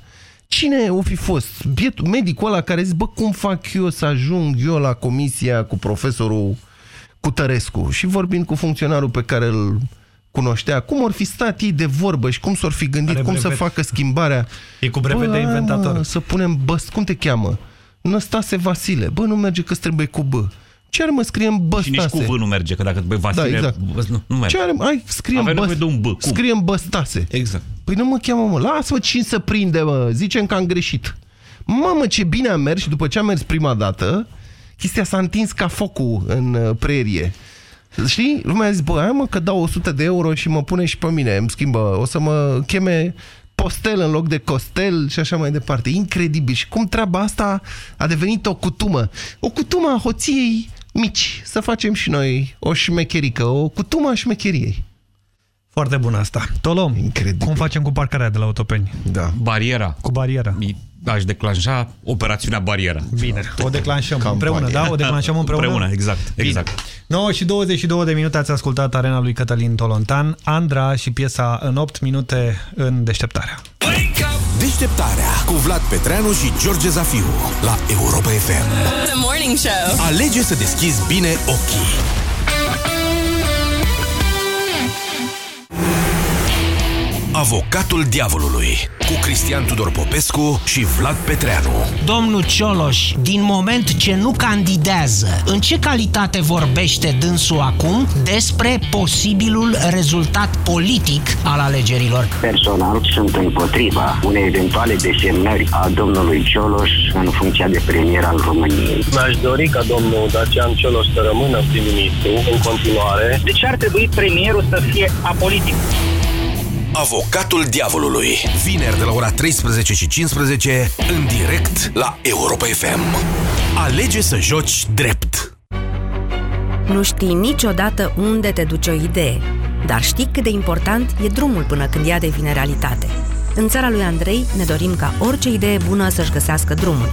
Cine o fi fost? Bietul, medicul ăla care zice, bă, cum fac eu să ajung eu la comisia cu profesorul Cutărescu și vorbind cu funcționarul pe care îl cunoștea, cum or fi stat ei de vorbă și cum s-or fi gândit, Are cum să brevet. facă schimbarea. E cu brevet de hai, inventator. Mă, să punem băst, cum te cheamă? Năstase Vasile. Bă, nu merge că trebuie cu B. Ce are mă scriem Și băstase? nici cu V nu merge, că dacă băi Vasile, Da, exact. bă, nu, nu merge. Ce are, hai, scriem, Avem băst, nevoie de un B. Cum? scriem băstase. Exact. Păi nu mă cheamă, mă. Lasă-mă cine să prinde, mă. Zicem că am greșit. Mamă, ce bine am mers și după ce am mers prima dată, chestia s-a întins ca focul în uh, prerie. Știi? Lumea a zis, bă, hai mă că dau 100 de euro și mă pune și pe mine, îmi schimbă, o să mă cheme postel în loc de costel și așa mai departe. Incredibil. Și cum treaba asta a devenit o cutumă. O cutumă a hoției mici. Să facem și noi o șmecherică, o cutumă a șmecheriei. Foarte bună asta. Tolom, Incredibil. cum facem cu parcarea de la autopeni? Da. Bariera. Cu bariera. Aș declanșa operațiunea bariera. Bine, o declanșăm împreună, da? O declanșăm împreună? Împreună, exact. Bine. exact. 9 și 22 de minute ați ascultat arena lui Cătălin Tolontan, Andra și piesa în 8 minute în deșteptarea. Deșteptarea cu Vlad Petreanu și George Zafiu la Europa FM. The Morning Show. Alege să deschizi bine ochii. Avocatul diavolului cu Cristian Tudor Popescu și Vlad Petreanu. Domnul Cioloș, din moment ce nu candidează, în ce calitate vorbește dânsul acum despre posibilul rezultat politic al alegerilor? Personal sunt împotriva unei eventuale desemnări a domnului Cioloș în funcția de premier al României. Mi-aș dori ca domnul Dacian Cioloș să rămână prim-ministru în continuare. De ce ar trebui premierul să fie apolitic? Avocatul diavolului. Vineri de la ora 13 și 15 în direct la Europa FM. Alege să joci drept. Nu știi niciodată unde te duce o idee, dar știi cât de important e drumul până când ea devine realitate. În țara lui Andrei ne dorim ca orice idee bună să-și găsească drumul.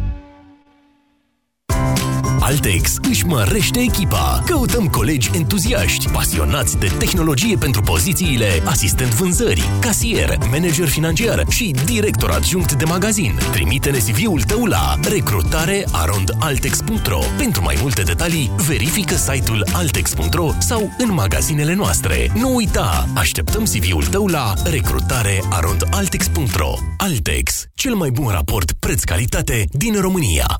Altex își mărește echipa. Căutăm colegi entuziaști, pasionați de tehnologie pentru pozițiile asistent vânzări, casier, manager financiar și director adjunct de magazin. Trimite-ne CV-ul tău la recrutarearondaltex.ro Pentru mai multe detalii, verifică site-ul altex.ro sau în magazinele noastre. Nu uita, așteptăm CV-ul tău la recrutarearondaltex.ro Altex, cel mai bun raport preț-calitate din România.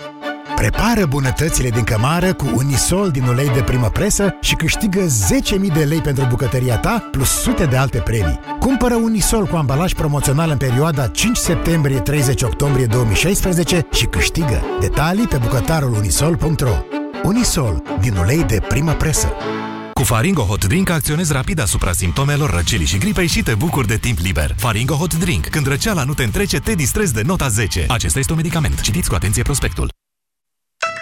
Prepară bunătățile din cămară cu Unisol din ulei de primă presă și câștigă 10.000 de lei pentru bucătăria ta plus sute de alte premii. Cumpără Unisol cu ambalaj promoțional în perioada 5 septembrie-30 octombrie 2016 și câștigă. Detalii pe bucătarul unisol.ro Unisol din ulei de primă presă. Cu Faringo Hot Drink acționezi rapid asupra simptomelor răcelii și gripei și te bucuri de timp liber. Faringo Hot Drink. Când răceala nu te întrece, te distrezi de nota 10. Acesta este un medicament. Citiți cu atenție prospectul.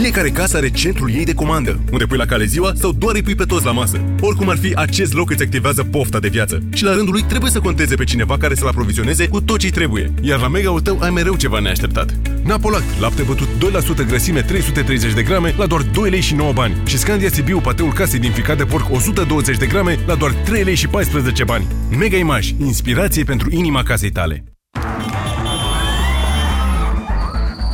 Fiecare casă are centrul ei de comandă, unde pui la cale ziua sau doar îi pui pe toți la masă. Oricum ar fi, acest loc îți activează pofta de viață. Și la rândul lui trebuie să conteze pe cineva care să-l aprovizioneze cu tot ce trebuie. Iar la mega-ul tău ai mereu ceva neașteptat. Napolac, lapte bătut 2% grăsime 330 de grame la doar 2 lei și 9 bani. Și Scandia Sibiu, pateul casei din ficat de porc 120 de grame la doar 3 lei și 14 bani. Mega Image, inspirație pentru inima casei tale.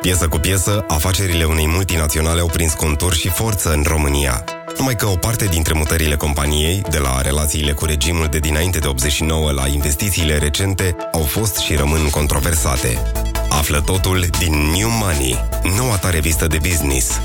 Piesă cu piesă, afacerile unei multinaționale au prins contur și forță în România. Numai că o parte dintre mutările companiei, de la relațiile cu regimul de dinainte de 89 la investițiile recente, au fost și rămân controversate. Află totul din New Money, noua ta revistă de business.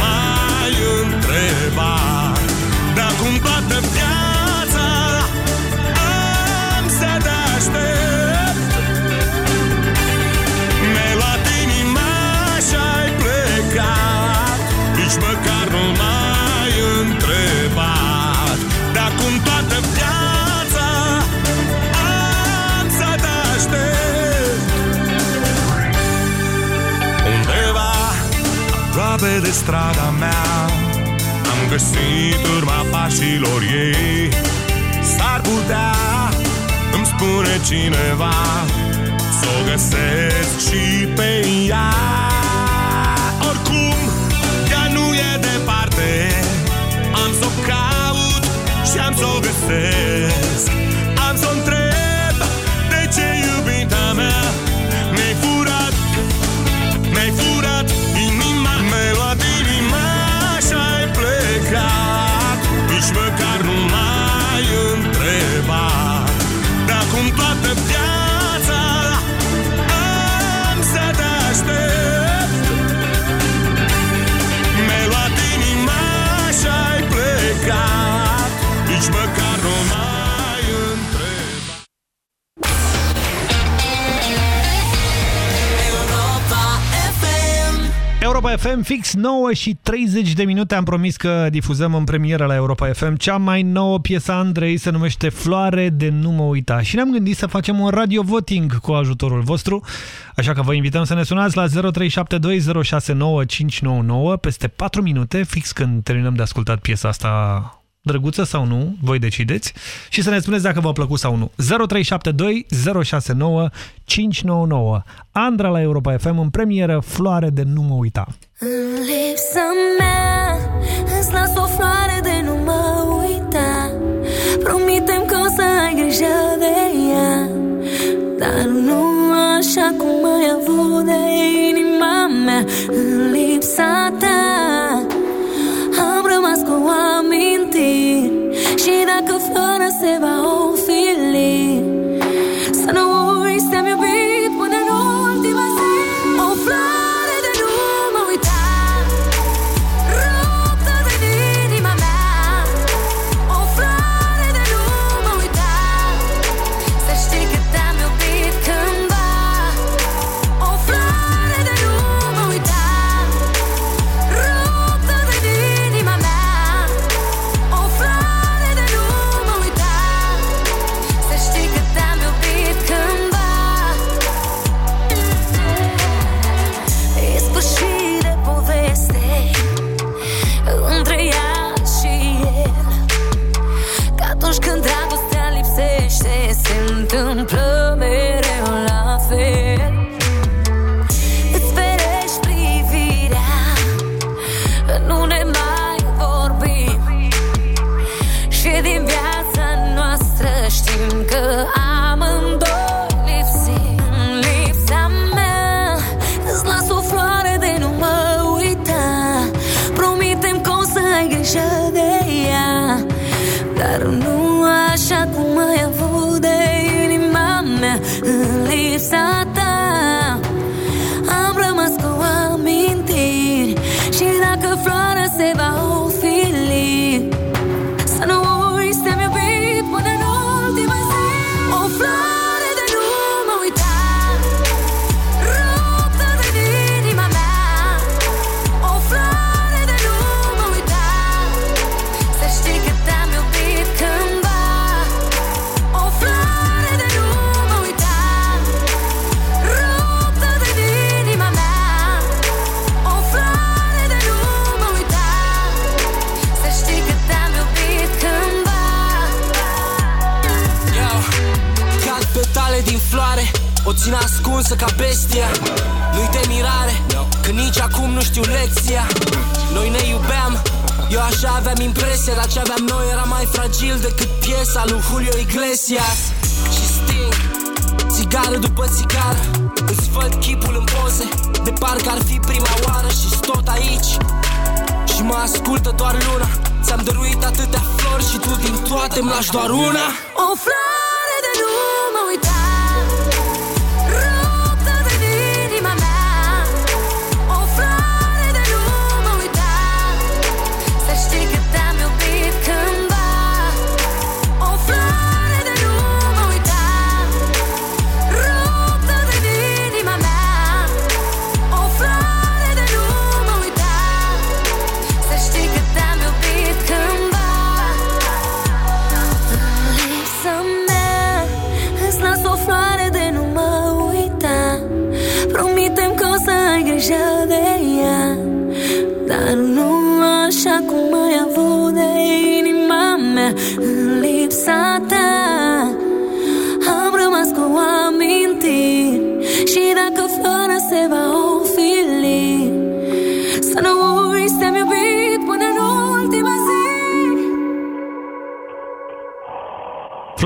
M-ai întrebat Dar cum toată viața Am să te aștept vede strada mea. Am găsit urma pașilor ei. S-ar putea, îmi spune cineva Să o găsesc și pe ea. Oricum, ea nu e departe. Am să o caut și am să o găsesc Europa FM, fix 9 și 30 de minute. Am promis că difuzăm în premieră la Europa FM cea mai nouă piesă a Andrei, se numește Floare de nu mă uita. Și ne-am gândit să facem un radio voting cu ajutorul vostru, așa că vă invităm să ne sunați la 0372069599 peste 4 minute, fix când terminăm de ascultat piesa asta drăguță sau nu, voi decideți, și să ne spuneți dacă v-a plăcut sau nu. 0372 069 599. Andra la Europa FM în premieră, Floare de nu mă uita. În lipsa mea Îți las o floare de nu mă uita Promitem că o să ai grijă de ea Dar nu așa cum ai avut de inima mea În lipsa ta Și dacă floarea se va ofili Se întâmplă În lipsa țin ascunsă ca bestia. Nu-i de mirare Că nici acum nu știu lecția. Noi ne iubeam Eu așa aveam impresia Dar ce aveam noi era mai fragil Decât piesa lui Julio Iglesias. Și sting Țigară după țigară Îți văd chipul în poze De parcă ar fi prima oară și tot aici. Și mă ascultă doar luna Ți-am dăruit atâtea flori Și tu din toate îmi lași doar una. O floare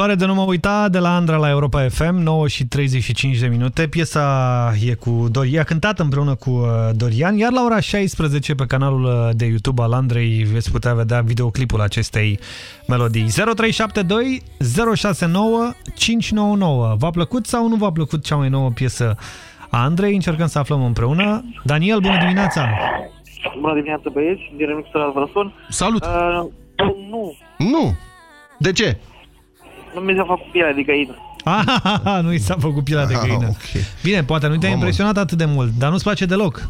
Floare de nu mă uita de la Andra la Europa FM, 9 și 35 de minute. Piesa e cu Dorian, cântată împreună cu uh, Dorian, iar la ora 16 pe canalul uh, de YouTube al Andrei veți putea vedea videoclipul acestei melodii. 0372 069 599. V-a plăcut sau nu v-a plăcut cea mai nouă piesă a Andrei? Încercăm să aflăm împreună. Daniel, bună dimineața! Bună dimineața, băieți, din remixul al Vrăsun. Salut! Uh, nu, Nu! De ce? Nu mi s-a făcut pielea de găină. Ah, nu i s-a făcut pielea de găină. okay. Bine, poate nu te-a Mamă. impresionat atât de mult, dar nu-ți place deloc.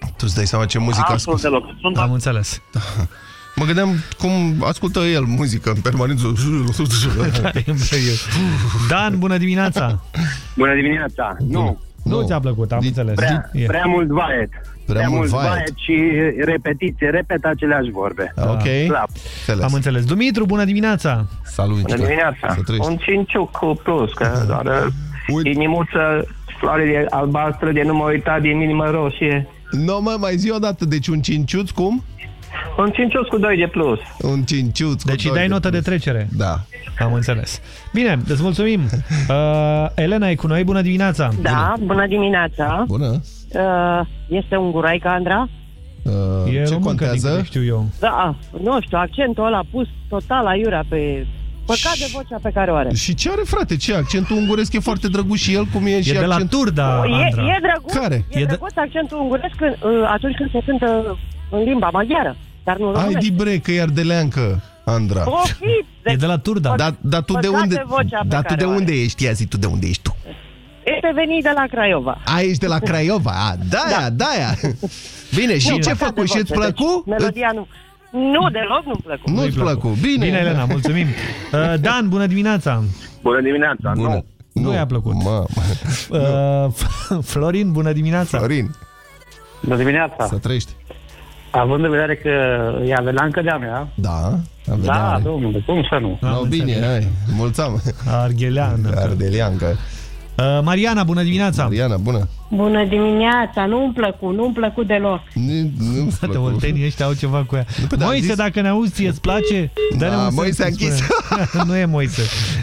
Tu îți dai seama ce muzică Absolut ascultă? deloc. Sunt Am înțeles. Mă gândeam cum ascultă el muzică în permanență. Dan, bună dimineața! Bună dimineața! Nu, Nu ți-a plăcut, am înțeles. prea, E. prea mult vaet. Prea, mult mult vaet. vaet și repetiție, repet aceleași vorbe. Ok. Slab. Am înțeles. Dumitru, bună dimineața! Salut, Bună dimineața! Un cinciuc cu plus, că doar inimuță, floare de albastră de nu mă uita din inimă roșie. Nu, mă, mai zi o dată. Deci un cinciuț cum? Un cinciuț cu 2 de plus. Un cinciuț cu Deci îi doi dai de notă de plus. trecere. Da. Am înțeles. Bine, îți mulțumim. Uh, Elena e cu noi, bună dimineața! Da, bună dimineața. Bună. Uh, este un gurai ca Andra? Uh, E ce româncă, contează? din câte știu eu. Da, nu știu, accentul ăla pus total aiurea pe... Păcat de vocea pe care o are. Și ce are, frate? Ce? Accentul unguresc e foarte drăguț și el, cum e, și de la accentul... Turda, E, e drăguț, Care? e, drăguț accentul unguresc când, uh, atunci când se cântă în limba maghiară, dar nu Ai românește. di bre, că e ardeleancă, Andra. Poftit! E de la Turda. Dar da, tu de Păcat unde, de vocea pe dar tu care de o are. unde ești? Ia zi tu de unde ești tu. Este venit de la Craiova. A, ești de la Craiova. A, da, da, da. Bine, și Nu, ce păcat de făcut? Și îți voce, plăcu? Deci, melodia nu. Nu, deloc nu-mi plăcut. Nu-ți plăcu. Bine. Bine, Elena, mulțumim. Uh, Dan, bună dimineața! Bună dimineața! Bună. Nu, i-a plăcut. Mă, Uh, Florin, bună dimineața! Florin, Bună dimineața! să trăiești. Având în vedere că e avelancă de-a mea, Da, da, Avea domnule, cum să nu? No, bine, hai, mulțam. Argheleană. Ardeliancă. Uh, Mariana, bună dimineața! Mariana, bună. Bună dimineața, nu-mi plăcut, nu-mi plăcut deloc. Nu, Toate oltenii ăștia au ceva cu ea. Moise, dacă ne auzi, ție îți place? Dă-ne Da, un semn Moise a să închis. spune. nu e Moise.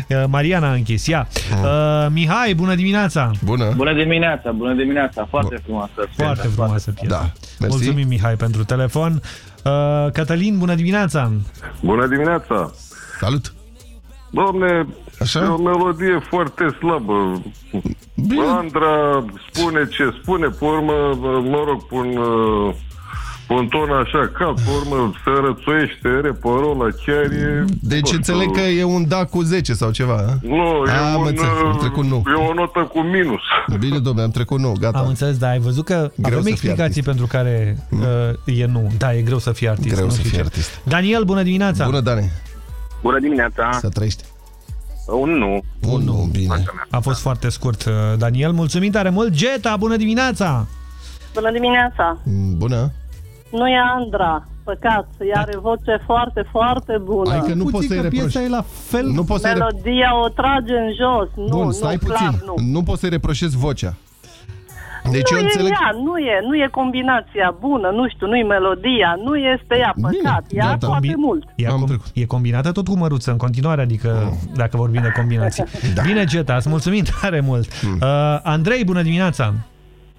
Uh, Mariana a închis. Ia. Uh, Mihai, bună dimineața! Bună! Bună dimineața, bună dimineața, foarte frumoasă. Foarte frumoasă piesă. Da, mersi. Mulțumim, Mihai, pentru telefon. Uh, Cătălin, bună dimineața! Bună dimineața! Salut! Domne, Așa? e o melodie foarte slabă. Bine. Andra spune ce spune, pe urmă, mă rog, pun, uh, pun ton așa cald, pe urmă se rățuiește reporul ăla, chiar e... Deci nu înțeleg știu, că e un da cu 10 sau ceva. a? Nu, Am e, un, înțeles, am trecut nu. e o notă cu minus. Bine, domnule, am trecut nou, gata. Am înțeles, da, ai văzut că Greu avem să fii explicații artist. pentru care uh, e nu. Da, e greu să fii artist. Greu nu să știu fii ce. artist. Daniel, bună dimineața! Bună, Dane. Bună dimineața! Să trăiești. Un nu. Un nu, bine. A fost foarte scurt, uh, Daniel. Mulțumim tare mult! Geta, bună dimineața! Bună dimineața! Mm, Bună. Nu e Andra, păcat, ea are voce foarte, foarte bună. Hai că nu poți să-i reproși. e la fel. Nu poți să-i reproși. Melodia o trage în jos, nu, Bun, stai nu, clar, puțin. nu. Nu poți să-i reproșezi vocea. Deci nu eu e înțeleg... ea, nu e, nu e combinația bună, nu știu, nu e melodia, nu este ea, păcat, ea gata. poate Combi- mult. E, com e combinată tot cu măruță în continuare, adică dacă vorbim de combinații. Da. Bine, Geta, îți mulțumim tare mult. Hmm. Uh, Andrei, bună dimineața!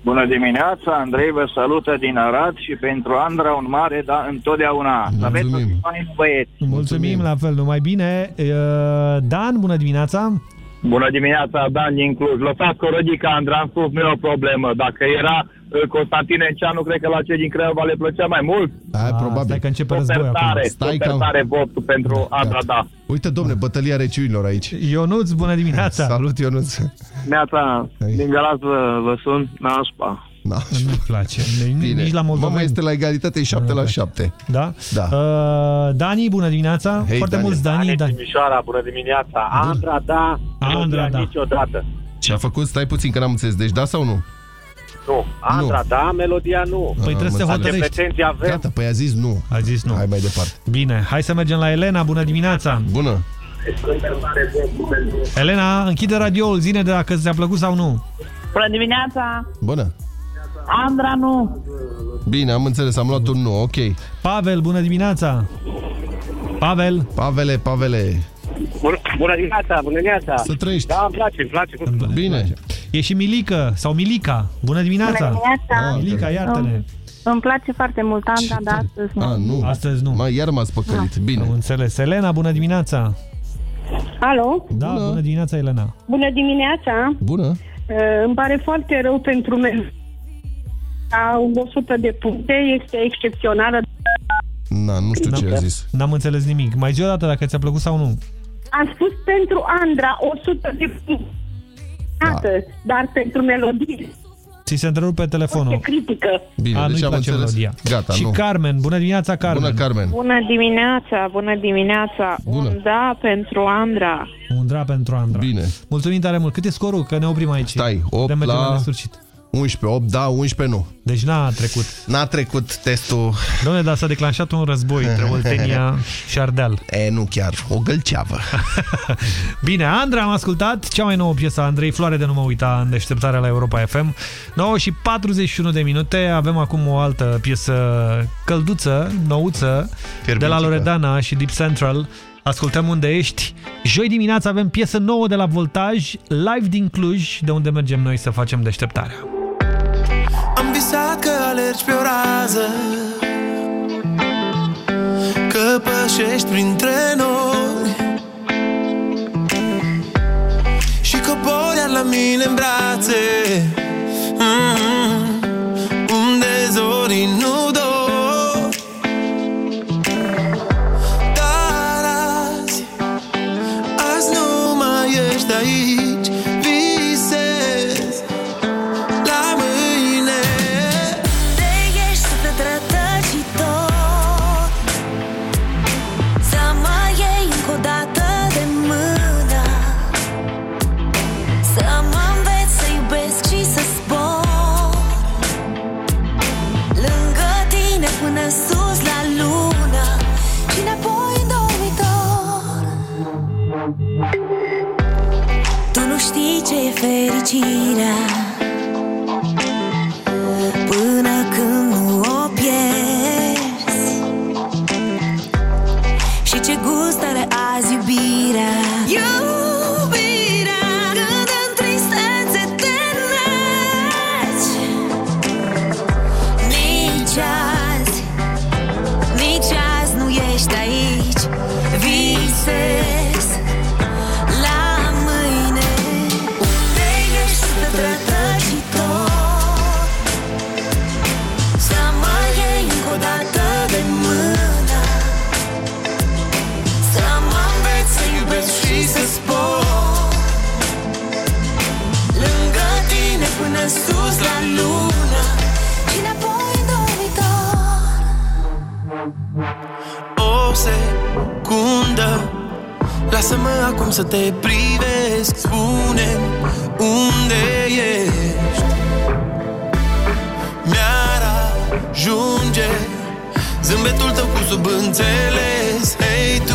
Bună dimineața, Andrei vă salută din Arad și pentru Andra un mare da întotdeauna. Să aveți o zi faină, băieți. Mulțumim, la fel, numai bine. Uh, Dan, bună dimineața! Bună dimineața, Dan din Cluj. Lăsați corodica, Andra, am spus, nu e o problemă. Dacă era uh, Constantin Enceanu, cred că la cei din Craiova le plăcea mai mult. Hai, probabil. Stai că începe Super războiul acum. tare, Stai super că- tare votul pentru Andra, da. Uite, domne, bătălia regiunilor aici. Ionuț, bună dimineața! Salut, Ionuț. Neața, din Galați vă, vă sun, nașpa. Da. Nu-mi place. Bine. Nici la Moldova. Mama este la egalitate 7 la 7. Da? Da. Uh, Dani, bună dimineața! Hei, Foarte Dani. mulți Dani. Dani. Timișoara, bună dimineața. Andra, da. Andra, da. Niciodată. Ce a făcut? Stai puțin că n-am înțeles. Deci da sau nu? Nu. Andra, da, melodia nu. Păi trebuie să te Am înțeles. hotărăști. Pretenții avem. Gata, păi a zis nu. A zis nu. Hai mai departe. Bine, hai să mergem la Elena. Bună dimineața! Bună. Elena, închide radioul, zine de dacă ți-a plăcut sau nu. Bună dimineața! Bună. Andra nu. Bine, am înțeles, am luat un nu, ok. Pavel, bună dimineața! Pavel! Pavele, Pavele! Bună, bună dimineața, bună dimineața. Să trăiești. Da, îmi place, îmi place. Bine. E și Milica sau Milica. Bună dimineața! Bună dimineața. Milica, iartă-ne! Îmi place foarte mult Andra, dar astăzi nu. A, nu. Astăzi nu. Mai iar m-ați păcălit. Bine. Am înțeles. Elena, bună dimineața! Alo? Da, bună, bună dimineața, Elena! Bună dimineața. Bună. Uh, îmi pare foarte rău pentru mine. Au 100 de puncte, este excepțională. Na, nu știu ce a zis. N-am înțeles nimic. Mai zi o dată dacă ți-a plăcut sau nu. Am spus pentru Andra 100 de puncte. Da. Dar pentru melodie Ți se întrerupe telefonul. e critică. Bine, A, deci nu-i am place înțeles. melodia. Gata, și nu. Carmen, bună dimineața, Carmen. Bună, Carmen. Bună dimineața, bună dimineața. Bună. Un da pentru Andra. Un drap pentru Andra. Bine. Mulțumim tare mult. Cât e scorul? Că ne oprim aici. Stai, 8 Putem merge la nesfârșit. 11, 8 da, 11 nu. Deci n-a trecut. N-a trecut testul. Dom'le, dar s-a declanșat un război între Oltenia și Ardeal. E, nu chiar, o gălceavă. Bine, Andra, am ascultat cea mai nouă piesă a Andrei, Floare de nu mă uita în deșteptarea la Europa FM. 9 și 41 de minute, avem acum o altă piesă călduță, nouță, de la Loredana și Deep Central. Ascultăm unde ești. Joi dimineața avem piesă nouă de la Voltaj, live din Cluj, de unde mergem noi să facem deșteptarea. Am visat că alergi pe o rază. Că pășești printre noi. Și cobori iar la mine în brațe. Mm-hmm. Unde zorii știi ce e fericirea O secundă Lasă-mă acum să te privesc. Spune unde ești. Mi-ar ajunge Zâmbetul tău cu subînțeles Hei tu,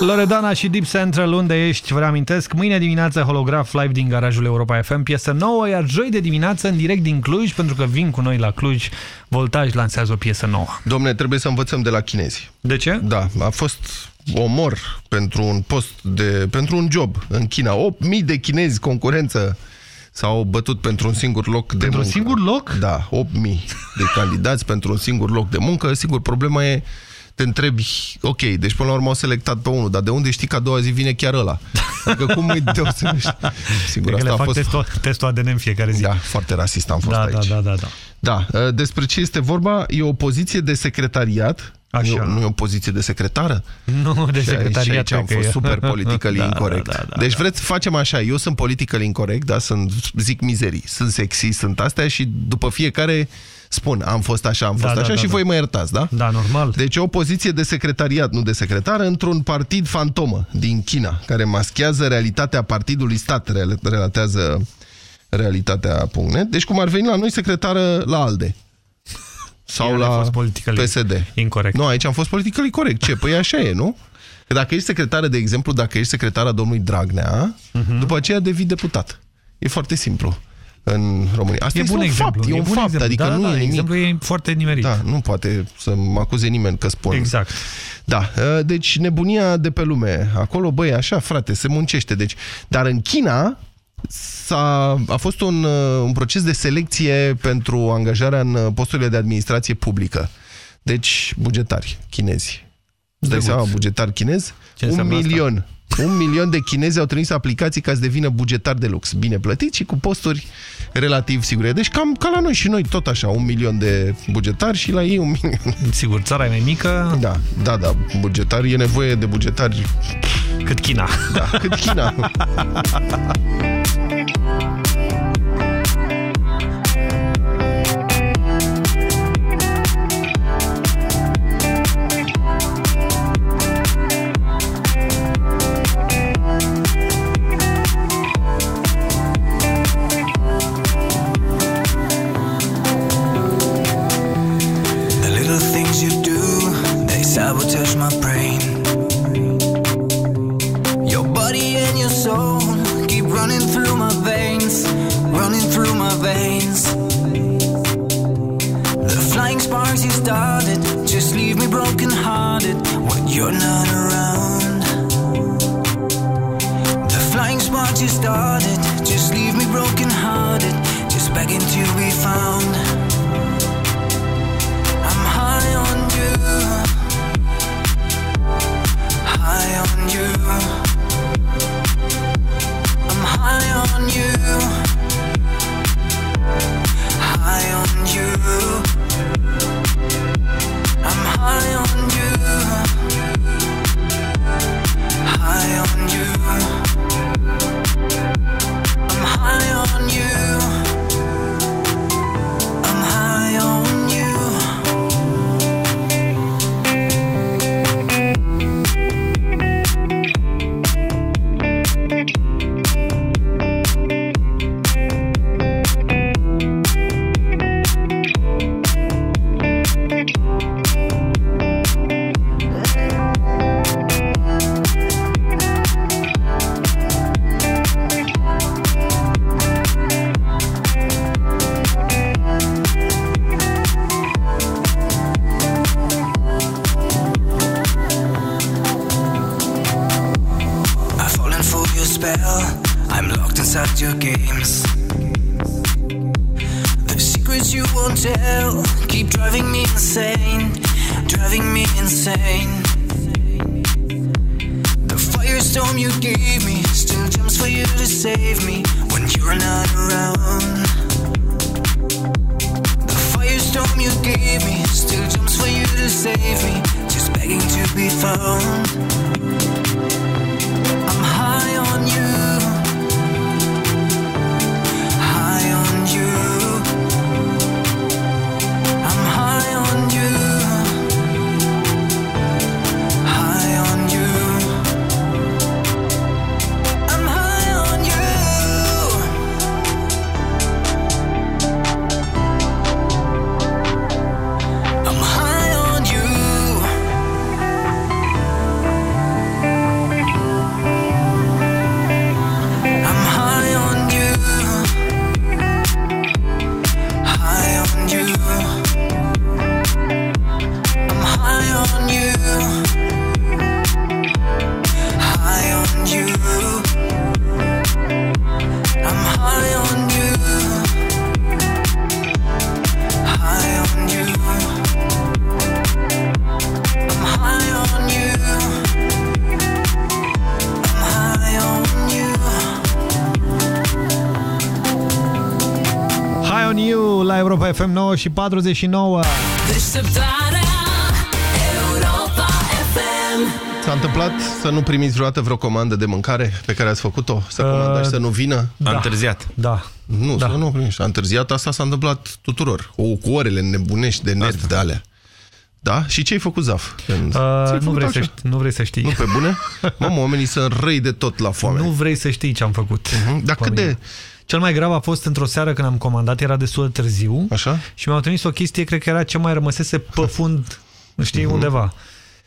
Loredana și Deep Central, unde ești? Vă reamintesc, mâine dimineață holograf live din garajul Europa FM, piesă nouă, iar joi de dimineață în direct din Cluj, pentru că vin cu noi la Cluj, Voltaj lansează o piesă nouă. Domne, trebuie să învățăm de la chinezi. De ce? Da, a fost omor pentru un post de, pentru un job în China. 8.000 de chinezi concurență s-au bătut pentru un singur loc de Pentru un muncă. singur loc? Da, 8.000 de candidați pentru un singur loc de muncă. Sigur, problema e te întrebi, ok, deci până la urmă au selectat pe unul, dar de unde știi că a doua zi vine chiar ăla? Adică cum îi deosebești? Sigur, Cred că asta le a fac fost... testul, testul ADN în fiecare zi. Da, foarte rasist am fost da, aici. Da, da, da, da. Da, ă, despre ce este vorba? E o poziție de secretariat, Așa. Nu, nu e o poziție de secretară? Nu, de Și aici- secretariat. Și aici am cred că fost e. super politically Da, incorrect. da, da, da, deci da. vreți să facem așa, eu sunt politically incorrect, da, sunt, zic mizerii, sunt sexy, sunt astea și după fiecare spun, am fost așa, am Da, fost da, așa da, și da. voi mă iertați, da? Da, normal. Deci e o poziție de secretariat, nu de secretară, într-un partid fantomă din China, care maschează realitatea partidului stat, rel- relatează realitatea.net. Deci cum ar veni la noi secretară la ALDE. Sau Iar ai la fost politically PSD. Incorrect. Nu, aici am fost politically corect. Ce? Păi așa e, nu? Că dacă ești secretară, de exemplu, dacă ești secretara domnului Dragnea, Mhm. după aceea devii deputat. E foarte simplu în România. Asta e este bun un exemplu. fapt, e un bun fapt, exemplu. adică da, nu da, e nimic. Exemplu e foarte nimerit. Da, nu poate să mă acuze nimeni că spun. Exact. Da, ă, deci nebunia de pe lume. Acolo, băi, așa, frate, se muncește. Deci, dar în China a a fost un, ă, un proces de selecție pentru angajarea în ă, posturile de administrație publică. Deci, bugetari chinezi. Îți dai Drăguț. seama, bugetar chinez? Ce un înseamnă asta? Milion. Un milion de chinezi au trimis aplicații ca să devină bugetar de lux. Bine plătiți și cu posturi relativ sigure. Deci cam ca la noi și noi tot așa, un milion de bugetari și la ei un milion. Sigur, țara e mai mică. Da, da, da, bugetari, e nevoie de bugetari Cât China. da, cât China. Europa FM 9 și 49. Deșteptarea Europa FM S-a întâmplat să nu primiți vreodată vreo comandă de mâncare pe care ați făcut-o? Să comandați și să nu vină? da. A întârziat. Da. Nu, Da. să nu primiți. A întârziat, asta s-a întâmplat tuturor. O, cu orele nebunești de net de alea. Da? Și ce ai făcut, Zaf? Când... Uh, Ți-ai nu, făcut vrei să așa? știi, nu vrei să știi. Nu pe bune? Mamă, oamenii sunt răi de tot la foame. Nu vrei să știi ce am făcut. Dar cât de... Cel mai grav a fost într-o seară când am comandat, era destul de târziu. Așa? Și mi-au trimis o chestie, cred că era ce mai rămăsese pe fund, știi, Mhm. undeva.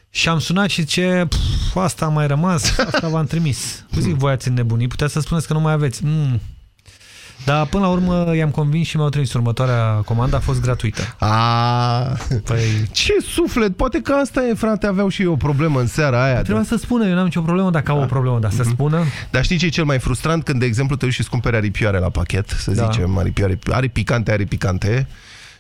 Și am sunat și ce asta a mai rămas, asta v-am trimis. Cum zic, voi ați înnebunit, puteți să spuneți că nu mai aveți. Mm. Dar până la urmă i-am convins și mi-au trimis următoarea comandă, a fost gratuită. A, păi... Ce suflet! Poate că asta e, frate, aveau și eu o problemă în seara aia. Trebuia să spună, eu n-am nicio problemă dacă au o problemă, dar să spună. Dar știi ce e cel mai frustrant? Când, de exemplu, te duci și îți cumperi aripioare la pachet, să Da. zicem, aripioare, are picante, are picante,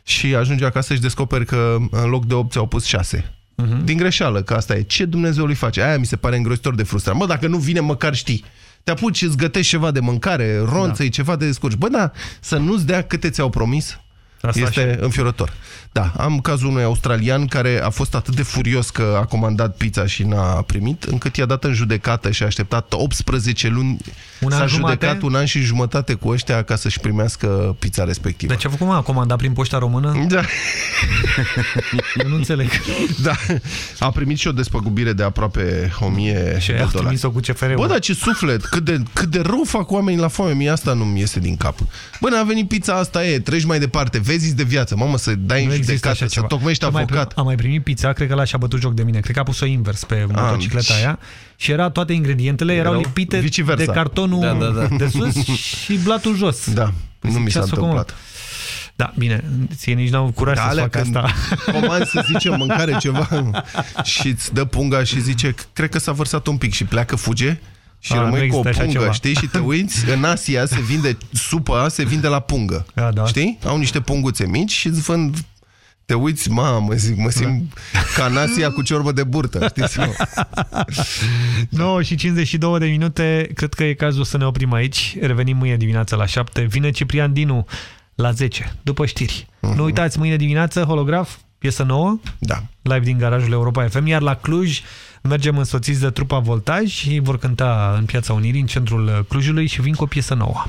și ajungi acasă și descoperi că în loc de 8 ți-au pus 6. Mhm. Din greșeală, că asta e. Ce Dumnezeu îi face? Aia mi se pare îngrozitor de frustrant. Mă, dacă nu vine, măcar știi. Te apuci și îți gătești ceva de mâncare, ronță, da. ceva de descurci. Bă, da, să nu-ți dea câte ți-au promis, Asta este înfiorător. Da, am cazul unui australian care a fost atât de furios că a comandat pizza și n-a primit, încât i-a dat în judecată și a așteptat 18 luni. Un an S-a jumate? judecat un an și jumătate cu ăștia ca să-și primească pizza respectivă. Dar ce a făcut, mă? A comandat prin poșta română? Da. Eu nu înțeleg. Da, a primit și o despăgubire de aproape 1000 Și de a dolari. trimis-o cu CFR-ul. Bă, dar ce suflet, cât de, cât de rău fac oamenii la foame, mie asta nu-mi iese din cap. Bă, n-a venit pizza, asta e, treci mai departe, vezi de viață, mamă, să dai Nu în există judecată, așa să ceva. tocmești Am mai avocat. prim- Am mai primit pizza, cred că l-a și-a bătut joc de mine. Cred că a pus-o invers pe motocicleta aia și era toate ingredientele erau, Erau lipite vice-versa. de cartonul Da, da, da. de sus și blatul jos. Da, nu Zic, mi ce s-a ați făcut, mă? întâmplat. Da, bine, ție nici n-au curaj Da, să alea facă când asta. Comand să zicem mâncare ceva și îți dă punga și zice cred că s-a vărsat un pic și pleacă, fuge și A, nu rămâi cu o există așa pungă, ceva. știi? Și te uiți, în Asia se vinde supa, se vinde la pungă. Da, da. Știi? Au niște punguțe mici și îți vând te uiți, mamă, zic, mă simt ca în Asia cu ciorbă de burtă, știți? sau? 9 și 52 de minute, cred că e cazul să ne oprim aici. Revenim mâine dimineața la 7. Vine Ciprian Dinu la 10, după știri. Nu uitați, mâine dimineață, holograf, piesă nouă, da. live din garajul Europa FM, iar la Cluj mergem însoțiți de trupa Voltaj și vor cânta în Piața Unirii, în centrul Clujului și vin cu o piesă nouă.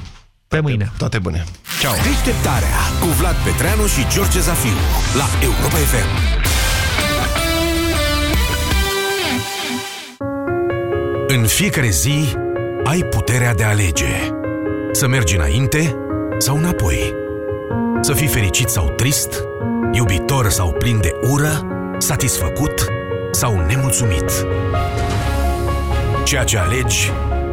Pe mâine. Toate bune. Ciao. Deșteptarea cu Vlad Petreanu și George Zafiu la Europa FM. În fiecare zi ai puterea de a alege. Să mergi înainte sau înapoi. Să fii fericit sau trist, iubitor sau plin de ură, satisfăcut sau nemulțumit. Ceea ce alegi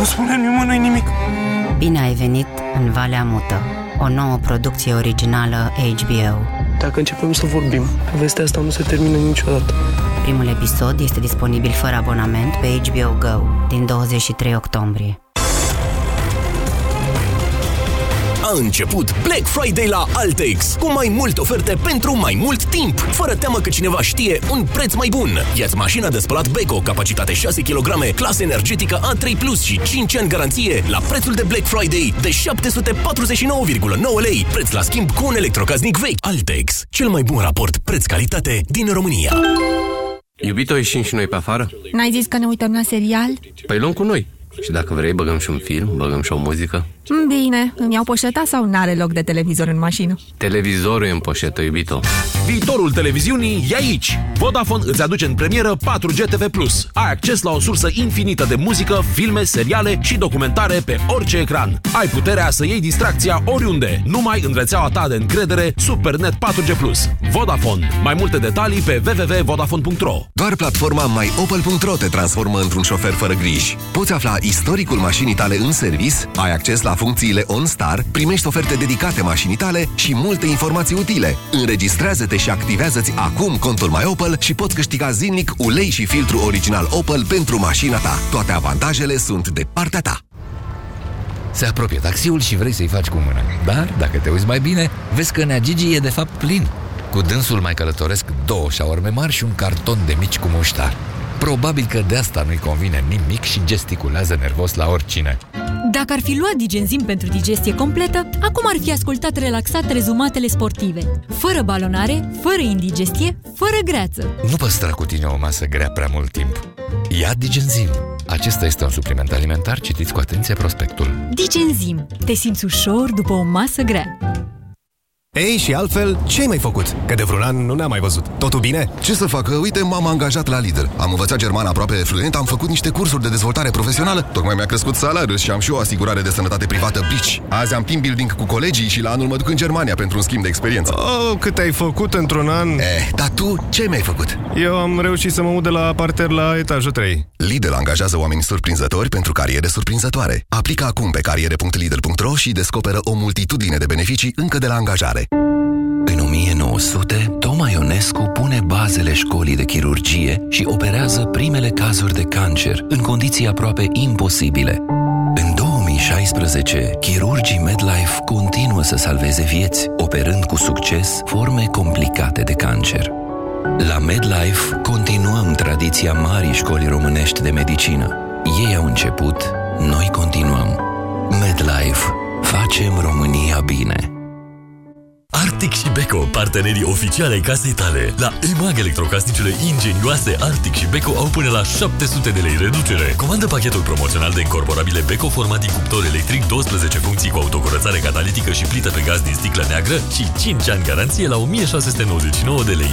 Nu spune nimănui nimic. Bine ai venit în Valea Mută, o nouă producție originală HBO. Dacă începem să vorbim, povestea asta nu se termină niciodată. Primul episod este disponibil fără abonament pe HBO Go din 23 octombrie. A început Black Friday la Altex, cu mai multe oferte pentru mai mult timp, fără teamă că cineva știe un preț mai bun. Iați mașina de spălat Beko, capacitate 6 kg, clasă energetică A3+, Plus și 5 ani garanție, la prețul de Black Friday de 749,9 lei, preț la schimb cu un electrocaznic vechi. Altex, cel mai bun raport preț-calitate din România. Iubito, ieșim și noi pe afară? N-ai zis că ne uităm la serial? Păi luăm cu noi. Și dacă vrei, băgăm și un film, băgăm și o muzică. Bine, îmi iau poșeta sau n-are loc de televizor în mașină? Televizorul e în poșetă, iubito. Viitorul televiziunii e aici! Vodafone îți aduce în premieră 4G TV+. Ai acces la o sursă infinită de muzică, filme, seriale și documentare pe orice ecran. Ai puterea să iei distracția oriunde, numai în rețeaua ta de încredere Supernet 4G+. Vodafone. Mai multe detalii pe www.vodafone.ro Doar platforma myopel.ro te transformă într-un șofer fără griji. Poți afla istoricul mașinii tale în servis, ai acces la funcțiile OnStar, primești oferte dedicate mașinii tale și multe informații utile. Înregistrează-te și activează-ți acum contul MyOpel și poți câștiga zilnic ulei și filtru original Opel pentru mașina ta. Toate avantajele sunt de partea ta. Se apropie taxiul și vrei să-i faci cu mâna. Dar, dacă te uiți mai bine, vezi că Nea Gigi e de fapt plin. Cu dânsul mai călătoresc două șaorme mari și un carton de mici cu muștar. Probabil că de asta nu-i convine nimic și gesticulează nervos la oricine. Dacă ar fi luat Digenzim pentru digestie completă, acum ar fi ascultat relaxat rezumatele sportive. Fără balonare, fără indigestie, fără greață. Nu păstra cu tine o masă grea prea mult timp. Ia Digenzim. Acesta este un supliment alimentar, citiți cu atenție prospectul. Digenzim. Te simți ușor după o masă grea. Ei, și altfel, ce ai mai făcut? Că de vreun an nu ne-am mai văzut. Totul bine? Ce să fac? Uite, m-am angajat la Lidl. Am învățat germană aproape fluent, am făcut niște cursuri de dezvoltare profesională, tocmai mi-a crescut salariul și am și o asigurare de sănătate privată Bici. Azi am team building cu colegii și la anul mă duc în Germania pentru un schimb de experiență. Oh, cât ai făcut într-un an? Eh, dar tu ce mi-ai făcut? Eu am reușit să mă mut de la parter la etajul 3. Lidl angajează oameni surprinzători pentru cariere surprinzătoare. Aplică acum pe cariere.lidl.ro și descoperă o multitudine de beneficii încă de la angajare. În 1900, Toma Ionescu pune bazele școlii de chirurgie și operează primele cazuri de cancer în condiții aproape imposibile. În 2016, chirurgii MedLife continuă să salveze vieți, operând cu succes forme complicate de cancer. La MedLife continuăm tradiția marii școli românești de medicină. Ei au început, noi continuăm. MedLife. Facem România bine. Arctic și Beko, partenerii oficiale ai casei tale. La EMAG, electrocasnicele ingenioase Arctic și Beko au până la 700 de lei reducere. Comandă pachetul promoțional de incorporabile Beko format din cuptor electric, 12 funcții cu autocurățare catalitică și plită pe gaz din sticlă neagră și 5 ani garanție la 1699 de lei.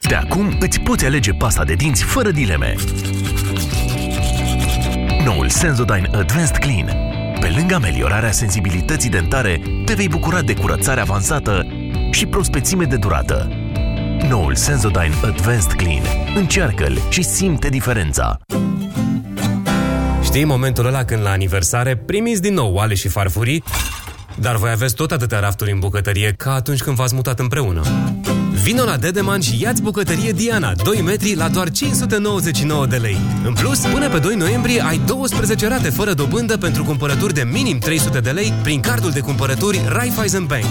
De acum îți poți alege pasta de dinți fără dileme. Noul Sensodyne Advanced Clean. Pe lângă ameliorarea sensibilității dentare, te vei bucura de curățare avansată și prospețime de durată. Noul Sensodyne Advanced Clean. Încearcă-l și simte diferența. Știi momentul ăla când la aniversare primiți din nou oale și farfurii, dar voi aveți tot atâtea rafturi în bucătărie ca atunci când v-ați mutat împreună. Vino la Dedeman și ia-ți bucătărie Diana, 2 metri la doar 599 de lei. În plus, până pe 2 noiembrie ai 12 rate fără dobândă pentru cumpărături de minim 300 de lei prin cardul de cumpărături Raiffeisen Bank.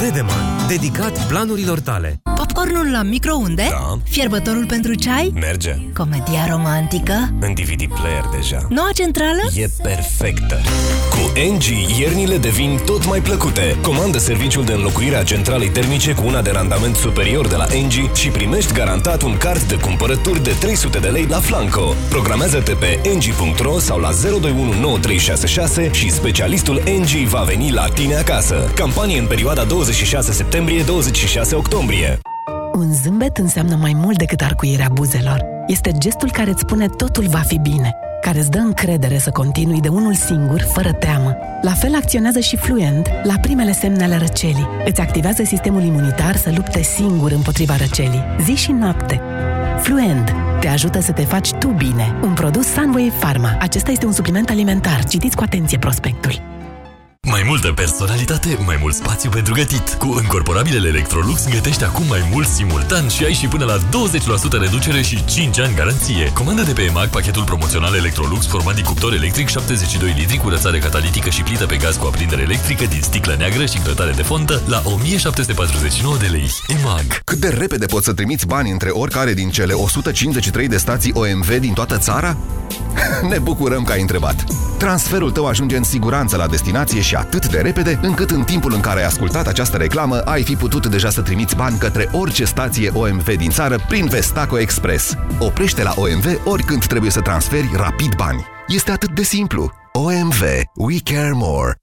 Dedeman, dedicat planurilor tale. Popcornul la microunde? Da. Fierbătorul pentru ceai? Merge. Comedia romantică? În DVD player deja. Noua centrală? E perfectă. Cu NG, iernile devin tot mai plăcute. Comandă serviciul de înlocuire a centralei termice cu una de randament superior de la NG și primești garantat un card de cumpărături de 300 de lei la Flanco. Programează-te pe ng.ro sau la 021936 și specialistul NG va veni la tine acasă. Campanie în perioada 26 septembrie-26 octombrie. Un zâmbet înseamnă mai mult decât arcuirea buzelor. Este gestul care îți spune totul va fi bine, care îți dă încredere să continui de unul singur, fără teamă. La fel acționează și Fluent la primele semne ale răcelii. Îți activează sistemul imunitar să lupte singur împotriva răcelii, zi și noapte. Fluent te ajută să te faci tu bine. Un produs Sunway Pharma. Acesta este un supliment alimentar. Citiți cu atenție prospectul. Mai multă personalitate, mai mult spațiu pentru gătit. Cu încorporabilele Electrolux gătești acum mai mult simultan și ai și până la 20% reducere și 5 ani garanție. Comandă de pe EMAG pachetul promoțional Electrolux format din cuptor electric 72 litri cu rățare catalitică și plită pe gaz cu aprindere electrică din sticlă neagră și grătare de fontă la 1749 de lei. EMAG. Cât de repede poți să trimiți bani între oricare din cele 153 de stații OMV din toată țara? Ne bucurăm că ai întrebat. Transferul tău ajunge în siguranță la destinație și atât de repede, încât în timpul în care ai ascultat această reclamă, ai fi putut deja să trimiți bani către orice stație OMV din țară prin Vestaco Express. Oprește la OMV oricând trebuie să transferi rapid bani. Este atât de simplu. OMV. We care more.